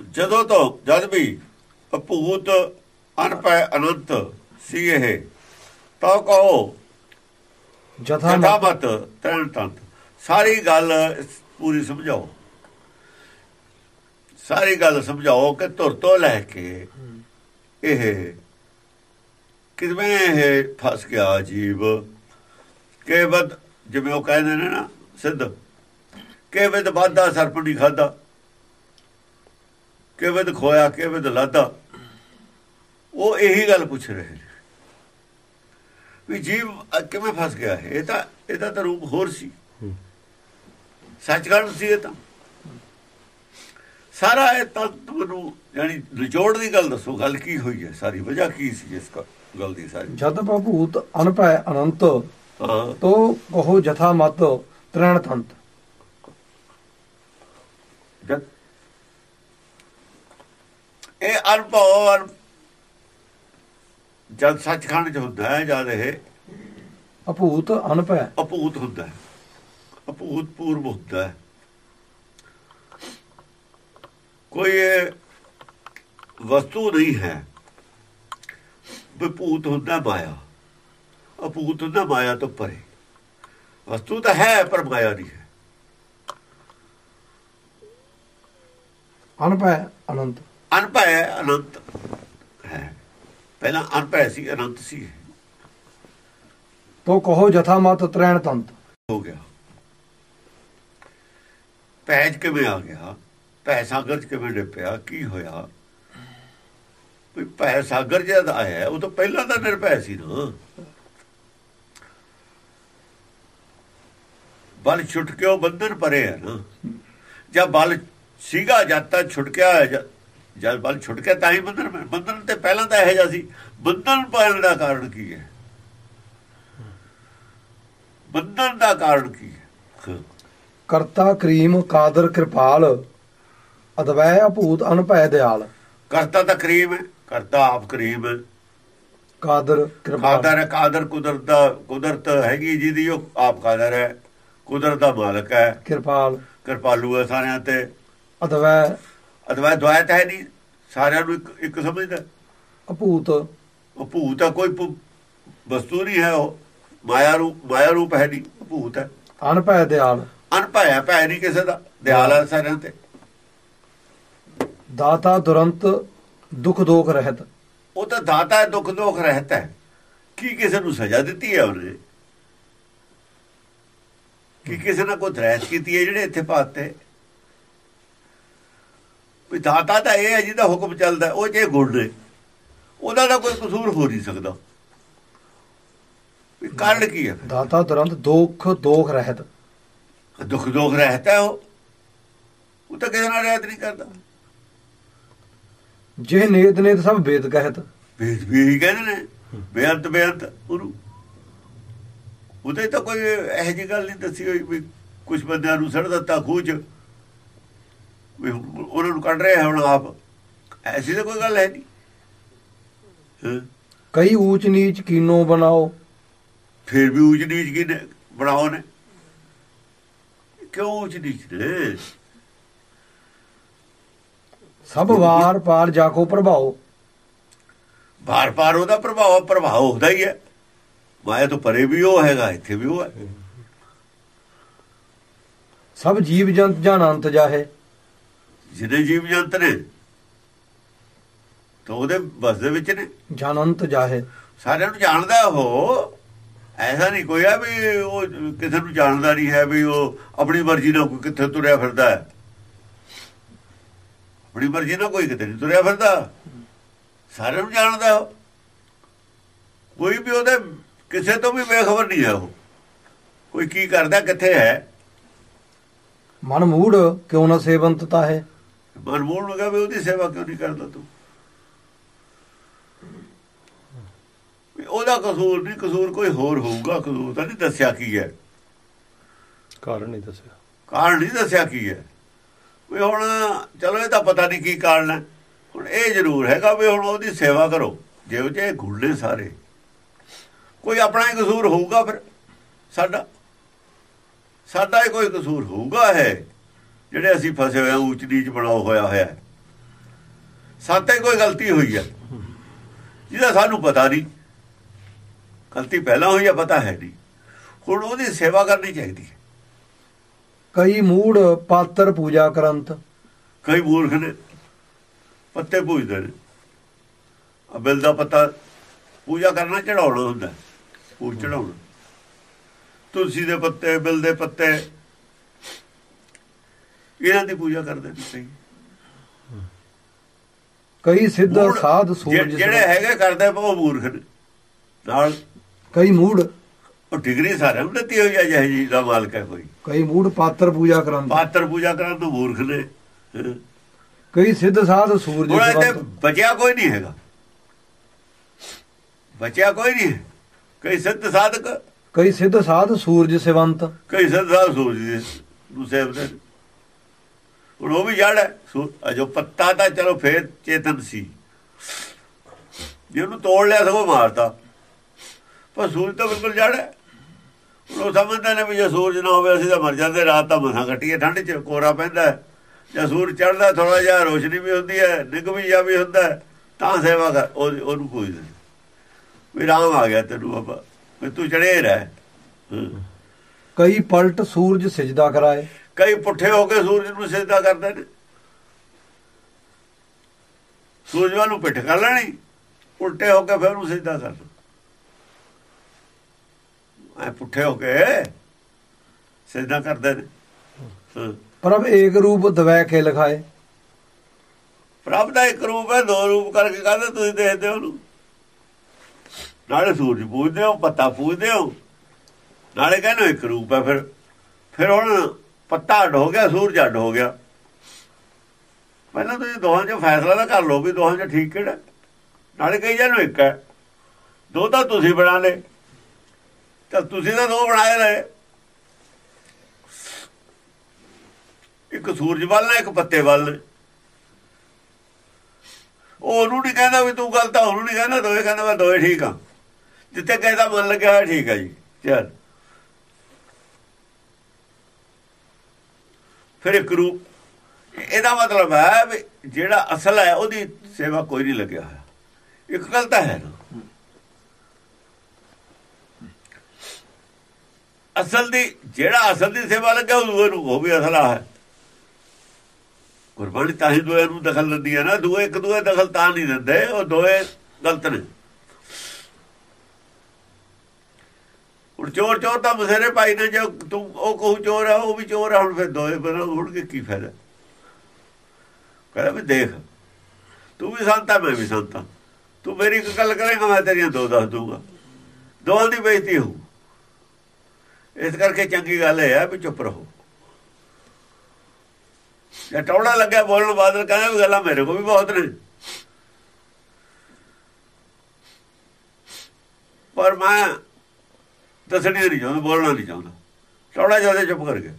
ਜਦੋਂ ਤੋਂ ਜਦ ਵੀ ਅਭੂਤ ਅਨਪੈ ਅਨੰਤ ਸੀ ਇਹ ਤਾਂ ਕਹੋ ਜਥਾ ਤੈਨ ਤੰਤ। ਸਾਰੀ ਗੱਲ ਪੂਰੀ ਸਮਝਾਓ। ਸਾਰੀ ਗੱਲ ਸਮਝਾਓ ਕਿ ਧੁਰ ਤੋਂ ਲੈ ਕੇ ਇਹ ਕਿਵੇਂ ਇਹ ਫਸ ਗਿਆ ਜੀਵ? ਕੇਵਦ ਜਿਵੇਂ ਉਹ ਕਹਿੰਦੇ ਨੇ ਨਾ, ਸਿੱਧ। ਕੇਵਦ ਵਾਦਾ ਸਰਪ ਨਹੀਂ ਖਾਦਾ ਕੇਵਦ ਖੋਇਆ, ਕਿ ਕੇਵਦ ਲਾਦਾ ਉਹ ਇਹੀ ਗੱਲ ਪੁੱਛ ਰਹੇ ਨੇ। ਵੀ ਜੀਵ ਕਿਵੇਂ ਫਸ ਗਿਆ? ਇਹ ਤਾਂ ਇਹਦਾ ਤਾਂ ਰੂਪ ਹੋਰ ਸੀ। ਸੱਚਖੰਡ ਸੀ ਇਹ ਤਾਂ। ਸਾਰਾ ਇਹ ਤੱਤ ਨੂੰ ਯਾਨੀ ਨਿਚੋੜ ਦੀ ਗੱਲ ਦੱਸੋ ਗੱਲ ਕੀ ਹੋਈ ਹੈ? ਸਾਰੀ ਵਜ੍ਹਾ ਕੀ ਸੀ ਇਸ ਗੱਲ ਦੀ ਸਾਰੀ? ਜਤਪ ਅਭੂਤ ਅਨਭੈ ਅਨੰਤ ਤੋ ਕਹੋ ਜਥਾ ਮਤ ਤਰੈਣ ਤੰਤ। ਜਦ ਇਹ ਅਨਭਵ ਅਨ- ਜਦ ਸੱਚਖੰਡ ਚ ਹੁੰਦਾ ਹੈ ਜਦ ਇਹ ਅਭੂਤ ਅਨਭੈ ਅਪੂਤ ਹੁੰਦਾ ਹੈ। ਅਪੂਤ ਪੂਰਬ ਹੁੰਦਾ ਹੈ। ਕੋਈ ਇਹ ਵਸਤੂ ਨਹੀਂ ਹੈ। ਵਿਭੂਤ ਹੁੰਦਾ ਮਾਇਆ। ਅਪੂਤ ਹੁੰਦਾ ਮਾਇਆ ਤੋਂ ਪਰੇ। ਵਸਤੂ ਤਾਂ ਹੈ ਪਰ ਮਾਇਆ ਨਹੀਂ ਹੈ। ਅਨਭੈ ਅਨੰਤ। ਅਨਭੈ ਅਨੰਤ ਹੈ। ਪਹਿਲਾਂ ਅਨਭੈ ਸੀ ਅਨੰਤ ਸੀ। ਤੋ ਕਹੋ ਜਥਾ ਮਤ ਤਰੈਣ ਤੰਤ। ਹੋ ਗਿਆ। ਪੈਜ ਕਿਵੇਂ ਆ ਗਿਆ? ਪੈ ਸਾਗਰ ਚ ਕਿਵੇਂ ਡਿੱਪਿਆ? ਕੀ ਹੋਇਆ? ਵੀ ਪੈ ਸਾਗਰ ਜਦ ਆਇਆ ਉਹ ਤਾਂ ਪਹਿਲਾਂ ਤਾਂ ਨਿਰਭੈ ਸੀ ਨਾ। ਬਲ ਛੁੱਟ ਕੇ ਉਹ ਬੰਧਨ ਪਰੇ ਹੈ ਨਾ। ਜਦ ਬਲ ਸੀਗਾ ਜਦ ਤੱਕ ਛੁਟਕਿਆ ਜਦ- ਬਲ ਛੁੱਟ ਗਿਆ ਤਾਂ ਹੀ ਬੰਧਨ ਬੰਧਨ ਤੇ ਪਹਿਲਾਂ ਤਾਂ ਇਹੋ ਜਿਹਾ ਸੀ। ਬੰਧਨ ਪੈਣ ਦਾ ਕਾਰਨ ਕੀ ਹੈ? ਬੰਧਨ ਦਾ ਕਾਰਨ ਕੀ ਹੈ? ਕਰਤਾ ਕਰੀਮ ਕਾਦਰ ਕਿਰਪਾਲ ਅਦਵੈ ਅਭੂਤ ਅਨਭੈ ਦਿਆਲ। ਕਰਤਾ ਤਾਂ ਕਰੀਮ ਹੈ। ਕਰਤਾ ਆਪ ਕਰੀਮ ਹੈ। ਕਾਦਰ ਕਿਰਪਾਲ। ਕਾਦਰ ਹੈ ਕਾਦਰ ਕੁਦਰਤ ਦਾ ਕੁਦਰਤ ਹੈਗੀ ਜਿਹਦੀ ਉਹ ਆਪ ਕਾਦਰ ਹੈ। ਕੁਦਰਤ ਦਾ ਮਾਲਕ ਹੈ। ਕਿਰਪਾਲ। ਕਿਰਪਾਲੂ ਹੈ ਸਾਰਿਆਂ ਤੇ। ਅਦਵੈ ਅਦਵਾ ਦਵਾਇਤ ਹੈ ਨਹੀਂ ਸਾਰਿਆਂ ਨੂੰ ਇੱਕ ਇੱਕ ਸਮਝਦਾ। ਅਭੂਤ। ਉਹ ਭੂਤ ਹੈ ਕੋਈ ਵਸਤੂ ਨਹੀਂ ਹੈ ਉਹ। ਮਾਇਆ ਰੂਪ ਮਾਇਆ ਰੂਪ ਹੈ ਨਹੀਂ ਉਹ ਭੂਤ ਹੈ। ਅਨਭੈ ਦਿਆਲ। ਅਨਭਾਇਆ ਭੈ ਨਹੀਂ ਕਿਸੇ ਦਾ। ਦਿਆਲ ਹੈ ਸਾਰਿਆਂ ਤੇ। ਦਾਤਾ ਦੁਰੰਤ ਦੁਖ ਦੋਖ ਰਹਿਤ। ਉਹ ਤਾਂ ਦਾਤਾ ਹੈ ਦੁੱਖ ਦੋਖ ਰਹਿਤਾ ਹੈ। ਕੀ ਕਿਸੇ ਨੂੰ ਸਜ਼ਾ ਦਿੱਤੀ ਹੈ ਉਹਨੇ? ਕੀ ਕਿਸੇ ਨਾਲ ਕੋਈ ਦਰੈਸ ਕੀਤੀ ਹੈ ਜਿਹੜੇ ਇੱਥੇ ਪਾਤੇ ਵੀ ਦਾਤਾ ਤਾਂ ਇਹ ਹੈ ਜਿਹਦਾ ਹੁਕਮ ਚੱਲਦਾ ਉਹ ਜੇ ਗੁਣ ਨੇ ਉਹਦਾ ਤਾਂ ਕੋਈ ਕਸੂਰ ਹੋ ਨਹੀਂ ਸਕਦਾ। ਵੀ ਕਾਰਨ ਕੀ ਹੈ ਦਾਤਾ ਦੁਰੰਤ ਦੁਖ ਦੋਖ ਰਹਿਤ। ਦੁੱਖ ਦੋਖ ਰਹਿਤਾ ਹੈ ਉਹ। ਉਹ ਤਾਂ ਕਿਸੇ ਨਾਲ ਰਹਿਤ ਨਹੀਂ ਕਰਦਾ। ਜੇ ਨੇਤ ਨੇਤ ਸਭ ਵੇਦ ਕਹਿਤ। ਵੇਦ ਵੀ ਕਹਿੰਦੇ ਨੇ ਬੇਅੰਤ ਬੇਅੰਤ ਉਹਨੂੰ ਉਹਦੇ ਤਾਂ ਕੋਈ ਇਹੋ ਜਿਹੀ ਗੱਲ ਨਹੀਂ ਦੱਸੀ ਹੋਈ ਵੀ ਕੁਝ ਬੰਦਿਆਂ ਨੂੰ ਸੜ ਦਿੱਤਾ ਖੂਜ ਵੀ ਉਹਨਾਂ ਨੂੰ ਕੱਢ ਰਿਹਾ ਹੁਣ ਆਪ। ਐਸੀ ਤਾਂ ਕੋਈ ਗੱਲ ਹੈ ਨਹੀਂ। ਕਈ ਊਚ ਨੀਚ ਕੀਨੋ ਬਣਾਓ। ਫਿਰ ਵੀ ਉੱਚ ਨੀਚ ਕੀ ਬਣਾਓ ਨੇ। ਕਿਉਂ ਉੱਚ ਨੀਚ ਨੇ? ਸਭ ਵਾਰ ਪਾਰ ਜਾ ਕੋ ਪ੍ਰਭਾਵ ਬਾਰ ਬਾਰ ਉਹਦਾ ਪ੍ਰਭਾਵ ਪ੍ਰਭਾਵ ਹੁੰਦਾ ਹੀ ਹੈ। ਮਾਇਆ ਤੋਂ ਪਰੇ ਵੀ ਉਹ ਹੈਗਾ ਇੱਥੇ ਵੀ ਉਹ ਹੈ। ਸਭ ਜੀਵ ਜੰਤ ਜਨ ਅੰਤ ਜਾਹੇ। ਜਿਹਦੇ ਜੀਵ ਜੰਤ ਨੇ ਤਾਂ ਉਹਦੇ ਬਸ ਦੇ ਵਿੱਚ ਨੇ। ਜਨ ਅੰਤ ਜਾਹੇ। ਸਾਰਿਆਂ ਨੂੰ ਜਾਣਦਾ ਉਹ। ਐਸਾ ਨਹੀਂ ਕੋਈ ਆ ਵੀ ਉਹ ਕਿਸੇ ਨੂੰ ਜਾਣਦਾ ਨਹੀਂ ਹੈ ਵੀ ਉਹ ਆਪਣੀ ਮਰਜ਼ੀ ਨਾਲ ਕੋਈ ਕਿੱਥੇ ਤੁਰਿਆ ਫਿਰਦਾ ਹੈ। ਆਪਣੀ ਮਰਜ਼ੀ ਨਾਲ ਕੋਈ ਕਿਤੇ ਨਹੀਂ ਤੁਰਿਆ ਫਿਰਦਾ। ਸਾਰਿਆਂ ਨੂੰ ਜਾਣਦਾ ਉਹ। ਕੋਈ ਵੀ ਉਹਦੇ ਕਿਸੇ ਤੋਂ ਵੀ ਬੇਖਬਰ ਨਹੀਂ ਹੈ ਉਹ। ਕੋਈ ਕੀ ਕਰਦਾ ਕਿੱਥੇ ਹੈ? ਮਨ ਮੂੜ ਕਿਉਂ ਨਾ ਸੇਵੰਤਤਾ ਹੈ? ਮਨਮੋਹਨ ਨੂੰ ਕਹੇ ਵੀ ਉਹਦੀ ਸੇਵਾ ਕਿਉਂ ਨਹੀਂ ਕਰਦਾ ਤੂੰ? ਉਹਦਾ ਕਸੂਰ ਨਹੀਂ ਕਸੂਰ ਕੋਈ ਹੋਰ ਹੋਊਗਾ ਕਸੂਰ ਤਾਂ ਨਹੀਂ ਦੱਸਿਆ ਕੀ ਹੈ। ਕਾਰਨ ਨਹੀਂ ਦੱਸਿਆ। ਕਾਰਨ ਨਹੀਂ ਦੱਸਿਆ ਕੀ ਹੈ। ਵੀ ਹੁਣ ਚਲੋ ਇਹ ਤਾਂ ਪਤਾ ਨਹੀਂ ਕੀ ਕਾਰਨ ਹੈ। ਹੁਣ ਇਹ ਜ਼ਰੂਰ ਹੈਗਾ ਵੀ ਹੁਣ ਉਹਦੀ ਸੇਵਾ ਕਰੋ। ਜੇ ਉਹ ਜੇ ਗੁੱਲੇ ਸਾਰੇ। ਕੋਈ ਆਪਣਾ ਹੀ ਕਸੂਰ ਹੋਊਗਾ ਫਿਰ। ਸਾਡਾ ਸਾਡਾ ਹੀ ਕੋਈ ਕਸੂਰ ਹੋਊਗਾ ਹੈ ਜਿਹੜੇ ਅਸੀਂ ਫਸੇ ਹੋਏ ਆ ਉੱਚ ਨੀਚ ਬਣਾਓ ਹੋਇਆ ਹੋਇਆ ਸਾਤੇ ਕੋਈ ਗਲਤੀ ਹੋਈ ਹੈ ਜਿਹਦਾ ਸਾਨੂੰ ਪਤਾ ਨਹੀਂ। ਗਲਤੀ ਪਹਿਲਾਂ ਹੋਈ ਹੈ ਪਤਾ ਹੈ ਨਹੀਂ। ਹੁਣ ਉਹਦੀ ਸੇਵਾ ਕਰਨੀ ਚਾਹੀਦੀ ਹੈ। ਕਈ ਮੂੜ ਪਾਤਰ ਪੂਜਾ ਕਰੰਤ। ਕਈ ਮੂਰਖ ਨੇ ਪੱਤੇ ਪੂਜਦੇ ਨੇ। ਅਬਿਲ ਦਾ ਪੱਤਾ ਪੂਜਾ ਕਰਨਾ ਚੜਾਉਣਾ ਹੁੰਦਾ ਪੂਜ ਚੜਾਉਣਾ। ਤੁਲਸੀ ਦੇ ਪੱਤੇ ਬਿਲ ਦੇ ਪੱਤੇ ਇਹਨਾਂ ਦੀ ਪੂਜਾ ਕਰਦੇ ਨੇ ਕਈ ਕਈ ਸਿੱਧ ਸਾਧ ਸੂਰਜ ਜਿਹੜੇ ਹੈਗੇ ਕਰਦੇ ਉਹ ਮੂਰਖ ਨੇ। ਨਾਲ ਕਈ ਮੂੜ ਉਹ ਡਿਗਰੀ ਨੂੰ ਦਿੱਤੀ ਹੋਈ ਹੈ ਜਿਹੇ ਜੀ ਦਾ ਮਾਲਕ ਹੈ ਕੋਈ। ਕਈ ਮੂੜ ਪਾਤਰ ਪੂਜਾ ਕਰੰਤ ਪਾਤਰ ਪੂਜਾ ਕਰਨ ਤੋਂ ਮੂਰਖ ਨੇ। ਕਈ ਸਿੱਧ ਸਾਧ ਸੂਰਜ ਹੁਣ ਇੱਥੇ ਸਵੰਤ ਬਚਿਆ ਕੋਈ ਨਹੀਂ ਹੈਗਾ। ਬਚਿਆ ਕੋਈ ਨਹੀਂ। ਕਈ ਸਿੱਧ ਸਾਧਕ ਕਈ ਸਿੱਧ ਸਾਧ ਸੂਰਜ ਸਿਵੰਤ। ਕਈ ਸਿੱਧ ਸਾਧ ਸੂਰਜ ਨੂੰ ਸੇਵਦੇ। ਹੁਣ ਉਹ ਵੀ ਜੜ ਹੈ। ਜੋ ਪੱਤਾ ਤਾਂ ਚਲੋ ਫੇਰ ਚੇਤਨ ਸੀ। ਜੇ ਉਹਨੂੰ ਤੋੜ ਲਿਆ ਸਗੋਂ ਮਾਰਤਾ। ਪਰ ਸੂਰਜ ਤਾਂ ਬਿਲਕੁਲ ਜੜ ਹੈ। ਉਹ ਸਮਝਦੇ ਨੇ ਵੀ ਜੇ ਸੂਰਜ ਨਾ ਹੋਵੇ, ਅਸੀਂ ਤਾਂ ਮਰ ਜਾਂਦੇ। ਰਾਤ ਤਾਂ ਮਸਾਂ ਕੱਟੀਏ ਠੰਡ 'ਚ ਕੋਰਾ ਪੈਂਦਾ ਹੈ। ਜੇ ਸੂਰਜ ਚੜਦਾ ਥੋੜਾ ਜਿਹਾ ਰੋਸ਼ਨੀ ਵੀ ਹੁੰਦੀ ਹੈ ਨਿੱਘ ਵੀ ਜਾ ਵੀ ਹੁੰਦਾ ਤਾਂ ਸੇਵਾ ਕਰ ਉਹਨੂੰ ਪੁੱਛਦੇ ਵੀ ਰਾਮ ਆ ਗਿਆ ਤੈਨੂੰ ਬਾਬਾ। ਵੀ ਤੂੰ ਚੜੇ ਰਹਿ। ਕਈ ਪਲਟ ਸੂਰਜ ਸਿਜਦਾ ਕਰਾਏ। ਕਈ ਪੁੱਠੇ ਹੋ ਕੇ ਸੂਰਜ ਨੂੰ ਸਿੱਧਾ ਕਰਦੇ ਨੇ। ਸੂਰਜ ਨੂੰ ਪਿੱਠ ਕਰ ਲੈਣੀ ਉਲਟੇ ਹੋ ਕੇ ਫਿਰ ਉਹਨੂੰ ਸਿੱਧਾ ਕਰਨਾ ਐ ਪੁੱਠੇ ਹੋ ਕੇ ਸਿੱਧਾ ਕਰਦੇ ਨੇ। ਪ੍ਰਭ ਏਕ ਰੂਪ ਦਵੈ ਕੇ ਲਖਾਏ। ਪ੍ਰਭ ਦਾ ਇੱਕ ਰੂਪ ਹੈ ਦੋ ਰੂਪ ਕਰਕੇ ਕਹਿੰਦੇ ਤੁਸੀਂ ਦੇਖਦੇ ਹੋ ਉਹਨੂੰ। ਨਾਲੇ ਸੂਰਜ ਪੂਜਦੇ ਹੋ ਪੱਤਾ ਪੂਜਦੇ ਹੋ। ਨਾਲੇ ਕਹਿੰਦੇ ਇੱਕ ਰੂਪ ਹੈ ਫਿਰ। ਫਿਰ ਹੁਣ ਪੱਤਾ ਅੱਡ ਹੋ ਗਿਆ, ਸੂਰਜ ਅੱਡ ਹੋ ਗਿਆ। ਪਹਿਲਾਂ ਤੁਸੀਂ ਦੋਹਾਂ 'ਚ ਫੈਸਲਾ ਤਾਂ ਕਰ ਲਓ ਵੀ ਦੋਹਾਂ 'ਚ ਠੀਕ ਕਿਹੜਾ ਨਾਲੇ ਕਹੀ ਜਾਨੋ ਇੱਕ ਹੈ। ਦੋ ਤਾਂ ਤੁਸੀਂ ਬਣਾ ਲਏ। ਤਾਂ ਤੁਸੀਂ ਤਾਂ ਦੋ ਬਣਾਏ ਰਹੇ ਇੱਕ ਸੂਰਜ ਵੱਲ ਨੇ ਇੱਕ ਪੱਤੇ ਵੱਲ। ਉਹ ਉਹਨੂੰ ਨਹੀਂ ਕਹਿੰਦਾ ਵੀ ਤੂੰ ਗਲਤ ਆ, ਉਹਨੂੰ ਨਹੀਂ ਕਹਿੰਦਾ ਦੋਏ ਕਹਿੰਦਾ ਮੈਂ ਦੋਏ ਠੀਕ ਆ। ਜਿੱਥੇ ਕਹਿੰਦਾ ਮਨ ਲੱਗਿਆ ਹੋਇਆ ਠੀਕ ਆ ਜੀ। ਚੱਲ। ਫਿਰ ਇੱਕ ਰੂਪ। ਇਹਦਾ ਮਤਲਬ ਹੈ ਵੀ ਜਿਹੜਾ ਅਸਲ ਹੈ, ਉਹਦੀ ਸੇਵਾ ਕੋਈ ਨਹੀਂ ਲੱਗਿਆ ਹੋਇਆ। ਇੱਕ ਗੱਲ ਤਾਂ ਹੈ ਨਾ। ਅਸਲ ਦੀ, ਜਿਹੜਾ ਅਸਲ ਦੀ ਸੇਵਾ ਲੱਗਿਆ, ਉਹ ਨੂੰ ਉਹ ਵੀ ਅਸਲਾ ਹੈ ਗੁਰਬਾਣੀ ਤਾਂ ਹੀ ਦੋਏ ਨੂੰ ਦਖਲ ਦਿੰਦੀ ਹੈ ਨਾ। ਦੋਏ ਇੱਕ ਦੂਏ ਦਖਲ ਤਾਂ ਨਹੀਂ ਦਿੰਦੇ, ਉਹ ਦੋਏ ਗਲਤ ਨੇ। ਹੁਣ ਚੋਰ ਚੋਰ ਤਾਂ ਬਸੇਰੇ ਪਾਈ ਨੇ, ਜੇ ਤੂੰ ਉਹ ਕਹੂ ਚੋਰ ਹੈ ਉਹ ਵੀ ਚੋਰ ਹੈ ਹੁਣ ਫਿਰ ਦੋਏ ਬਣਾ ਹੋਣਗੇ ਕੀ ਫਾਇਦਾ? ਕਹਿੰਦਾ ਵੀ ਦੇਖ, ਤੂੰ ਵੀ ਸੰਤਾ ਮੈਂ ਵੀ ਸੰਤਾ ਤੂੰ ਮੇਰੀ ਇੱਕ ਗੱਲ ਕਰੇਗਾ, ਮੈਂ ਤੇਰੀਆਂ ਦੋ ਦੱਸ ਦੂੰਗਾ। ਦੋਵਾਂ ਦੀ ਬੇਇੱਜ਼ਤੀ ਹੋ ਇਸ ਕਰਕੇ ਚੰਗੀ ਗੱਲ ਇਹ ਹੈ ਵੀ ਚੁੱਪ ਰਹੋ। ਜੇ ਟੌੜਾ ਲੱਗਿਆ ਬੋਲਣ ਬਾਦਲ ਕਹਿੰਦਾ ਵੀ ਗੱਲਾਂ ਮੇਰੇ ਕੋਲ ਵੀ ਬਹੁਤ ਨੇ। ਪਰ ਮੈਂ ਦੱਸਣੀ ਨਹੀਂ ਚਾਹੁੰਦਾ ਬੋਲਣਾ ਨਹੀਂ ਚਾਹੁੰਦਾ। ਟੌੜਾ ਜ਼ਿਆਦਾ ਚੁੱਪ ਕਰ ਗਿਆ।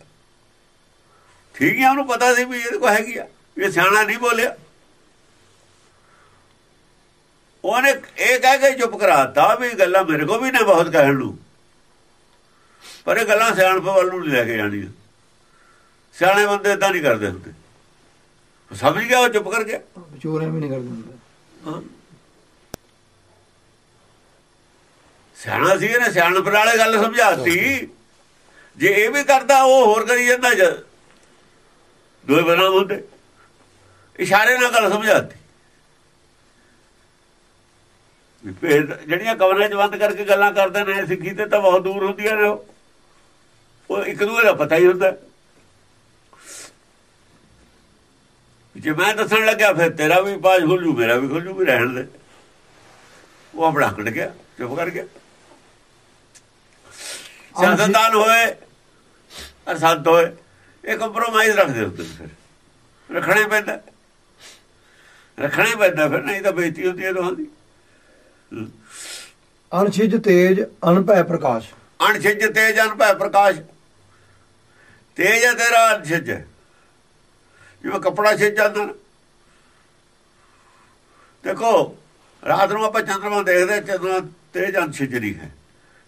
ਠੀਕ ਹੈ ਉਹਨੂੰ ਪਤਾ ਸੀ ਵੀ ਇਹਦੇ ਕੋ ਹੈਗੀ ਆ ਇਹ ਸਿਆਣਾ ਨਹੀਂ ਬੋਲਿਆ। ਉਹਨੇ ਇਹ ਕਹਿ ਕੇ ਚੁੱਪ ਕਰਾਤਾ ਵੀ ਗੱਲਾਂ ਮੇਰੇ ਕੋ ਵੀ ਨੇ ਬਹੁਤ ਕਹਿਣ ਨੂੰ। ਪਰ ਇਹ ਗੱਲਾਂ ਸਿਆਣਪ ਵੱਲ ਨੂੰ ਲੈ ਕੇ ਜਾਣੀਆਂ। ਸਿਆਣੇ ਬੰਦੇ ਇਦਾਂ ਨਹੀਂ ਕਰਦੇ ਹੁੰਦੇ। ਸਮਝ ਗਿਆ ਉਹ ਚੁੱਪ ਕਰ ਗਿਆ? ਚੋਰਿਆਂ ਵੀ ਨਹੀਂ ਕਰਦੇ ਹੁੰਦੇ। ਹਾਂ। ਸਿਆਣਾ ਸੀ ਇਹਨੇ ਸਿਆਣਪ ਨਾਲੇ ਗੱਲ ਸਮਝਾਤੀ। ਜੇ ਇਹ ਵੀ ਕਰਦਾ ਉਹ ਹੋਰ ਕਰੀ ਜਾਂਦਾ ਜ ਦੋਏ ਬਣਾ ਹੁੰਦੇ ਇਸ਼ਾਰੇ ਨਾਲ ਗੱਲ ਸਮਝਾਤੀ। ਜਿਹੜੀਆਂ ਕਮਰੇ 'ਚ ਬੰਦ ਕਰਕੇ ਗੱਲਾਂ ਕਰਦੇ ਨੇ ਸਿੱਖੀ ਤੇ ਤਾਂ ਬਹੁਤ ਦੂਰ ਹੁੰਦੀਆਂ ਨੇ ਉਹ। ਇੱਕ ਦੂਜੇ ਦਾ ਪਤਾ ਹੀ ਹੁੰਦਾ। ਜੇ ਮੈਂ ਦੱਸਣ ਲੱਗਿਆ ਫਿਰ ਤੇਰਾ ਵੀ ਪਾਜ ਖੁੱਲ ਜੂ ਮੇਰਾ ਵੀ ਖੁੱਲ ਜੂ ਵੀ ਰਹਿਣ ਦੇ। ਉਹ ਆਪਣਾ ਹਟ ਗਿਆ ਚੁੱਪ ਕਰ ਗਿਆ। ਸਿਆਸਤਦਾਨ ਹੋਏ ਅਰ ਸੰਤ ਹੋਏ ਇਹ ਕੰਪਰੋਮਾਈਜ਼ ਰੱਖਦੇ ਹੁੰਦੇ ਫਿਰ। ਰੱਖਣਾ ਪੈਂਦਾ। ਰੱਖਣਾ ਪੈਂਦਾ ਫਿਰ ਨਹੀਂ ਤਾਂ ਬੇਇੱਜ਼ਤੀ ਹੁੰਦੀ ਹੈ ਦੋਹਾਂ ਦੀ। ਅਨਛਿਜ ਤੇਜ ਅਨਭੈ ਪ੍ਰਕਾਸ਼। ਅਣਛਿਜ ਤੇਜ ਅਨਭੈ ਪ੍ਰਕਾਸ਼। ਤੇਜ ਹੈ ਤੇਰਾ ਅਣਛਿਜ ਜਿਵੇਂ ਕਪੜਾ ਛਿਜ ਜਾਂਦਾ ਨਾ। ਦੇਖੋ ਰਾਤ ਨੂੰ ਆਪਾਂ ਚੰਦਰਮਾ ਦੇਖਦੇ ਚੰਦਰਮਾ ਤੇਜ ਅਣਛਿਜ ਨਹੀਂ ਹੈ।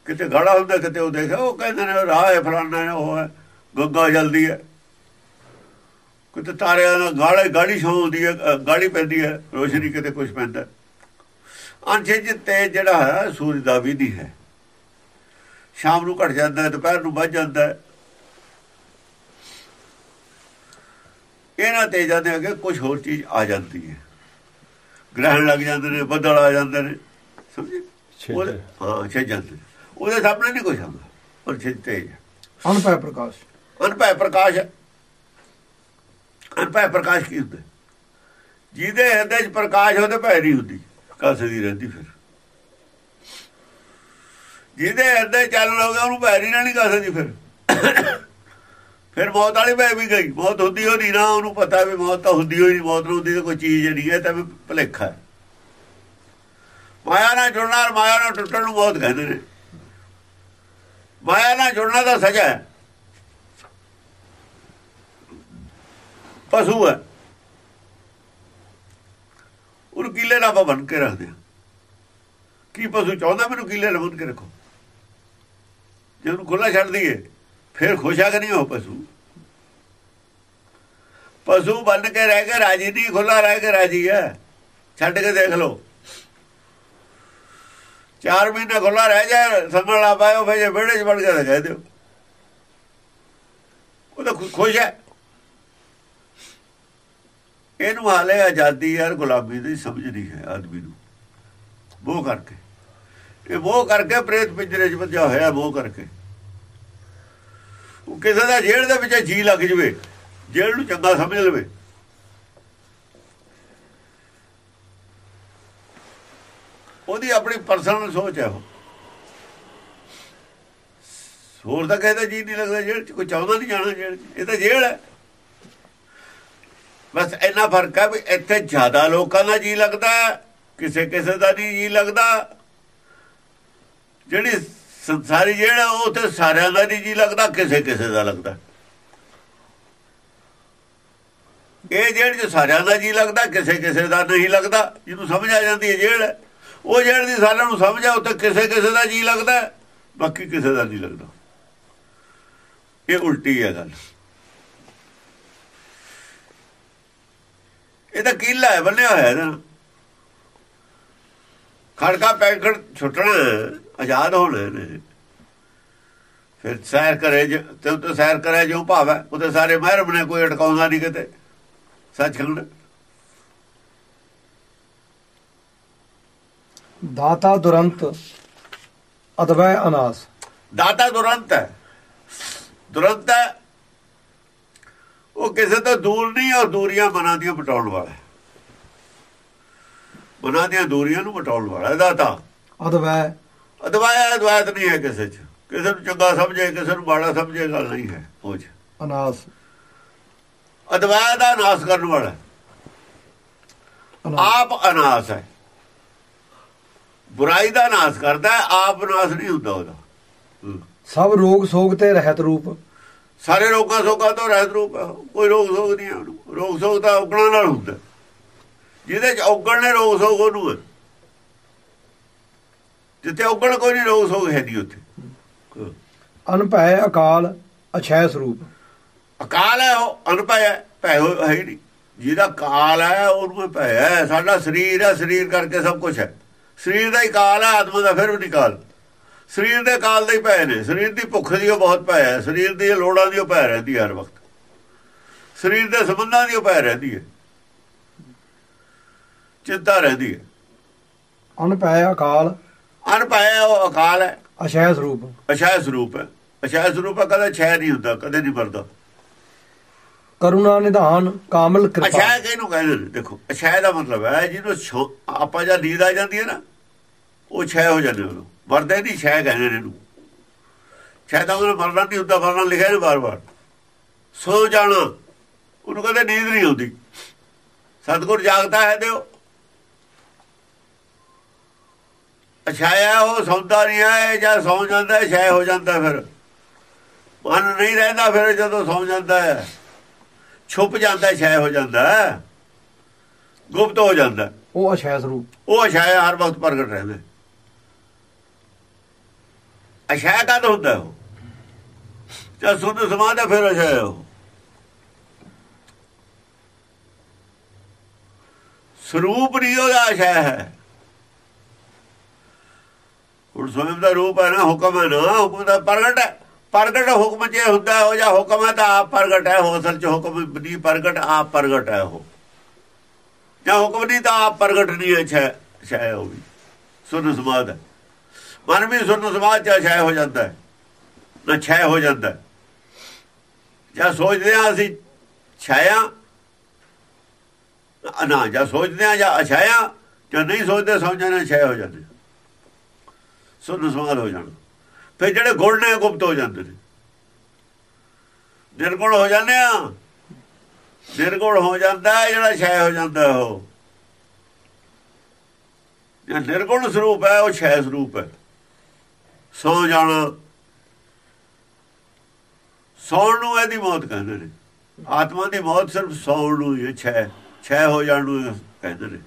ਕਿਤੇ ਗਾੜਾ ਹੁੰਦਾ ਕਿਤੇ ਉਹ ਦੇਖਿਆ ਉਹ ਕਹਿੰਦੇ ਨੇ ਰਾਹ ਹੈ ਫਲਾਣਾ ਹੈ ਉਹ ਹੈ ਗੰਗਾ ਜਲਦੀ ਹੈ। ਕਿਤੇ ਤਾਰਿਆਂ ਨਾਲ ਗਾੜੇ ਗਾੜੀ ਹੁੰਦੀ ਹੈ ਗਾੜੀ ਪੈਂਦੀ ਹੈ ਰੋਸ਼ਨੀ ਕਿਤੇ ਕੁਝ ਪੈਂਦਾ। ਅਣਛਿਜ ਤੇਜ ਜਿਹੜਾ ਹੈ ਸੂਰਜ ਦਾ ਵੀ ਨਹੀਂ ਹੈ। ਸ਼ਾਮ ਨੂੰ ਘਟ ਜਾਂਦਾ ਹੈ ਦੁਪਹਿਰ ਨੂੰ ਵੱਧ ਜਾਂਦਾ ਹੈ। ਇਹਨਾਂ ਤੇਜਾਂ ਦੇ ਅੱਗੇ ਕੁਝ ਹੋਰ ਚੀਜ਼ ਆ ਜਾਂਦੀ ਹੈ। ਗ੍ਰਹਿਣ ਲੱਗ ਜਾਂਦੇ ਨੇ ਬੱਦਲ ਆ ਜਾਂਦੇ ਨੇ ਸਮਝੇ? ਹਾਂ ਛੇ ਜਾਂਦੇ। ਉਹਦੇ ਸਾਹਮਣੇ ਨਹੀਂ ਕੁਝ ਆਉਂਦਾ ਪਰ ਹੈ। ਅਨਭੈ ਪ੍ਰਕਾਸ਼। ਅਨਭੈ ਪ੍ਰਕਾਸ਼ ਹੈ। ਅਨਭੈ ਪ੍ਰਕਾਸ਼ ਕੀ ਹੁੰਦਾ? ਜਿਹਦੇ ਹਿਰਦੇ 'ਚ ਪ੍ਰਕਾਸ਼ ਉਹਦੇ ਭੈ ਨਹੀਂ ਹੁੰਦੀ ਕਾਸੇ ਦੀ ਰਹਿੰਦੀ ਫਿਰ। ਜਿਹਦੇ ਹਿਰਦੇ 'ਚ ਚੱਲਣ ਹੋ ਗਿਆ ਉਹਨੂੰ ਭੈ ਨਹੀਂ ਰਹਿਣੀ ਕਾਸੇ ਦੀ ਫਿਰ। ਫਿਰ ਮੌਤ ਵਾਲੀ ਭੈ ਵੀ ਗਈ। ਮੌਤ ਹੁੰਦੀ ਹੋ ਨਹੀਂ ਨਾ ਉਹਨੂੰ ਪਤਾ ਵੀ ਮੌਤ ਤਾਂ ਹੁੰਦੀ ਹੋਈ ਮੌਤ ਨੂੰ ਹੁੰਦੀ ਤਾਂ ਕੋਈ ਚੀਜ਼ ਨਹੀਂ ਹੈ ਤਾਂ ਵੀ ਭੁਲੇਖਾ ਹੈ। ਮਾਇਆ ਨਾਲ ਜੁੜਨਾ ਮਾਇਆ ਨਾਲ ਟੁੱਟਣ ਨੂੰ ਮੌਤ ਕਹਿੰਦੇ ਨੇ। ਮਾਇਆ ਨਾਲ ਜੁੜਨਾ ਦਾ ਸਜ਼ਾ ਹੈ। ਪਸ਼ੂ ਹੈ। ਉਹਨੂੰ ਕੀਲੇ ਨਾਲ ਆਪਾਂ ਬੰਨ ਕੇ ਰੱਖਦੇ ਹਾਂ। ਕੀ ਪਸ਼ੂ ਚਾਹੁੰਦਾ ਮੈਨੂੰ ਕੀਲੇ ਨਾਲ ਬੰਨ ਕੇ ਰੱਖੋ? ਜੇ ਉਹਨੂੰ ਖੁੱਲਾ ਛੱਡ ਦਈਏ, ਫਿਰ ਖੁਸ਼ ਆ ਕਿ ਨਹੀਂ ਉਹ ਪਸ਼ੂ? ਪਸ਼ੂ ਬੰਨ ਕੇ ਰਹਿ ਕੇ ਰਾਜੀ ਨਹੀਂ ਖੁੱਲਾ ਰਹਿ ਕੇ ਰਾਜੀ ਹੈ। ਛੱਡ ਕੇ ਦੇਖ ਲਓ। ਚਾਰ ਮਹੀਨੇ ਖੁੱਲਾ ਰਹਿ ਜਾਏ ਸੰਭਲ ਲਾ ਪਾਇਓ, ਫਿਰ ਜੇ ਵਿਹੜੇ 'ਚ ਵੜ ਕੇ ਤਾਂ ਕਹਿ ਦਿਓ ਉਹ ਤਾਂ ਖੁਸ਼ ਹੈ। ਇਹਨੂੰ ਹਾਲੇ ਆਜ਼ਾਦੀ ਯਾਰ ਗੁਲਾਮੀ ਦੀ ਸਮਝ ਨਹੀਂ ਹੈ ਆਦਮੀ ਨੂੰ। ਮੋਹ ਕਰਕੇ। ਇਹ ਮੋਹ ਕਰਕੇ ਪ੍ਰੇਤ ਪਿੰਜਰੇ 'ਚ ਬੱਝਾ ਹੋਇਆ, ਮੋਹ ਕਰਕੇ। ਉਹ ਕਿਸੇ ਦਾ ਜੇਲ੍ਹ ਦੇ ਵਿੱਚ ਜੀ ਲੱਗ ਜਵੇ, ਜੇਲ੍ਹ ਨੂੰ ਚੰਗਾ ਸਮਝ ਲਵੇ। ਉਹਦੀ ਆਪਣੀ ਪਰਸਨਲ ਸੋਚ ਹੈ ਉਹ। ਹੋਰ ਤਾਂ ਕਹਿੰਦਾ ਜੀ ਨਹੀਂ ਲੱਗਦਾ ਜੇਲ੍ਹ 'ਚ, ਕੋਈ ਚਾਹੁੰਦਾ ਨਹੀਂ ਜਾਣਾ ਜੇਲ੍ਹ 'ਚ। ਇਹ ਤਾਂ ਜੇਲ੍ਹ ਹੈ। ਬਸ ਇੰਨਾ ਫ਼ਰਕ ਹੈ ਵੀ ਇੱਥੇ ਜ਼ਿਆਦਾ ਲੋਕਾਂ ਦਾ ਜੀ ਲੱਗਦਾ, ਕਿਸੇ ਕਿਸੇ ਦਾ ਨਹੀਂ ਜੀ ਲੱਗਦਾ। ਜਿਹੜੀ ਸੰਸਾਰੀ ਜਿਹੜਾ ਉਹ ਤੇ ਸਾਰਿਆਂ ਦਾ ਨਹੀਂ ਜੀ ਲੱਗਦਾ, ਕਿਸੇ ਕਿਸੇ ਦਾ ਲੱਗਦਾ। ਇਹ ਜੇਲ੍ਹ 'ਚ ਸਾਰਿਆਂ ਦਾ ਜੀ ਲੱਗਦਾ, ਕਿਸੇ ਕਿਸੇ ਦਾ ਨਹੀਂ ਲੱਗਦਾ। ਜਿਹਨੂੰ ਸਮਝ ਆ ਜਾਂਦੀ ਹੈ ਜੇਲ੍ਹ ਹੈ। ਉਹ ਜਿਹੜੀ ਸਾਰਿਆਂ ਨੂੰ ਸਮਝ ਆ, ਉੱਥੇ ਕਿਸੇ ਕਿਸੇ ਦਾ ਜੀ ਲੱਗਦਾ ਬਾਕੀ ਕਿਸੇ ਦਾ ਨਹੀਂ ਲੱਗਦਾ। ਇਹ ਉਲਟੀ ਹੈ ਗੱਲ। ਇਹ ਤਾਂ ਕੀਲਾ ਹੈ, ਬੰਨਿਆ ਹੋਇਆ ਇਹਦਾ ਖੜਕਾ ਪੈਕਟ ਛੁੱਟਣਾ ਆਜ਼ਾਦ ਹੋਣਾ ਨੇ ਫਿਰ ਸੈਰ ਕਰੇ ਜੇ, ਤੇ ਸੈਰ ਕਰੇ ਜੋ ਭਾਵ ਹੈ ਉਹਦੇ ਸਾਰੇ ਮਹਿਰਮ ਨੇ, ਕੋਈ ਅਟਕਾਉਂਦਾ ਨਹੀਂ ਕਿਤੇ। ਸੱਚਖੰਡ। ਦਾਤਾ ਦੁਰੰਤ ਅਦਵੈ ਅਨਾਸ। ਦਾਤਾ ਦੁਰੰਤ ਹੈ। ਦੁਰੰਤ ਹੈ ਉਹ ਕਿਸੇ ਤੋਂ ਦੂਰ ਨਹੀਂ ਔਰ ਦੂਰੀਆਂ ਮਨਾਂ ਦੀਆਂ ਮਟਾਉਣ ਵਾਲਾ ਮਨਾਂ ਦੀਆਂ ਦੂਰੀਆਂ ਨੂੰ ਮਟਾਉਣ ਵਾਲਾ ਦਾਤਾ। ਅਦਵੈ। ਅਦਵਾਇਆ ਅਦਵਾਇਤ ਨਹੀਂ ਹੈ ਕਿਸੇ ਚ। ਕਿਸੇ ਨੂੰ ਚੰਗਾ ਸਮਝੇ ਕਿਸੇ ਨੂੰ ਮਾੜਾ ਸਮਝੇ ਗੱਲ ਨਹੀਂ ਹੈ ਉਹ ਚ ਅਨਾਸ। ਅਦਵਾਇਆ ਦਾ ਨਾਸ ਕਰਨ ਵਾਲਾ ਆਪ ਅਨਾਸ ਹੈ। ਬੁਰਾਈ ਦਾ ਨਾਸ ਕਰਦਾ ਆਪ ਨਾਸ ਨਹੀਂ ਹੁੰਦਾ ਉਹਦਾ। ਸਭ ਰੋਗ ਸੋਗ ਤੇ ਰਹਿਤ ਰੂਪ। ਸਾਰੇ ਰੋਗਾਂ ਸੋਗਾਂ ਤੋਂ ਰਹਿਤ ਰੂਪ। ਕੋਈ ਰੋਗ ਸੋਗ ਨਹੀਂ ਉਹਨੂੰ। ਰੋਗ ਸੋਗ ਤਾਂ ਔਗਣਾਂ ਨਾਲ ਹੁੰਦਾ। ਜਿਹਦੇ ਚ ਔਗਣ ਨੇ ਰੋਗ ਸੋਗ ਉਹਨੂੰ ਜਿੱਥੇ ਔਗਣ ਕੋਈ ਨਹੀਂ ਰੋਗ ਸੋਗ ਹੈ ਨਹੀਂ ਉੱਥੇ। ਅਨਭੈ ਅਕਾਲ ਅਛੈ ਸਰੂਪ। ਅਕਾਲ ਹੈ ਉਹ ਅਨਭੈ ਹੈ ਭੈ ਹੀ ਨਹੀਂ। ਜਿਹਦਾ ਕਾਲ ਹੈ ਉਹਨੂੰ ਭੈ ਹੈ। ਸਾਡਾ ਸਰੀਰ ਹੈ ਸਰੀਰ ਕਰਕੇ ਸਭ ਕੁਝ ਹੈ। ਸਰੀਰ ਦਾ ਹੀ ਕਾਲ ਹੈ ਆਤਮਾ ਦਾ ਫਿਰ ਵੀ ਨਹੀਂ ਕਾਲ। ਸਰੀਰ ਦੇ ਕਾਲ ਦੇ ਹੀ ਭੈ ਨੇ। ਸਰੀਰ ਦੀ ਭੁੱਖ ਦੀ ਉਹ ਬਹੁਤ ਭੈ ਹੈ ਸਰੀਰ ਦੀ ਲੋੜਾਂ ਦੀ ਉਹ ਭੈ ਰਹਿੰਦੀ ਹਰ ਵਕਤ। ਸਰੀਰ ਦੇ ਸੰਬੰਧਾਂ ਦੀ ਉਹ ਭੈ ਰਹਿੰਦੀ ਹੈ ਚਿੰਤਾ ਰਹਿੰਦੀ ਹੈ ਅਨਭੈ ਅਕਾਲ। ਹੈ ਉਹ ਅਕਾਲ ਹੈ। ਅਛੈ ਸਰੂਪ। ਅਛਾਇ ਸਰੂਪ ਹੈ। ਅਛਾਇ ਸਰੂਪ ਹੈ ਕਦੇ ਛੈ ਨਹੀਂ ਹੁੰਦਾ ਕਦੇ ਨਹੀਂ ਮਰਦਾ। ਕਰੁਣਾ ਨਿਧਾਨ ਕਾਮਲ ਕਿਰਪਾ। ਅਛਾਇ ਕਿਹਨੂੰ ਕਹਿੰਦੇ ਦੇਖੋ ਅਛਾਇ ਦਾ ਮਤਲਬ ਹੈ ਜਿਹਨੂੰ ਆਪਾਂ ਜਾਂ ਨੀਂਦ ਆ ਜਾਂਦੀ ਹੈ ਨਾ। ਉਹ ਛੈ ਹੋ ਜਾਂਦੇ ਉਹਨੂੰ ਮਰਦੇ ਨਹੀਂ ਛੈ ਕਹਿੰਦੇ ਨੇ ਇਹਨੂੰ। ਛੈ ਦਾ ਮਤਲਬ ਮਰਨਾ ਨਹੀਂ ਹੁੰਦਾ ਮਰਨਾ ਲਿਖਿਆ ਨੇ ਬਾਰ-ਬਾਰ ਸੋ ਜਾਣਾ ਉਹਨੂੰ ਕਹਿੰਦੇ ਨੀਂਦ ਨਹੀਂ ਆਉਂਦੀ। ਸਤਗੁਰ ਜਾਗਦਾ ਹੈ ਦਿਓ। ਅਛਾਇਆ ਉਹ ਸੌਂਦਾ ਨਹੀਂ ਹੈ ਜਾਂ ਸੌਂ ਜਾਂਦਾ ਛੈ ਹੋ ਜਾਂਦਾ ਫਿਰ। ਮਨ ਨਹੀਂ ਰਹਿੰਦਾ ਫਿਰ ਜਦੋਂ ਸੌਂ ਜਾਂਦਾ ਹੈ। ਛੁਪ ਜਾਂਦਾ ਛਾਇ ਹੋ ਜਾਂਦਾ। ਗੁਪਤ ਹੋ ਜਾਂਦਾ। ਉਹ ਅਛੈ ਸਰੂਪ। ਉਹ ਅਛਾਇਆ ਹਰ ਵਕਤ ਪ੍ਰਗਟ ਰਹਿੰਦਾ ਹੈ। ਕਦ ਹੁੰਦਾ ਹੈ ਉਹ? ਜਦ ਸੁਧ ਹੈ ਫਿਰ ਅਛਾਇਆ ਉਹ? ਸਰੂਪ ਨਹੀਂ ਉਹਦਾ ਅਛਾਇਆ ਹੈ। ਹੁਣ ਸਵਯੰ ਦਾ ਰੂਪ ਹੈ ਨਾ ਹੁਕਮ ਹੈ ਨਾ, ਹੁਕਮ ਦਾ ਪ੍ਰਗਟ ਹੈ। ਪ੍ਰਗਟ ਹੁਕਮ ਜੇ ਹੁੰਦਾ ਹੋ ਜਾਂ ਹੁਕਮ ਹੈ ਤਾਂ ਆਪ ਪ੍ਰਗਟ ਹੈ ਹੋ ਅਸਲ ਚ ਹੁਕਮ ਨਹੀਂ ਪ੍ਰਗਟ, ਆਪ ਪ੍ਰਗਟ ਹੈ ਉਹ। ਜਾਂ ਹੁਕਮ ਨਹੀਂ ਤਾਂ ਆਪ ਪ੍ਰਗਟ ਨਹੀਂ ਹੈ ਛੈ ਛੈ ਹੋ ਗਈ ਸੁਨ ਸਮਾਦ ਹੈ ਮਨ ਵੀ ਸੁਨ ਸਮਾਦ ਚ ਛੈ ਹੋ ਜਾਂਦਾ ਹੈ। ਨਾ ਛੈ ਹੋ ਜਾਂਦਾ ਜਾਂ ਸੋਚਦੇ ਹਾਂ ਅਸੀਂ ਛਾਇਆ, ਨਾ ਜਾਂ ਸੋਚਦੇ ਹਾਂ ਜਾਂ ਅਛਾਇਆ, ਜਾਂ ਨਹੀਂ ਸੋਚਦੇ ਸਮਝਣਾ ਛੈ ਹੋ ਜਾਂਦੇ ਸੁਨ ਸਮਾਦ ਹੋ ਜਾਣਾ। ਫਿਰ ਜਿਹੜੇ ਗੁਣ ਨੇ ਗੁਪਤ ਹੋ ਜਾਂਦੇ ਨੇ। ਨਿਰਗੁਣ ਹੋ ਜਾਂਦੇ ਆ ਨਿਰਗੁਣ ਹੋ ਜਾਂਦਾ ਜਿਹੜਾ ਛੈ ਹੋ ਜਾਂਦਾ ਉਹ। ਜਿਹੜਾ ਨਿਰਗੁਣ ਸਰੂਪ ਹੈ, ਉਹ ਛੈ ਸਰੂਪ ਹੈ। ਸੌ ਜਾਣਾ। ਸੌਣ ਨੂੰ ਇਹਦੀ ਮੌਤ ਕਹਿੰਦੇ ਨੇ। ਆਤਮਾ ਦੀ ਮੌਤ ਸਿਰਫ ਸੌਣ ਨੂੰ ਹੀ ਛੈ ਛੈ ਹੋ ਜਾਣ ਨੂੰ ਕਹਿੰਦੇ ਨੇ।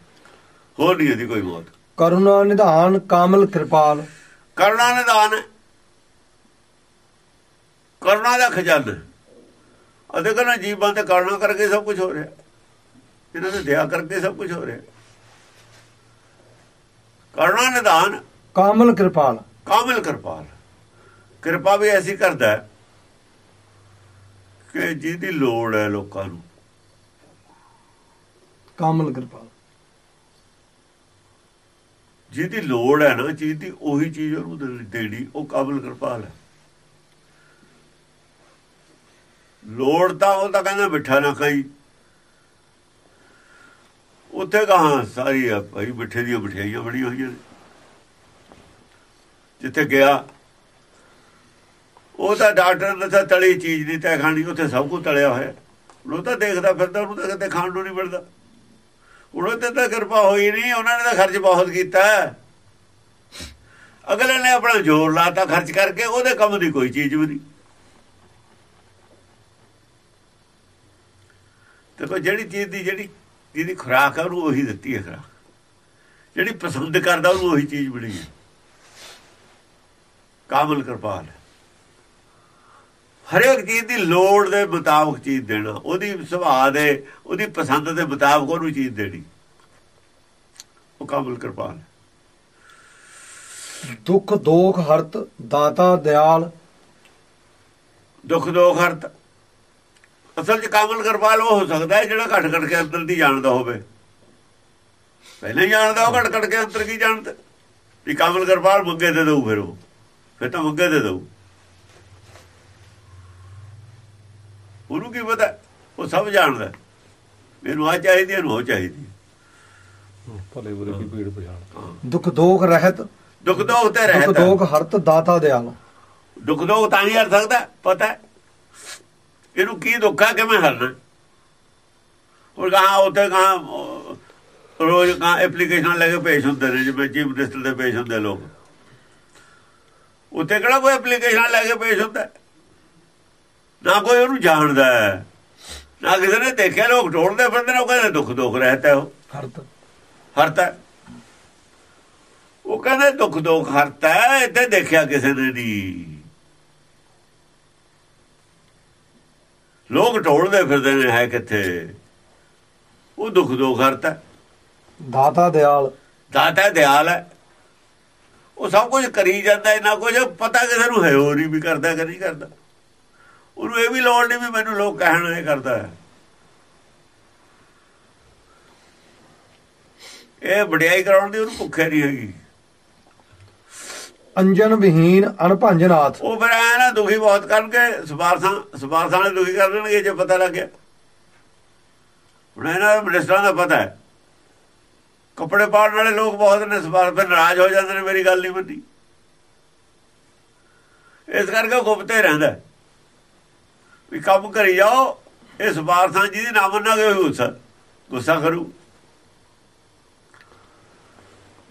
ਹੋਰ ਨਹੀਂ ਇਹਦੀ ਕੋਈ ਮੌਤ। ਕਰੁਣਾ ਨਿਧਾਨ ਕਾਮਲ ਕਿਰਪਾਲ। ਕਰੁਣਾ ਨਿਦਾਨ ਹੈ ਕਰੁਣਾ ਦਾ ਖਜ਼ਾਨਾ ਅਤੇ ਕਹਿੰਦਾ ਜੀਵਾਂ ਤੇ ਕਰੁਣਾ ਕਰਕੇ ਸਭ ਕੁਝ ਹੋ ਰਿਹਾ। ਇਹਨਾਂ ਦੇ ਦਇਆ ਕਰਕੇ ਸਭ ਕੁਝ ਹੋ ਰਿਹਾ। ਕਰੁਣਾ ਨਿਦਾਨ ਕਾਮਲ ਕਿਰਪਾਲ। ਕਾਮਿਲ ਕਿਰਪਾਲ ਕਿਰਪਾ ਵੀ ਐਸੀ ਕਰਦਾ ਕਿ ਜਿਹਦੀ ਲੋੜ ਹੈ ਲੋਕਾਂ ਨੂੰ। ਕਾਮਲ ਕਿਰਪਾਲ ਜਿਹਦੀ ਲੋੜ ਹੈ ਨਾ ਚੀਜ਼ ਦੀ ਉਹੀ ਚੀਜ਼ ਉਹਨੂੰ ਦੇਣੀ ਉਹ ਕਾਬਲ ਕਿਰਪਾਲ ਹੈ। ਲੋੜ ਤਾਂ ਉਹ ਤਾਂ ਕਹਿੰਦਾ ਮਿੱਠਾ ਨਾ ਖਾਈ। ਉੱਥੇ ਕਹਾਂ ਸਾਰੀ ਆ ਭਾਈ ਮਿੱਠੇ ਦੀਆਂ ਮਠਿਆਈਆਂ ਬਣੀਆਂ ਹੋਈਆਂ ਨੇ। ਜਿੱਥੇ ਗਿਆ, ਉਹ ਤਾਂ ਡਾਕਟਰ ਨੇ ਤਾਂ ਤਲੀ ਚੀਜ਼ ਨਹੀਂ ਤੈ ਖਾਣੀ, ਉੱਥੇ ਸਭ ਕੁਝ ਤਲਿਆ ਹੋਇਆ। ਉਹ ਤਾਂ ਦੇਖਦਾ ਫਿਰਦਾ, ਉਹਨੂੰ ਤਾਂ ਕਿਤੇ ਖਾਣ ਨੂੰ ਨਹੀਂ ਮਿਲਦਾ। ਉਹਨਾਂ ਤੇ ਤਾਂ ਕਿਰਪਾ ਹੋਈ ਨਹੀਂ, ਉਹਨਾਂ ਨੇ ਤਾਂ ਖਰਚ ਬਹੁਤ ਕੀਤਾ। ਅਗਲੇ ਨੇ ਆਪਣਾ ਜ਼ੋਰ ਲਾਤਾ ਖਰਚ ਕਰਕੇ, ਉਹਦੇ ਕੰਮ ਦੀ ਕੋਈ ਚੀਜ਼ ਵੀ ਨਹੀਂ। ਦੇਖੋ, ਜਿਹੜੀ ਚੀਜ਼ ਦੀ, ਜਿਹੜੀ ਜਿਹਦੀ ਖੁਰਾਕ ਹੈ ਉਹਨੂੰ ਉਹੀ ਦਿੱਤੀ ਹੈ ਖੁਰਾਕ। ਜਿਹੜੀ ਪਸੰਦ ਕਰਦਾ, ਉਹਨੂੰ ਉਹੀ ਚੀਜ਼ ਮਿਲੀ ਹੈ। ਕਾਮਲ ਕਿਰਪਾਲ ਹਰੇਕ ਚੀਜ਼ ਦੀ ਲੋੜ ਦੇ ਮੁਤਾਬਕ ਚੀਜ਼ ਦੇਣਾ ਉਹਦੀ ਸੁਭਾਅ ਦੇ ਉਹਦੀ ਪਸੰਦ ਦੇ ਮੁਤਾਬਕ ਉਹਨੂੰ ਚੀਜ਼ ਦੇਣੀ। ਉਹ ਕਾਬਲ ਕਿਰਪਾਲ। ਦੁੱਖ ਦੋਖ ਹਰਤ ਦਾਤਾ ਦਿਆਲ। ਦੁੱਖ ਦੋਖ ਹਰਤ। ਅਸਲ 'ਚ ਕਾਬਲ ਕਿਰਪਾਲ ਉਹ ਹੋ ਸਕਦਾ ਹੈ ਜਿਹੜਾ ਘਟ ਘਟ ਕੇ ਅੰਦਰ ਦੀ ਜਾਣਦਾ ਹੋਵੇ। ਪਹਿਲੇ ਹੀ ਜਾਣਦਾ ਉਹ ਘਟ ਘਟ ਕੇ ਅੰਦਰ ਕੀ ਜਾਣਦਾ। ਵੀ ਕਾਬਲ ਕਿਰਪਾਲ ਮੰਗੇ ਦੇ ਦਊ ਫਿਰ ਉਹ। ਫਿਰ ਤਾਂ ਮੰਗੇ ਦੇ ਦਊ। ਉਹਨੂੰ ਕੀ ਪਤਾ? ਉਹ ਸਭ ਜਾਣਦਾ। ਮੈਨੂੰ ਆ ਚਾਹੀਦੀ ਇਹਨੂੰ ਉਹ ਚਾਹੀਦੀ। ਭਲੇ ਬੁਰੇ ਕੀ ਭੀੜ ਪਛਾਣ। ਦੁੱਖ ਦੋਖ ਰਹਿਤ ਦੁੱਖ ਦੋਖ ਤੇ ਦੁੱਖ ਰਹਿਤ ਦੋਖ ਹਰਤ ਦਾਤਾ ਦਿਆਲ। ਦੁੱਖ ਦੋਖ ਤਾਂ ਨਹੀਂ ਹਰ ਸਕਦਾ ਪਤਾ ਹੈ। ਇਹਨੂੰ ਕੀ ਦੁੱਖ ਹੈ ਕਿਵੇਂ ਹਰਨਾ? ਉਹ ਕਹਾ ਉੱਥੇ ਕਹਾ ਰੋਜ਼ ਕਹਾ ਐਪਲੀਕੇਸ਼ਨ ਲੈ ਕੇ ਪੇਸ਼ ਹੁੰਦੇ ਨੇ ਜਿਵੇਂ ਚੀਫ ਮਿਨਿਸਟਰ ਦੇ ਪੇਸ਼ ਹੁੰਦੇ ਲੋਕ। ਉੱਥੇ ਕਿਹੜਾ ਕੋਈ ਐਪਲੀਕੇਸ਼ਨ ਲੈ ਕੇ ਪੇਸ਼ ਹੁੰਦਾ? ਨਾ ਕੋਈ ਉਹਨੂੰ ਜਾਣਦਾ ਹੈ। ਨਾ ਕਿਸੇ ਨੇ ਦੇਖਿਆ ਲੋਕ ਢੋਲਦੇ ਫਿਰਦੇ ਨੇ ਉਹ ਕਹਿੰਦੇ ਦੁੱਖ ਦੁੱਖ ਰਹਤਾ ਉਹ। ਹਰਤ। ਹਰਤਾ। ਉਹ ਕਹਿੰਦੇ ਦੁੱਖ ਦੁੱਖ ਹਰਤਾ ਇੱਥੇ ਦੇਖਿਆ ਕਿਸੇ ਨੇ ਨਹੀਂ ਲੋਕ ਢੋਲਦੇ ਫਿਰਦੇ ਨੇ ਹੈ ਕਿੱਥੇ? ਉਹ ਦੁੱਖ ਦੋ ਕਰਤਾ ਦਾਤਾ ਦਿਆਲ। ਦਾਤਾ ਦਿਆਲ ਹੈ। ਉਹ ਸਭ ਕੁਝ ਕਰੀ ਜਾਂਦਾ ਇਹਨਾਂ ਕੁਝ ਪਤਾ ਕਿਸੇ ਨੂੰ ਹੈ ਹੋਰ ਵੀ ਕਰਦਾ ਕਿ ਨਹੀਂ ਕਰਦਾ। ਉਹਨੂੰ ਇਹ ਵੀ ਲੋੜ ਨਹੀਂ ਵੀ ਮੈਨੂੰ ਲੋਕ ਕਹਿਣ ਇਹ ਕਰਦਾ ਹੈ। ਇਹ ਵਡਿਆਈ ਕਰਾਉਣ ਦੀ ਉਹਨੂੰ ਭੁੱਖੇ ਨਹੀਂ ਹੈਗੀ। ਅੰਜਨ ਵਿਹੀਨ ਅਣਭੰਜਨਾਥ। ਉਹ ਫਿਰ ਐ ਨਾ ਦੁਖੀ ਬਹੁਤ ਕਰਨਗੇ ਸਪਾਰਸਾਂ ਸਪਾਰਸਾਂ ਵਾਲੇ ਦੁਖੀ ਕਰ ਦੇਣਗੇ ਜੇ ਪਤਾ ਲੱਗਿਆ। ਹੁਣ ਇਹਨਾਂ ਨੂੰ ਮਿਨਿਸਟਰਾਂ ਦਾ ਪਤਾ ਹੈ। ਕੱਪੜੇ ਪਾਉਣ ਵਾਲੇ ਲੋਕ ਬਹੁਤ ਨੇ ਸਪਾਰਸ ਫਿਰ ਨਾਰਾਜ਼ ਹੋ ਜਾਂਦੇ ਨੇ, ਮੇਰੀ ਗੱਲ ਨਹੀਂ ਮੰਨੀ। ਇਸ ਕਰਕੇ ਗੁਪਤੇ ਰਹਿੰਦਾ ਵੀ ਕੰਮ ਕਰੀ ਜਾਓ ਇਹ ਸਪਾਰਸਾਂ ਜਿਹਦੀ ਨਾ ਮੰਨਾਂਗੇ ਉਹ ਗੁੱਸਾ ਗੁੱਸਾ ਕਰੂ।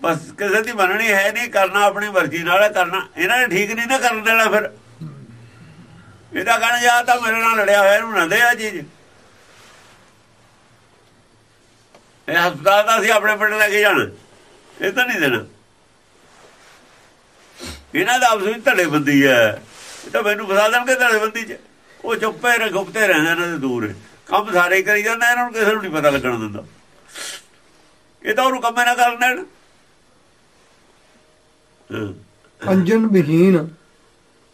ਬਸ ਕਿਸੇ ਦੀ ਮੰਨਣੀ ਹੈ ਨਹੀਂ, ਕਰਨਾ ਆਪਣੀ ਮਰਜ਼ੀ ਨਾਲ ਕਰਨਾ ਇਹਨਾਂ ਨੇ ਠੀਕ ਨਹੀਂ ਨਾ ਕਰਨ ਦੇਣਾ ਫਿਰ। ਇਹਦਾ ਕਹਿਣਾ, ਜਾਂ ਤਾਂ ਮੇਰੇ ਨਾਲ ਲੜਿਆ ਹੋਇਆ, ਇਹਨੂੰ ਨਾ ਦੇ ਆ ਚੀਜ਼। ਇਹ ਹਸਪਤਾਲ ਦਾ ਅਸੀਂ ਆਪਣੇ ਪਿੰਡ ਲੈ ਕੇ ਜਾਣਾ। ਇਹ ਤਾਂ ਨਹੀਂ ਦੇਣਾ। ਇਹਨਾਂ ਦਾ ਆਪਸ ਵਿੱਚ ਧੜੇ ਬੰਦੀ ਹੈ। ਇਹ ਤਾਂ ਮੈਨੂੰ ਫਸਾ ਦੇਣਗੇ ਧੜੇ ਬੰਦੀ 'ਚ। ਉਹ ਚੁੱਪੇ ਰਹੇ ਗੁਪਤੇ ਰਹਿੰਦੇ ਇਹਨਾਂ ਦੇ ਦੂਰ ਕੰਮ ਸਾਰੇ ਕਰੀ ਜਾਂਦੇ ਇਹਨਾਂ ਨੂੰ ਕਿਸੇ ਨੂੰ ਨਹੀਂ ਪਤਾ ਲੱਗਣ ਦਿੰਦਾ। ਇਹ ਤਾਂ ਉਹਨੂੰ ਕੰਮੇ ਨਾ ਕਰਨ ਦੇਣ। ਅੰਜਨ ਵਿਹੀਨ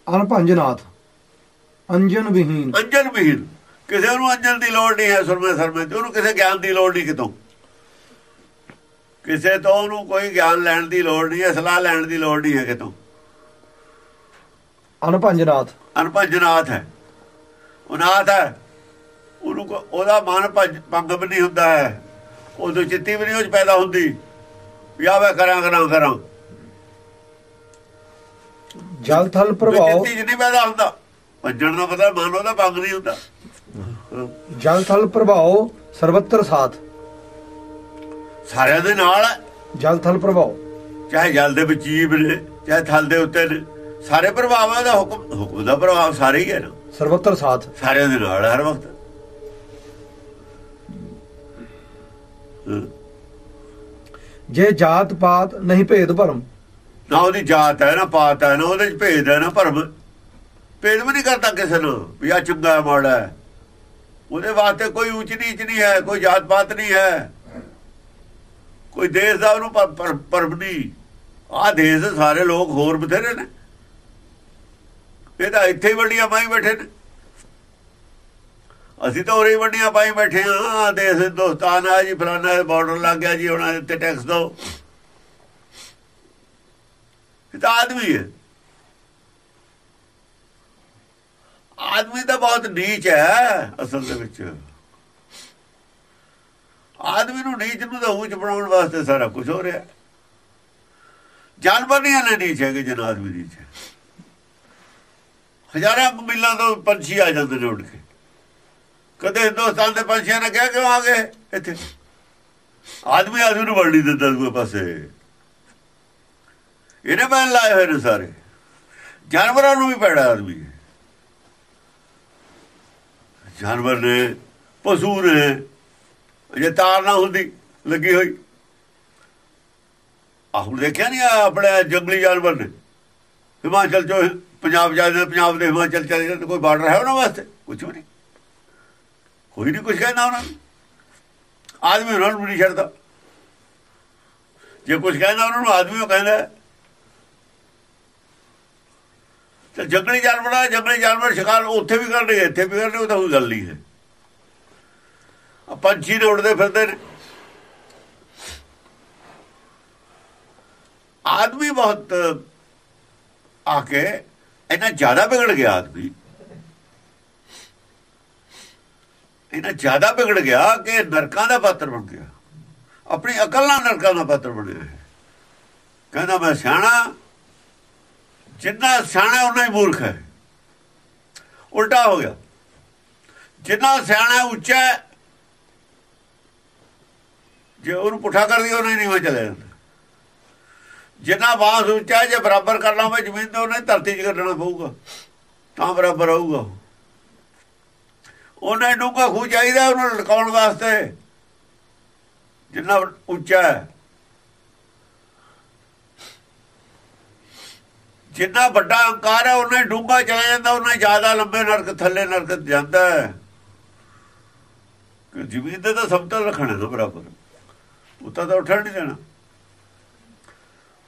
ਅਣਭੰਜਨਾਥ ਅੰਜਨ ਵਿਹੀਨ। ਅੰਜਨ ਵਿਹੀਨ। ਕਿਸੇ ਨੂੰ ਅੰਜਨ ਦੀ ਲੋੜ ਨਹੀਂ ਹੈ ਸੁਰਮੇ ਸਰਮੇ ਤੇ ਉਹਨੂੰ ਕਿਸੇ ਗਿਆਨ ਦੀ ਲੋੜ ਨਹੀਂ ਕਿਤੋਂ। ਕਿਸੇ ਤੋਂ ਉਹਨੂੰ ਕੋਈ ਗਿਆਨ ਲੈਣ ਦੀ ਲੋੜ ਨਹੀਂ ਹੈ ਸਲਾਹ ਲੈਣ ਦੀ ਲੋੜ ਨਹੀਂ ਹੈ ਕਿਤੋਂ ਅਣਭੰਜਨਾਥ ਅਨਭਜਨਾਥ ਹੈ। ਉਹ ਨਾਥ ਹੈ। ਉਹਨੂੰ ਉਹਦਾ ਮਨ ਭੰਗ ਵੀ ਨਹੀਂ ਹੁੰਦਾ ਹੈ। ਉਦੋਂ ਚਿੱਤੀ ਵੀ ਨਹੀਂ ਉਹ ਪੈਦਾ ਹੁੰਦੀ। ਵੀ ਆਵੇ ਕਰਾਂ ਕਰਾਂ ਕਰਾਂ। ਜਲ ਥਲ ਵੀ ਪ੍ਰਭਾਵ ਚਿੱਤੀ ਨਹੀਂ ਪੈਦਾ ਹੁੰਦਾ। ਭੱਜਣ ਦਾ ਪਤਾ ਮਨ ਉਹਦਾ ਭੰਗ ਨਹੀਂ ਹੁੰਦਾ। ਜਲ ਥਲ ਪ੍ਰਭਾਵ ਸਰਵਤਰ ਸਾਥ। ਸਾਰਿਆਂ ਦੇ ਨਾਲ। ਹੈ ਜਲ ਥਲ ਪ੍ਰਭਾਵ ਚਾਹੇ ਜਲ ਦੇ ਵਿੱਚ ਜੀਵ ਨੇ ਚਾਹੇ ਥਲ ਦੇ ਉੱਤੇ ਨੇ ਸਾਰੇ ਪ੍ਰਭਾਵਾਂ ਦਾ ਹੁਕਮ ਹੁਕਮ ਦਾ ਪ੍ਰਭਾਵ ਸਾਰੇ ਹੀ ਹੈ ਨਾ। ਸਰਵਤਰ ਸਾਥ ਸਾਰਿਆਂ ਦੇ ਨਾਲ ਹਰ ਵਕਤ। ਜੇ ਜਾਤ ਪਾਤ ਨਹੀਂ ਭੇਦ ਭਰਮ। ਨਾ ਉਹਦੀ ਜਾਤ ਹੈ ਨਾ ਪਾਤ ਹੈ ਨਾ ਉਹਦੇ ਚ ਭੇਦ ਹੈ ਨਾ ਭਰਮ। ਭੇਦ ਵੀ ਨਹੀਂ ਕਰਦਾ ਕਿਸੇ ਨੂੰ ਵੀ ਆ ਚੰਗਾ ਮਾੜਾ ਉਹਦੇ ਵਾਸਤੇ ਕੋਈ ਉੱਚ ਨੀਚ ਨਹੀਂ ਹੈ ਕੋਈ ਜਾਤ ਪਾਤ ਨਹੀਂ ਹੈ। ਕੋਈ ਦੇਸ਼ ਦਾ ਉਹਨੂੰ ਪਰ- ਆ ਦੇਸ਼ ਦੇ ਸਾਰੇ ਲੋਕ ਹੋਰ ਬਥੇਰੇ ਨੇ। ਇਹ ਤਾਂ ਇੱਥੇ ਹੀ ਵੱਡੀਆਂ ਪਾਈ ਬੈਠੇ ਨੇ। ਅਸੀਂ ਤਾਂ ਉਰੇ ਵੱਡੀਆਂ ਪਾਈ ਬੈਠੇ ਹਾਂ। ਦੇਸ਼ ਹਿੰਦੁਸਤਾਨ ਆ ਜੀ ਫਲਾਣਾ ਬਾਰਡਰ ਲੱਗ ਗਿਆ ਜੀ, ਹੁਣ ਇੱਥੇ ਟੈਕਸ ਦੋ। ਇਹ ਤਾਂ ਆਦਮੀ ਹੈ। ਆਦਮੀ ਤਾਂ ਬਹੁਤ ਨੀਚ ਹੈ ਅਸਲ ਦੇ ਵਿੱਚ। ਆਦਮੀ ਨੂੰ ਨੀਚ ਨੂੰ ਤਾਂ ਉੱਚ ਬਣਾਉਣ ਵਾਸਤੇ ਸਾਰਾ ਕੁਝ ਹੋ ਰਿਹਾ। ਜਾਨਵਰ ਨਹੀਂ ਇੰਨੇ ਨੀਚ ਹੈਗੇ, ਜਨ ਆਦਮੀ ਨੀਚ ਹਜ਼ਾਰਾਂ ਮਿਲਾਂ ਤੋਂ ਪੰਛੀ ਆ ਜਾਂਦੇ ਨੇ ਉੱਡ ਕੇ। ਕਦੇ ਹਿੰਦੁਸਤਾਨ ਦੇ ਪੰਛੀਆਂ ਨੇ ਕਿਹਾ, ਕਿਉਂ ਆ ਗਏ ਇੱਥੇ? ਆਦਮੀ ਆਦਮੀ ਨੂੰ ਵੜ ਨਹੀਂ ਦਿੰਦਾ ਦੂਏ ਪਾਸੇ। ਇਹਨੇ ਬੈਨ ਲਾਏ ਹੋਏ ਨੇ ਸਾਰੇ। ਜਾਨਵਰਾਂ ਨੂੰ ਵੀ ਪੈੜਾ ਆਦਮੀ ਜਾਨਵਰ ਨੇ, ਪਸ਼ੂ ਨੇ ਜੇ ਤਾਰ ਨਾ ਹੁੰਦੀ, ਲੱਗੀ ਹੋਈ। ਆਹ ਹੁਣ ਦੇਖਿਆ ਨਹੀਂ ਆਪਣੇ ਜੰਗਲੀ ਜਾਨਵਰ ਨੇ? ਹਿਮਾਚਲ ਚੋਂ ਪੰਜਾਬ ਜਾਂਦੇ ਪੰਜਾਬ ਦੇ ਹਿਮਾਚਲ ਚਲੇ ਜਾਂਦੇ ਕੋਈ ਬਾਰਡਰ ਹੈ ਉਹਨਾਂ ਵਾਸਤੇ? ਕੁਝ ਵੀ ਨਹੀਂ ਕੋਈ ਨਹੀਂ ਕੁਝ ਕਹਿੰਦਾ ਉਹਨਾਂ ਨੂੰ। ਆਦਮੀ ਉਹਨਾਂ ਨੂੰ ਵੀ ਨਹੀਂ ਛੱਡਦਾ। ਜੇ ਕੁਝ ਕਹਿੰਦਾ ਉਹਨਾਂ ਨੂੰ, ਆਦਮੀ ਉਹ ਕਹਿੰਦਾ ਹੈ। ਤੇ ਜੰਗਲੀ ਜਾਨਵਰਾਂ ਜੰਗਲੀ ਜਾਨਵਰ ਸ਼ਿਕਾਰ ਉੱਥੇ ਵੀ ਕਰਨਗੇ, ਇੱਥੇ ਵੀ ਕਰਨਗੇ, ਉਹ ਤਾਂ ਕੋਈ ਗੱਲ ਨਹੀਂ ਹੈ। ਪੰਛੀ ਨੇ ਉੜਦੇ ਫਿਰਦੇ ਨੇ। ਆਦਮੀ ਬਹੁਤ ਆ ਕੇ ਇਹਨਾਂ ਜ਼ਿਆਦਾ ਵਿਗੜ ਗਿਆ ਆਦਮੀ। ਇਹਨਾਂ ਜ਼ਿਆਦਾ ਵਿਗੜ ਗਿਆ ਕਿ ਨਰਕਾਂ ਦਾ ਪਾਤਰ ਬਣ ਗਿਆ। ਆਪਣੀ ਅਕਲ ਨਾਲ ਨਰਕਾਂ ਦਾ ਪਾਤਰ ਬਣਿਆ ਹੈ ਕਹਿੰਦਾ ਮੈਂ ਸਿਆਣਾ, ਜਿੰਨਾ ਸਿਆਣਾ ਉਨਾ ਹੀ ਮੂਰਖ ਹੈ। ਉਲਟਾ ਹੋ ਗਿਆ। ਜਿੰਨਾ ਸਿਆਣਾ ਉੱਚਾ ਜੇ ਉਹਨੂੰ ਪੁੱਠਾ ਕਰ ਦਿਓ ਉਹਨੇ ਨਹੀਂ ਚਲੇ ਜਾਂਦਾ। ਜਿੰਨਾ ਬਾਸ ਉੱਚਾ ਜੇ ਬਰਾਬਰ ਕਰਨਾ ਹੋਵੇ ਜ਼ਮੀਨ ਤੇ ਉਹਨੇ ਧਰਤੀ 'ਚ ਕੱਢਣਾ ਪਊਗਾ। ਤਾਂ ਬਰਾਬਰ ਆਊਗਾ ਉਹ। ਉਹਨੇ ਡੂੰਘਾ ਖੂ ਚਾਹੀਦਾ, ਉਹਨੂੰ ਲਟਕਾਉਣ ਵਾਸਤੇ। ਜਿੰਨਾ ਉੱਚਾ ਹੈ। ਜਿੰਨਾ ਵੱਡਾ ਅੰਕਾਰ ਹੈ, ਉਹਨੇ ਡੂੰਘਾ ਚਲਾ ਜਾਂਦਾ, ਉਹਨੇ ਜ਼ਿਆਦਾ ਲੰਬੇ ਨਰਕ, ਥੱਲੇ ਨਰਕ ਜਾਂਦਾ ਹੈ। ਜ਼ਮੀਨ ਤੇ ਤਾਂ ਸਮਤਲ ਰੱਖਣਾ ਨਾ ਬਰਾਬਰ। ਉੱਤਾ ਤਾਂ ਉੱਠਣ ਨਹੀਂ ਦੇਣਾ।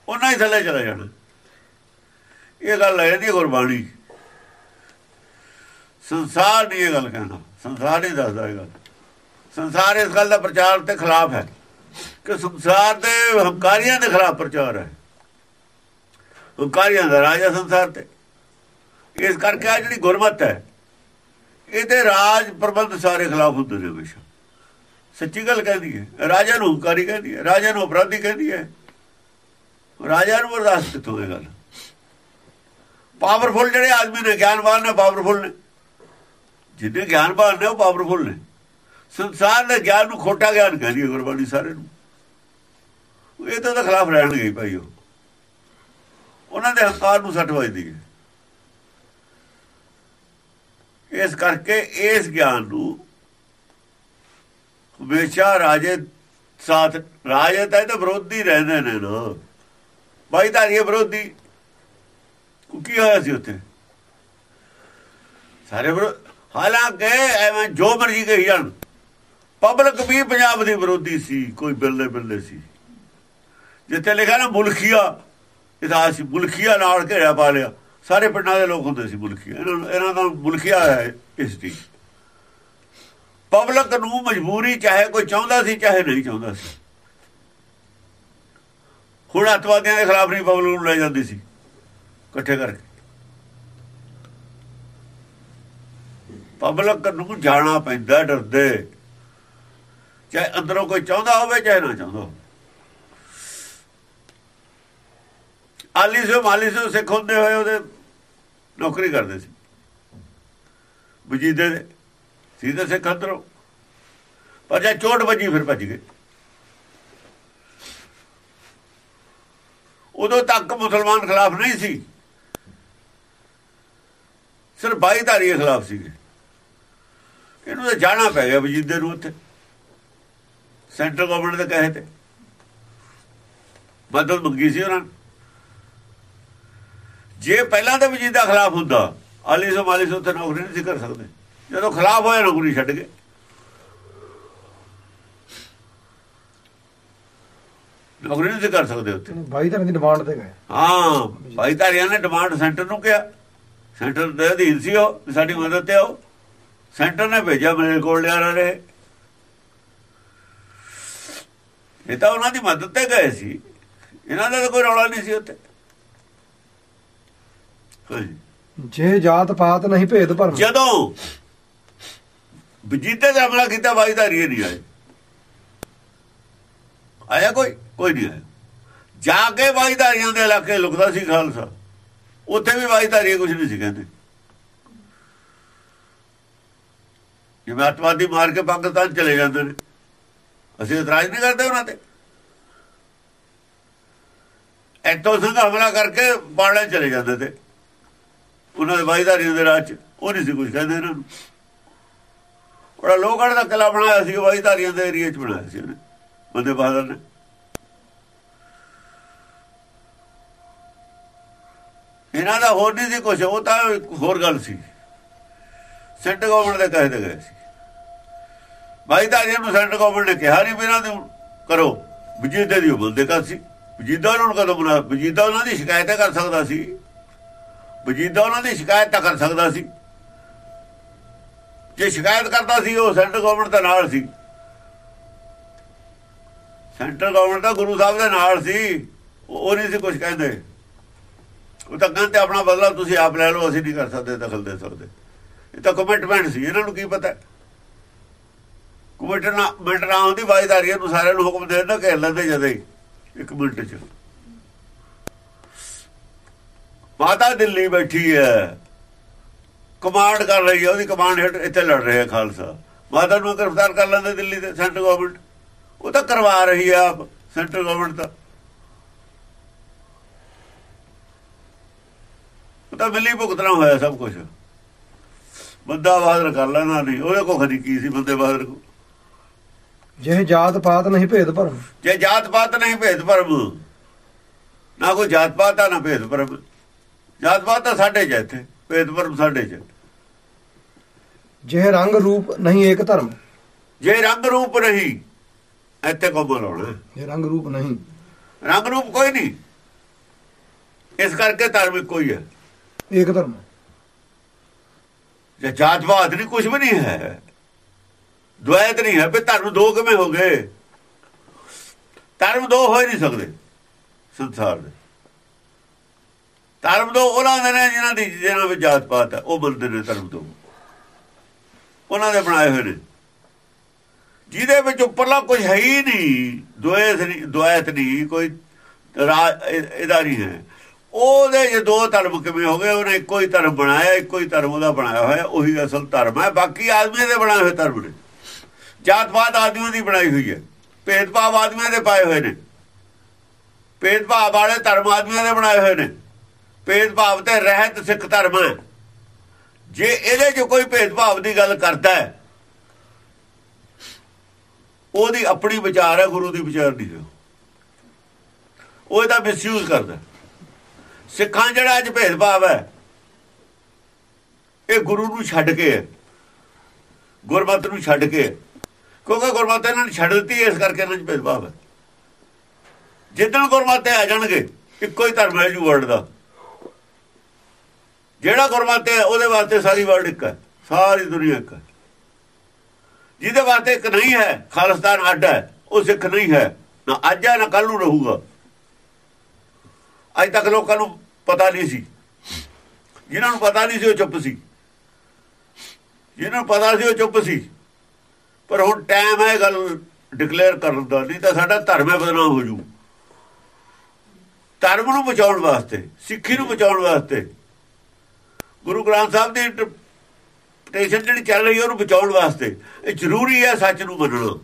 ਉਹਨਾਂ ਹੀ ਥੱਲੇ ਚਲੇ ਜਾਣਾ। ਇਹ ਗੱਲ ਹੈ ਇਹਦੀ ਗੁਰਬਾਣੀ। ਸੰਸਾਰ ਨਹੀਂ ਇਹ ਗੱਲ ਕਹਿਣਾ। ਸੰਸਾਰ ਨਹੀਂ ਦੱਸਦਾ ਇਹ ਗੱਲ। ਸੰਸਾਰ ਇਸ ਗੱਲ ਦਾ ਪ੍ਰਚਾਰ ਤੇ ਖਿਲਾਫ ਹੈ ਕਿ ਸੰਸਾਰ ਦੇ ਹੰਕਾਰੀਆਂ ਦੇ ਖਿਲਾਫ ਪ੍ਰਚਾਰ ਹੈ। ਹੰਕਾਰੀਆਂ ਦਾ ਰਾਜ ਹੈ ਸੰਸਾਰ ਤੇ। ਇਸ ਕਰਕੇ ਆ ਜਿਹੜੀ ਗੁਰਮਤ ਹੈ, ਇਹਦੇ ਰਾਜ ਪ੍ਰਬੰਧ ਸਾਰੇ ਖਿਲਾਫ ਹੁੰਦੇ ਨੇ ਹਮੇਸ਼ਾ। ਸੱਚੀ ਗੱਲ ਕਹਿੰਦੀ ਹੈ। ਰਾਜਾ ਨੂੰ ਹੰਕਾਰੀ ਕਹਿੰਦੀ ਹੈ ਰਾਜਾ ਨੂੰ ਅਪਰਾਧੀ ਕਹਿੰਦੀ ਹੈ। ਰਾਜਾ ਨੂੰ ਬਰਦਾਸ਼ਤ ਕਿੱਥੋਂ ਇਹ ਗੱਲ ਪਾਵਰਫੁਲ ਜਿਹੜੇ ਆਦਮੀ ਨੇ, ਗਿਆਨਵਾਨ ਨੇ, ਪਾਵਰਫੁਲ ਨੇ। ਜਿਹਦੇ ਗਿਆਨਵਾਨ ਨੇ, ਉਹ ਪਾਵਰਫੁਲ ਨੇ। ਸੰਸਾਰ ਦੇ ਗਿਆਨ ਨੂੰ ਖੋਟਾ ਗਿਆਨ ਕਹਿੰਦੀ ਹੈ ਗੁਰਬਾਣੀ ਸਾਰੇ ਨੂੰ। ਇਹ ਤਾਂ ਖਿਲਾਫ ਰਹਿਣਗੇ ਭਾਈ ਉਹ। ਉਹਨਾਂ ਦੇ ਹੰਕਾਰ ਨੂੰ ਸੱਟ ਵੱਜਦੀ ਹੈ। ਇਸ ਕਰਕੇ ਇਸ ਗਿਆਨ ਨੂੰ ਹਮੇਸ਼ਾ ਰਾਜੇ ਸਾਥ, ਰਾਜੇ ਤਾਂ ਇਹਦੇ ਵਿਰੋਧੀ ਰਹਿੰਦੇ ਨੇ ਨਾ। ਬਾਈ ਧਾਰੀਏ ਵਿਰੋਧੀ। ਕੀ ਹੋਇਆ ਸੀ ਉੱਥੇ? ਸਾਰੇ ਹਾਲਾਂਕਿ ਐਵੇਂ ਜੋ ਮਰਜ਼ੀ ਕਹੀ ਜਾਣ। ਪਬਲਿਕ ਵੀ ਪੰਜਾਬ ਦੀ ਵਿਰੋਧੀ ਸੀ, ਕੋਈ ਬਿੱਲੇ ਬਿੱਲੇ ਸੀ। ਜਿੱਥੇ ਲਿਖਿਆ ਨਾ ਮੁਲਖੀਆ, ਇਤਿਹਾਸ ਸੀ। ਮੁਲਖੀਆ ਨਾਲ ਘੇਰਿਆ ਪਾ ਲਿਆ। ਸਾਰੇ ਪਿੰਡਾਂ ਦੇ ਲੋਕ ਹੁੰਦੇ ਸੀ ਮੁਲਖੀਆ। ਇਹਨਾਂ ਦਾ ਮੁਲਖੀਆ ਹੈ ਇਸ ਦੀ। ਪਬਲਿਕ ਨੂੰ ਮਜਬੂਰੀ ਚਾਹੇ ਕੋਈ ਚਾਹੁੰਦਾ ਸੀ, ਚਾਹੇ ਨਹੀਂ ਚਾਹੁੰਦਾ ਸੀ। ਹੁਣ ਅਤਵਾਦੀਆਂ ਦੇ ਖਿਲਾਫ ਨਹੀਂ ਪਬਲਿਕ ਨੂੰ ਲੈ ਜਾਂਦੀ ਸੀ, ਇਕੱਠੇ ਕਰਕੇ। ਪਬਲਿਕ ਨੂੰ ਜਾਣਾ ਪੈਂਦਾ ਡਰਦੇ। ਚਾਹੇ ਅੰਦਰੋਂ ਕੋਈ ਚਾਹੁੰਦਾ ਹੋਵੇ, ਚਾਹੇ ਨਾ ਚਾਹੁੰਦਾ ਹੋਵੇ। ਆਲੀ ਸੋ ਮਾਲੀ ਸੋ ਸਿੱਖ ਹੁੰਦੇ ਹੋਏ ਉਹਦੇ ਨੌਕਰੀ ਕਰਦੇ ਸੀ। ਵਜੀਦੇ ਦੇ ਸਿੱਧੇ ਸਿੱਖ ਅੰਦਰੋਂ ਪਰ ਜੇ ਚੋਟ ਵੱਜੀ, ਫਿਰ ਭੱਜ ਗਏ। ਉਦੋਂ ਤੱਕ ਮੁਸਲਮਾਨ ਖਿਲਾਫ ਨਹੀਂ ਸੀ। ਸਿਰ ਬਾਈਧਾਰੀ ਖਿਲਾਫ ਸੀਗੇ। ਇਹਨੂੰ ਤਾਂ ਜਾਣਾ ਪੈ ਗਿਆ ਵਜੀਦੇ ਨੂੰ ਉੱਥੇ। ਸੈਂਟਰ ਗਵਰਨਮੈਂਟ ਦੇ ਕਹੇ ਤੇ। ਮਦਦ ਮੰਗੀ ਸੀ ਉਹਨਾਂ ਜੇ ਪਹਿਲਾਂ ਤਾਂ ਵਜੀਦਾ ਖਿਲਾਫ ਹੁੰਦਾ ਆਲੀ ਸੋ ਮਾਲੀ ਸੋ ਤੇ ਨੌਕਰੀ ਨਹੀਂ ਸੀ ਕਰ ਸਕਦੇ। ਜਦੋਂ ਖਿਲਾਫ ਹੋਇਆ ਨੌਕਰੀ ਛੱਡ ਗਏ। ਨੌਕਰੀ ਨਹੀਂ ਕਰ ਸਕਦੇ ਉੱਥੇ। ਬਾਈ ਤਾਂ ਦੀ ਡਿਮਾਂਡ ਤੇ ਗਏ। ਹਾਂ ਭਾਈ ਧਾਰੀਆਂ ਨੇ ਡਿਮਾਂਡ ਸੈਂਟਰ ਨੂੰ ਕਿਹਾ। ਸੈਂਟਰ ਦੇ ਅਧੀਨ ਸੀ ਉਹ ਸਾਡੀ ਮਦਦ ਤੇ ਆਓ। ਸੈਂਟਰ ਨੇ ਭੇਜਿਆ ਮੇਰੇ ਕੋਲ ਲਿਆ ਰਹੇ ਇਹ ਤਾਂ ਉਹਨਾਂ ਦੀ ਮਦਦ ਤੇ ਗਏ ਸੀ। ਇਹਨਾਂ ਦਾ ਕੋਈ ਰੌਲਾ ਨਹੀਂ ਸੀ ਉੱਥੇ। ਹਾਂਜੀ। ਜੇ ਜਾਤ ਪਾਤ ਨਹੀਂ ਭੇਦ ਭਰਮ। ਜਦੋਂ ਵਜੀਦੇ ਤੇ ਹਮਲਾ ਕੀਤਾ ਬਾਈਦਾਰੀ ਨਹੀਂ ਆਏ। ਆਇਆ ਕੋਈ? ਕੋਈ ਨਹੀਂ ਆਇਆ। ਜਾ ਕੇ ਬਾਈਦਾਰੀਆਂ ਦੇ ਇਲਾਕੇ ਲੁਕਦਾ ਸੀ ਖਾਲਸਾ। ਉੱਥੇ ਵੀ ਬਾਈਦਾਰੀ ਕੁਝ ਨਹੀਂ ਸੀ ਕਹਿੰਦੇ। ਜਿਵੇਂ ਅੱਤਵਾਦੀ ਮਾਰ ਕੇ ਪਾਕਿਸਤਾਨ ਚਲੇ ਜਾਂਦੇ ਨੇ। ਅਸੀਂ ਇਤਰਾਜ਼ ਨਹੀਂ ਕਰਦੇ ਉਹਨਾਂ ਤੇ। ਐਤੋਂ ਸਿੰਘ ਹਮਲਾ ਕਰਕੇ ਬਾੜੇ ਚਲੇ ਜਾਂਦੇ ਤੇ। ਉਹਨਾਂ ਦੇ ਬਾਈਦਾਰੀਆਂ ਦੇ ਰਾਜ ਚ ਉਹ ਨਹੀਂ ਸੀ ਕੁਝ ਕਹਿੰਦੇ ਇਹਨਾਂ ਨੂੰ। ਉਹਦਾ ਲੋਹਗੜ੍ਹ ਦਾ ਕਿਲਾ ਬਣਾਇਆ ਸੀ ਬਾਈਦਾਰੀਆਂ ਦੇ ਏਰੀਆ ਚ ਬਣਾਇਆ ਸੀ ਉਹਨੇ ਬੰਦੇ ਬਹਾਦਰ ਨੇ। ਇਹਨਾਂ ਦਾ ਹੋਰ ਨਹੀਂ ਸੀ ਕੁਝ ਉਹ ਤਾਂ ਹੋਰ ਗੱਲ ਸੀ। ਸੈਂਟਰ ਗਵਰਨਮੈਂਟ ਦੇ ਕਹੇ ਤੇ ਗਏ ਸੀ। ਬਾਈਦਾਰੀਆਂ ਨੂੰ ਸੈਂਟਰ ਗਵਰਨਮੈਂਟ ਨੇ ਕਿਹਾ ਨਹੀਂ ਵੀ ਇਹਨਾਂ ਦੇ ਕਰੋ। ਵਜੀਦੇ ਦੀ ਬੰਦੇ ਕਰ ਸੀ। ਵਜੀਦਾ ਉਹਨਾਂ ਨੂੰ ਕਦੋਂ ਬਣਾ, ਵਜੀਦਾ ਉਹਨਾਂ ਦੀ ਸ਼ਿਕਾਇਤ ਕਰ ਸਕਦਾ ਸੀ। ਵਜੀਦਾ ਉਹਨਾਂ ਦੀ ਸ਼ਿਕਾਇਤ ਤਾਂ ਕਰ ਸਕਦਾ ਸੀ। ਜੇ ਸ਼ਿਕਾਇਤ ਕਰਦਾ ਸੀ, ਉਹ ਸੈਂਟਰ ਗਵਰਨਮੈਂਟ ਦੇ ਨਾਲ ਸੀ। ਸੈਂਟਰ ਗਵਰਨਮੈਂਟ ਦਾ ਗੁਰੂ ਸਾਹਿਬ ਦੇ ਨਾਲ ਸੀ। ਉਹ ਨਹੀਂ ਸੀ ਕੁਝ ਕਹਿੰਦੇ। ਉਹ ਤਾਂ ਕਹਿੰਦੇ, ਆਪਣਾ ਬਦਲਾ ਤੁਸੀਂ ਆਪ ਲੈ ਲਓ, ਅਸੀਂ ਨਹੀਂ ਕਰ ਸਕਦੇ, ਦਖਲ ਦੇ ਸਕਦੇ। ਇਹ ਤਾਂ ਕਮਿਟਮੈਂਟ ਸੀ। ਇਹਨਾਂ ਨੂੰ ਕੀ ਪਤਾ? ਕਮਿਟਮੈਂਟ ਨਾ ਹੁੰਦੀ ਵਾਇਦਾਰੀਆਂ ਨੂੰ ਸਾਰਿਆਂ ਨੂੰ ਹੁਕਮ ਦੇ ਦਿੰਦਾ ਘੇਰ ਲੈਂਦੇ ਜਦੇ ਇੱਕ ਮਿੰਟ ਚ। ਮਾਤਾ ਦਿੱਲੀ ਬੈਠੀ ਹੈ। ਕਮਾਂਡ ਕਰ ਰਹੀ ਹੈ ਉਹਦੀ ਕਮਾਂਡ ਹੇਠ ਇੱਥੇ ਲੜ ਰਹੇ ਖਾਲਸਾ। ਮਾਤਾ ਨੂੰ ਗ੍ਰਿਫਤਾਰ ਕਰ ਲੈਂਦੇ ਦਿੱਲੀ ਦੇ ਸੈਂਟਰ ਗਵਰਨਮੈਂਟ ਉਹ ਤਾਂ ਕਰਵਾ ਰਹੀ ਹੈ ਆਪ ਸੈਂਟਰ ਗਵਰਨਮੈਂਟ ਤਾਂ। ਉਹ ਤਾਂ ਮਿਲੀ ਭੁਗਤਣਾ ਹੋਇਆ ਸਭ ਕੁਝ ਬੰਦਾ ਬਹਾਦਰ ਕਰ ਲੈਣਾ ਨਹੀਂ ਉਹਦੇ ਕੋ ਖਦੀ ਕੀ ਸੀ ਬੰਦੇ ਬਹਾਦਰ ਕੋ ਜੇ ਜਾਤ ਪਾਤ ਨਹੀਂ ਭੇਦ ਭਰਮ। ਜੇ ਜਾਤ ਪਾਤ ਨਹੀਂ ਭੇਦ ਭਰਮ ਨਾ ਕੋਈ ਜਾਤ ਪਾਤ ਨਾ ਭੇਦ ਭਰਮ। ਜਾਤ ਪਾਤ ਤਾਂ ਸਾਡੇ ਇੱਥੇ। ਭੇਦ ਭਰਮ ਸਾਡੇ ਚ। ਜੇ ਰੰਗ ਰੂਪ ਨਹੀਂ ਏਕ ਧਰਮ। ਜੇ ਰੰਗ ਰੂਪ ਨਹੀਂ ਇੱਥੇ ਕੋਮਲ ਹੋਣਾ ਇਹ ਰੰਗ ਰੂਪ ਨਹੀਂ। ਰੰਗ ਰੂਪ ਕੋਈ ਨਹੀਂ। ਇਸ ਕਰਕੇ ਧਾਰਮਿਕ ਕੋਈ ਹੈ ਏਕ ਧਰਮ। ਜੇ ਜਾਤਵਾਦ ਨਹੀਂ ਕੁਝ ਵੀ ਨਹੀਂ ਹੈ। ਦੁਆਇਤ ਨਹੀਂ ਹੈ ਵੀ ਧਰਮ ਦੋ ਕਿਵੇਂ ਹੋ ਗਏ? ਧਰਮ ਦੋ ਹੋ ਹੀ ਨਹੀਂ ਸਕਦੇ ਸੰਸਾਰ ਦੇ। ਧਰਮ ਤੋਂ ਉਹਨਾਂ ਦੇ ਨੇ ਜਿਨ੍ਹਾਂ ਦੀ ਜਿਹਨਾਂ ਵਿੱਚ ਜਾਤ ਪਾਤ ਹੈ। ਉਹ ਬੰਦੇ ਨੇ ਧਰਮ ਤੋਂ। ਉਹਨਾਂ ਦੇ ਬਣਾਏ ਹੋਏ ਨੇ। ਜਿਹਦੇ ਵਿੱਚ ਉੱਪਰਲਾ ਕੁਝ ਹੈ ਹੀ ਨਹੀਂ। ਦੁਆਇਤ ਨਹੀਂ ਦੁਆਇਤ ਨਹੀਂ। ਕੋਈ ਰਾ- ਇਹਦਾ ਨਹੀਂ ਹੈ। ਉਹਦੇ ਜੇ ਦੋ ਧਰਮ ਕਿਵੇਂ ਹੋ ਗਏ? ਉਹਨੇ ਇੱਕੋ ਹੀ ਧਰਮ ਬਣਾਇਆ, ਇੱਕੋ ਹੀ ਧਰਮ ਉਹਦਾ ਬਣਾਇਆ ਹੋਇਆ। ਉਹੀ ਅਸਲ ਧਰਮ ਹੈ। ਬਾਕੀ ਆਦਮੀ ਦੇ ਬਣਾਏ ਹੋਏ ਧਰਮ ਨੇ। ਜਾਤ ਪਾਤ ਆਦਮੀਆਂ ਦੀ ਬਣਾਈ ਹੋਈ ਹੈ। ਭੇਦਭਾਵ ਆਦਮੀਆਂ ਦੇ ਪਾਏ ਹੋਏ ਨੇ। ਭੇਦਭਾਵ ਵਾਲੇ ਧਰਮ ਆਦਮੀਆਂ ਦੇ ਬਣਾਏ ਹੋਏ ਨੇ। ਭੇਦਭਾਵ ਤੇ ਰਹਿਤ ਸਿੱਖ ਧਰਮ ਹੈ। ਜੇ ਇਹਦੇ 'ਚ ਕੋਈ ਭੇਦਭਾਵ ਦੀ ਗੱਲ ਕਰਦਾ ਹੈ, ਉਹਦੀ ਆਪਣੀ ਵਿਚਾਰ ਹੈ, ਗੁਰੂ ਦੀ ਵਿਚਾਰ ਨਹੀਂ ਹੈ ਉਹ ਇਹਦਾ ਮਿਸਯੂਜ਼ ਕਰਦਾ ਸਿੱਖਾਂ ਜਿਹੜਾ ਅੱਜ ਭੇਦਭਾਵ ਹੈ, ਇਹ ਗੁਰੂ ਨੂੰ ਛੱਡ ਕੇ ਹੈ ਗੁਰਮਤ ਨੂੰ ਛੱਡ ਕੇ, ਕਿਉਂਕਿ ਗੁਰਮਤ ਇਹਨਾਂ ਨੇ ਛੱਡ ਦਿੱਤੀ, ਇਸ ਕਰਕੇ ਇਹਨਾਂ 'ਚ ਭੇਦਭਾਵ ਹੈ। ਜਿੱਦਣ ਗੁਰਮਤਿ ਆ ਜਾਣਗੇ, ਇੱਕੋ ਹੀ ਧਰਮ ਹੈ ਜੂ ਵਰਲਡ ਦਾ। ਜਿਹੜਾ ਗੁਰਮਤਿ ਹੈ, ਉਹਦੇ ਵਾਸਤੇ ਸਾਰੀ ਵਰਲਡ ਇੱਕ ਹੈ, ਸਾਰੀ ਦੁਨੀਆ ਇੱਕ ਹੈ। ਜਿਹਦੇ ਵਾਸਤੇ ਇੱਕ ਨਹੀਂ ਹੈ, ਖਾਲਸਤਾਨ ਅੱਡ ਹੈ, ਉਹ ਸਿੱਖ ਨਹੀਂ ਹੈ, ਨਾ ਅੱਜ ਹੈ, ਨਾ ਕੱਲ ਨੂੰ ਰਹੂਗਾ। ਅੱਜ ਤੱਕ ਲੋਕਾਂ ਨੂੰ ਪਤਾ ਨਹੀਂ ਸੀ। ਜਿਨ੍ਹਾਂ ਨੂੰ ਪਤਾ ਨਹੀਂ ਸੀ, ਉਹ ਚੁੱਪ ਸੀ। ਜਿਹਨਾਂ ਨੂੰ ਪਤਾ ਸੀ, ਉਹ ਚੁੱਪ ਸੀ। ਪਰ ਹੁਣ ਟਾਈਮ ਹੈ, ਇਹ ਗੱਲ ਡਿਕਲੇਅਰ ਕਰਨ ਦਾ, ਨਹੀਂ ਤਾਂ ਸਾਡਾ ਧਰਮ ਹੈ ਬਦਨਾਮ ਹੋ ਜੂ। ਧਰਮ ਨੂੰ ਬਚਾਉਣ ਵਾਸਤੇ, ਸਿੱਖੀ ਨੂੰ ਬਚਾਉਣ ਵਾਸਤੇ ਗੁਰੂ ਗ੍ਰੰਥ ਸਾਹਿਬ ਦੀ ਇੰਟਰਪ੍ਰੀਟੇਸ਼ਨ ਜਿਹੜੀ ਚੱਲ ਰਹੀ ਹੈ, ਉਹਨੂੰ ਬਚਾਉਣ ਵਾਸਤੇ। ਇਹ ਜ਼ਰੂਰੀ ਹੈ ਸੱਚ ਨੂੰ ਮੰਨਣਾ।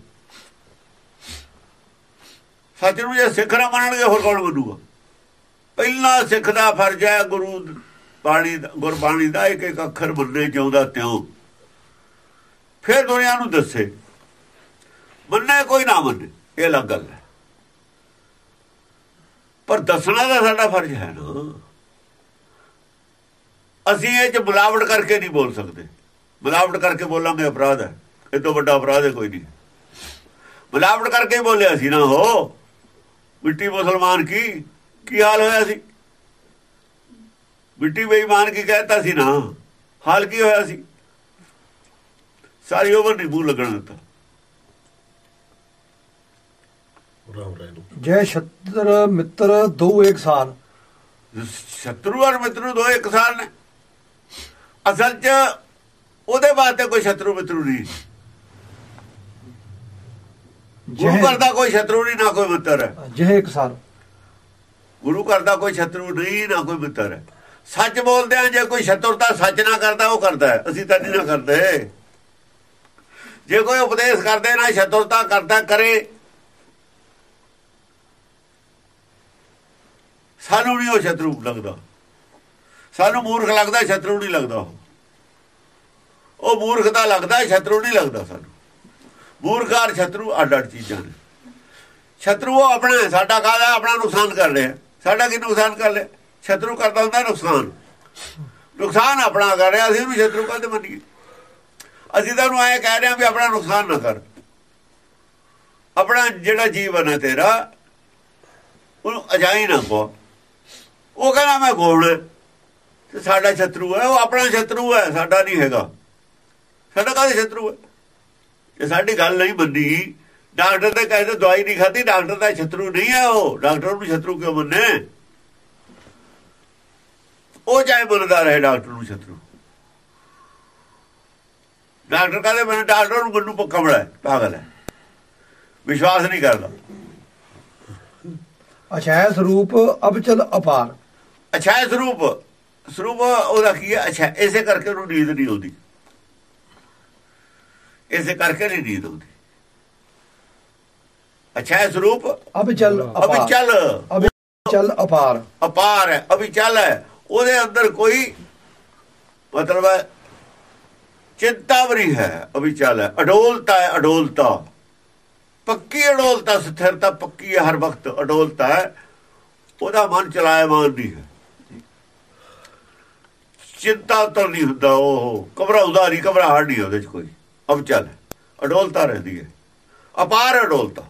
ਸੱਚ ਨੂੰ ਜੇ ਸਿੱਖ ਨਾ ਮੰਨਣਗੇ, ਹੋਰ ਕੌਣ ਮੰਨੂਗਾ? ਪਹਿਲਾ ਸਿੱਖ ਦਾ ਫਰਜ਼ ਹੈ ਗੁਰੂ ਬਾਣੀ ਦਾ, ਗੁਰਬਾਣੀ ਦਾ ਇੱਕ ਇੱਕ ਅੱਖਰ ਮੰਨੇ ਚਾਹੁੰਦਾ ਤਿਉ। ਫਿਰ ਦੁਨੀਆ ਨੂੰ ਦੱਸੇ। ਮੰਨੇ ਕੋਈ ਨਾ ਮੰਨੇ, ਇਹ ਅਲੱਗ ਗੱਲ ਹੈ। ਪਰ ਦੱਸਣਾ ਤਾਂ ਸਾਡਾ ਫਰਜ਼ ਹੈ ਨਾ। ਅਸੀਂ ਇਹ ਚ ਮਿਲਾਵਟ ਕਰਕੇ ਨਹੀਂ ਬੋਲ ਸਕਦੇ। ਮਿਲਾਵਟ ਕਰਕੇ ਬੋਲਾਂਗੇ ਅਪਰਾਧ ਹੈ ਇਹ ਤੋਂ ਵੱਡਾ ਅਪਰਾਧ ਹੈ ਕੋਈ ਨਹੀਂ। ਮਿਲਾਵਟ ਕਰਕੇ ਬੋਲਿਆ ਸੀ ਨਾ ਹੋ ਮਿੱਟੀ ਮੁਸਲਮਾਨ ਕੀ ਕੀ ਹਾਲ ਹੋਇਆ ਸੀ? ਮਿੱਟੀ ਬੇਈਮਾਨ ਕੀ ਕਹਿਤਾ ਸੀ ਨਾ? ਹਾਲ ਕੀ ਹੋਇਆ ਸੀ? ਸਾਰੀ ਉਮਰ ਨਹੀਂ ਮੂੰਹ ਲੱਗਣ ਦਿੱਤਾ। ਜੈ ਛਤਰ ਮਿੱਤਰ ਦੋ ਇੱਕ ਸਾਲ। ਸ਼ਤਰੂ ਔਰ ਮਿੱਤਰੂ ਦੋ ਇੱਕ ਸਾਲ ਨੇ। ਅਸਲ 'ਚ ਉਹਦੇ ਵਾਸਤੇ ਕੋਈ ਸ਼ਤਰੂ ਮਿੱਤਰੂ ਨਹੀਂ। ਗੁਰੂ ਘਰ ਦਾ ਕੋਈ ਸ਼ਤਰੂ ਨਹੀਂ ਨਾ ਕੋਈ ਮਿੱਤਰ। ਹੈ ਜੈ ਇੱਕ ਸਾਲ। ਗੁਰੂ ਘਰ ਦਾ ਕੋਈ ਸ਼ਤਰੂ ਨਹੀਂ ਨਾ ਕੋਈ ਮਿੱਤਰ। ਹੈ ਸੱਚ ਬੋਲਦੇ ਆ ਜੇ ਕੋਈ ਸ਼ਤਰਤਾ ਸੱਚ ਨਾ ਕਰਦਾ ਉਹ ਕਰਦਾ ਹੈ। ਅਸੀਂ ਤਾਂ ਨਹੀਂ ਨਾ ਕਰਦੇ। ਜੇ ਕੋਈ ਉਪਦੇਸ਼ ਕਰਦੇ ਨਾ ਸ਼ਤਰਤਾ ਕਰਦਾ ਕਰੇ। ਸਾਨੂੰ ਨਹੀਂ ਉਹ ਸ਼ਤਰੂ ਲੱਗਦਾ। ਸਾਨੂੰ ਮੂਰਖ ਲੱਗਦਾ ਸ਼ਤਰੂ ਨਹੀਂ ਲੱਗਦਾ ਉਹ। ਉਹ ਮੂਰਖ ਦਾ ਲੱਗਦਾ ਸ਼ਤਰੂ ਨਹੀਂ ਲੱਗਦਾ ਸਾਨੂੰ। ਮੂਰਖਾਰ ਸ਼ਤਰੂ ਅੱਡ ਅੱਡ ਚੀਜ਼ਾਂ ਨੇ। ਸ਼ਤਰੂ ਉਹ ਆਪਣਾ ਹੈ, ਸਾਡਾ ਕਾਹਦਾ? ਆਪਣਾ ਨੁਕਸਾਨ ਕਰ ਰਿਹਾ। ਸਾਡਾ ਕੀ ਨੁਕਸਾਨ ਕਰ ਲਿਆ ਸ਼ਤਰੂ ਕਰਦਾ ਹੁੰਦਾ ਨੁਕਸਾਨ। ਨੁਕਸਾਨ ਆਪਣਾ ਕਰ ਰਿਹਾ ਅਸੀਂ ਉਹਨੂੰ ਸ਼ਤਰੂ ਕਾਹਦੇ ਮੰਨੀਏ। ਅਸੀਂ ਤਾਂ ਉਹਨੂੰ ਐਂ ਕਹਿ ਰਹੇ ਹਾਂ ਵੀ ਆਪਣਾ ਨੁਕਸਾਨ ਨਾ ਕਰ। ਆਪਣਾ ਜਿਹੜਾ ਜੀਵਨ ਹੈ ਤੇਰਾ ਉਹਨੂੰ ਅਜਾਈ ਨਾ ਪਾ ਉਹ ਕਹਿੰਦਾ ਮੈਂ ਗੋਲ ਤੇ ਸਾਡਾ ਸ਼ਤਰੂ ਹੈ ਉਹ ਆਪਣਾ ਸ਼ਤਰੂ ਹੈ ਸਾਡਾ ਨਹੀਂ ਹੈਗਾ। ਸਾਡਾ ਕਾਹਦੇ ਸ਼ਤਰੂ ਹੈ? ਜੇ ਸਾਡੀ ਗੱਲ ਨਹੀਂ ਮੰਨੀ। ਡਾਕਟਰ ਤੇ ਦਵਾਈ ਨਹੀਂ ਖਾਧੀ ਡਾਕਟਰ ਦਾ ਸ਼ਤਰੂ ਨਹੀਂ ਹੈ ਉਹ। ਡਾਕਟਰ ਨੂੰ ਸ਼ਤਰੂ ਕਿਉਂ ਮੰਨੇ? ਉਹ ਚਾਹੇ ਮੰਨਦਾ ਰਹੇ ਡਾਕਟਰ ਨੂੰ ਸ਼ਤਰੂ। ਡਾਕਟਰ ਕਹਿੰਦੇ ਮੈਂ ਡਾਕਟਰ ਨੂੰ ਮੈਨੂੰ ਪੱਕਾ ਬੜਾ ਪਾਗਲ ਹੈ। ਵਿਸ਼ਵਾਸ ਨਹੀਂ ਕਰਦਾ। ਅਛਾਇ ਸਰੂਪ ਅਬਚਲ ਅਪਾਰ। ਅੱਛਾ ਇਹ ਸਰੂਪ ਸਰੂਪ ਉਹਦਾ ਕੀ ਹੈ? ਅੱਛਾ ਇਸੇ ਕਰਕੇ ਉਹਨੂੰ ਨੀਂਦ ਨਹੀਂ ਆਉਂਦੀ। ਇਸੇ ਕਰਕੇ ਨਹੀਂ ਨੀਂਦ ਆਉਂਦੀ। ਅੱਛਾ ਇਹ ਸਰੂਪ? ਅਬਚਲ ਅਭੀ ਅਪਾਰ। ਚੱਲ ਅਬਚਲ ਅਪਾਰ। ਅਪਾਰ ਹੈ ਅਭੀ ਚੱਲ ਹੈ। ਉਹਦੇ ਅੰਦਰ ਕੋਈ ਮਤਲਬ ਹੈ ਚਿੰਤਾ ਵੀ ਹੈ ਅਭੀ ਚੱਲ ਹੈ। ਅਡੋਲਤਾ ਹੈ ਅਡੋਲਤਾ। ਪੱਕੀ ਅਡੋਲਤਾ ਸਥਿਰਤਾ ਪੱਕੀ ਹੈ ਹਰ ਵਕਤ। ਅਡੋਲਤਾ ਹੈ ਉਹਦਾ ਮਨ ਚਲਾਇਮਾਨ ਨਹੀਂ ਹੈ। ਚਿੰਤਾ ਤਾਂ ਨਹੀਂ ਹੁੰਦਾ ਉਹ ਘਬਰਾਉਂਦਾ ਨਹੀਂ, ਘਬਰਾਹਟ ਨਹੀਂ ਉਹਦੇ ਚ ਕੋਈ। ਅਬ ਚੱਲ, ਅਡੋਲਤਾ ਰਹਿੰਦੀ ਹੈ। ਅਪਾਰ ਅਡੋਲਤਾ।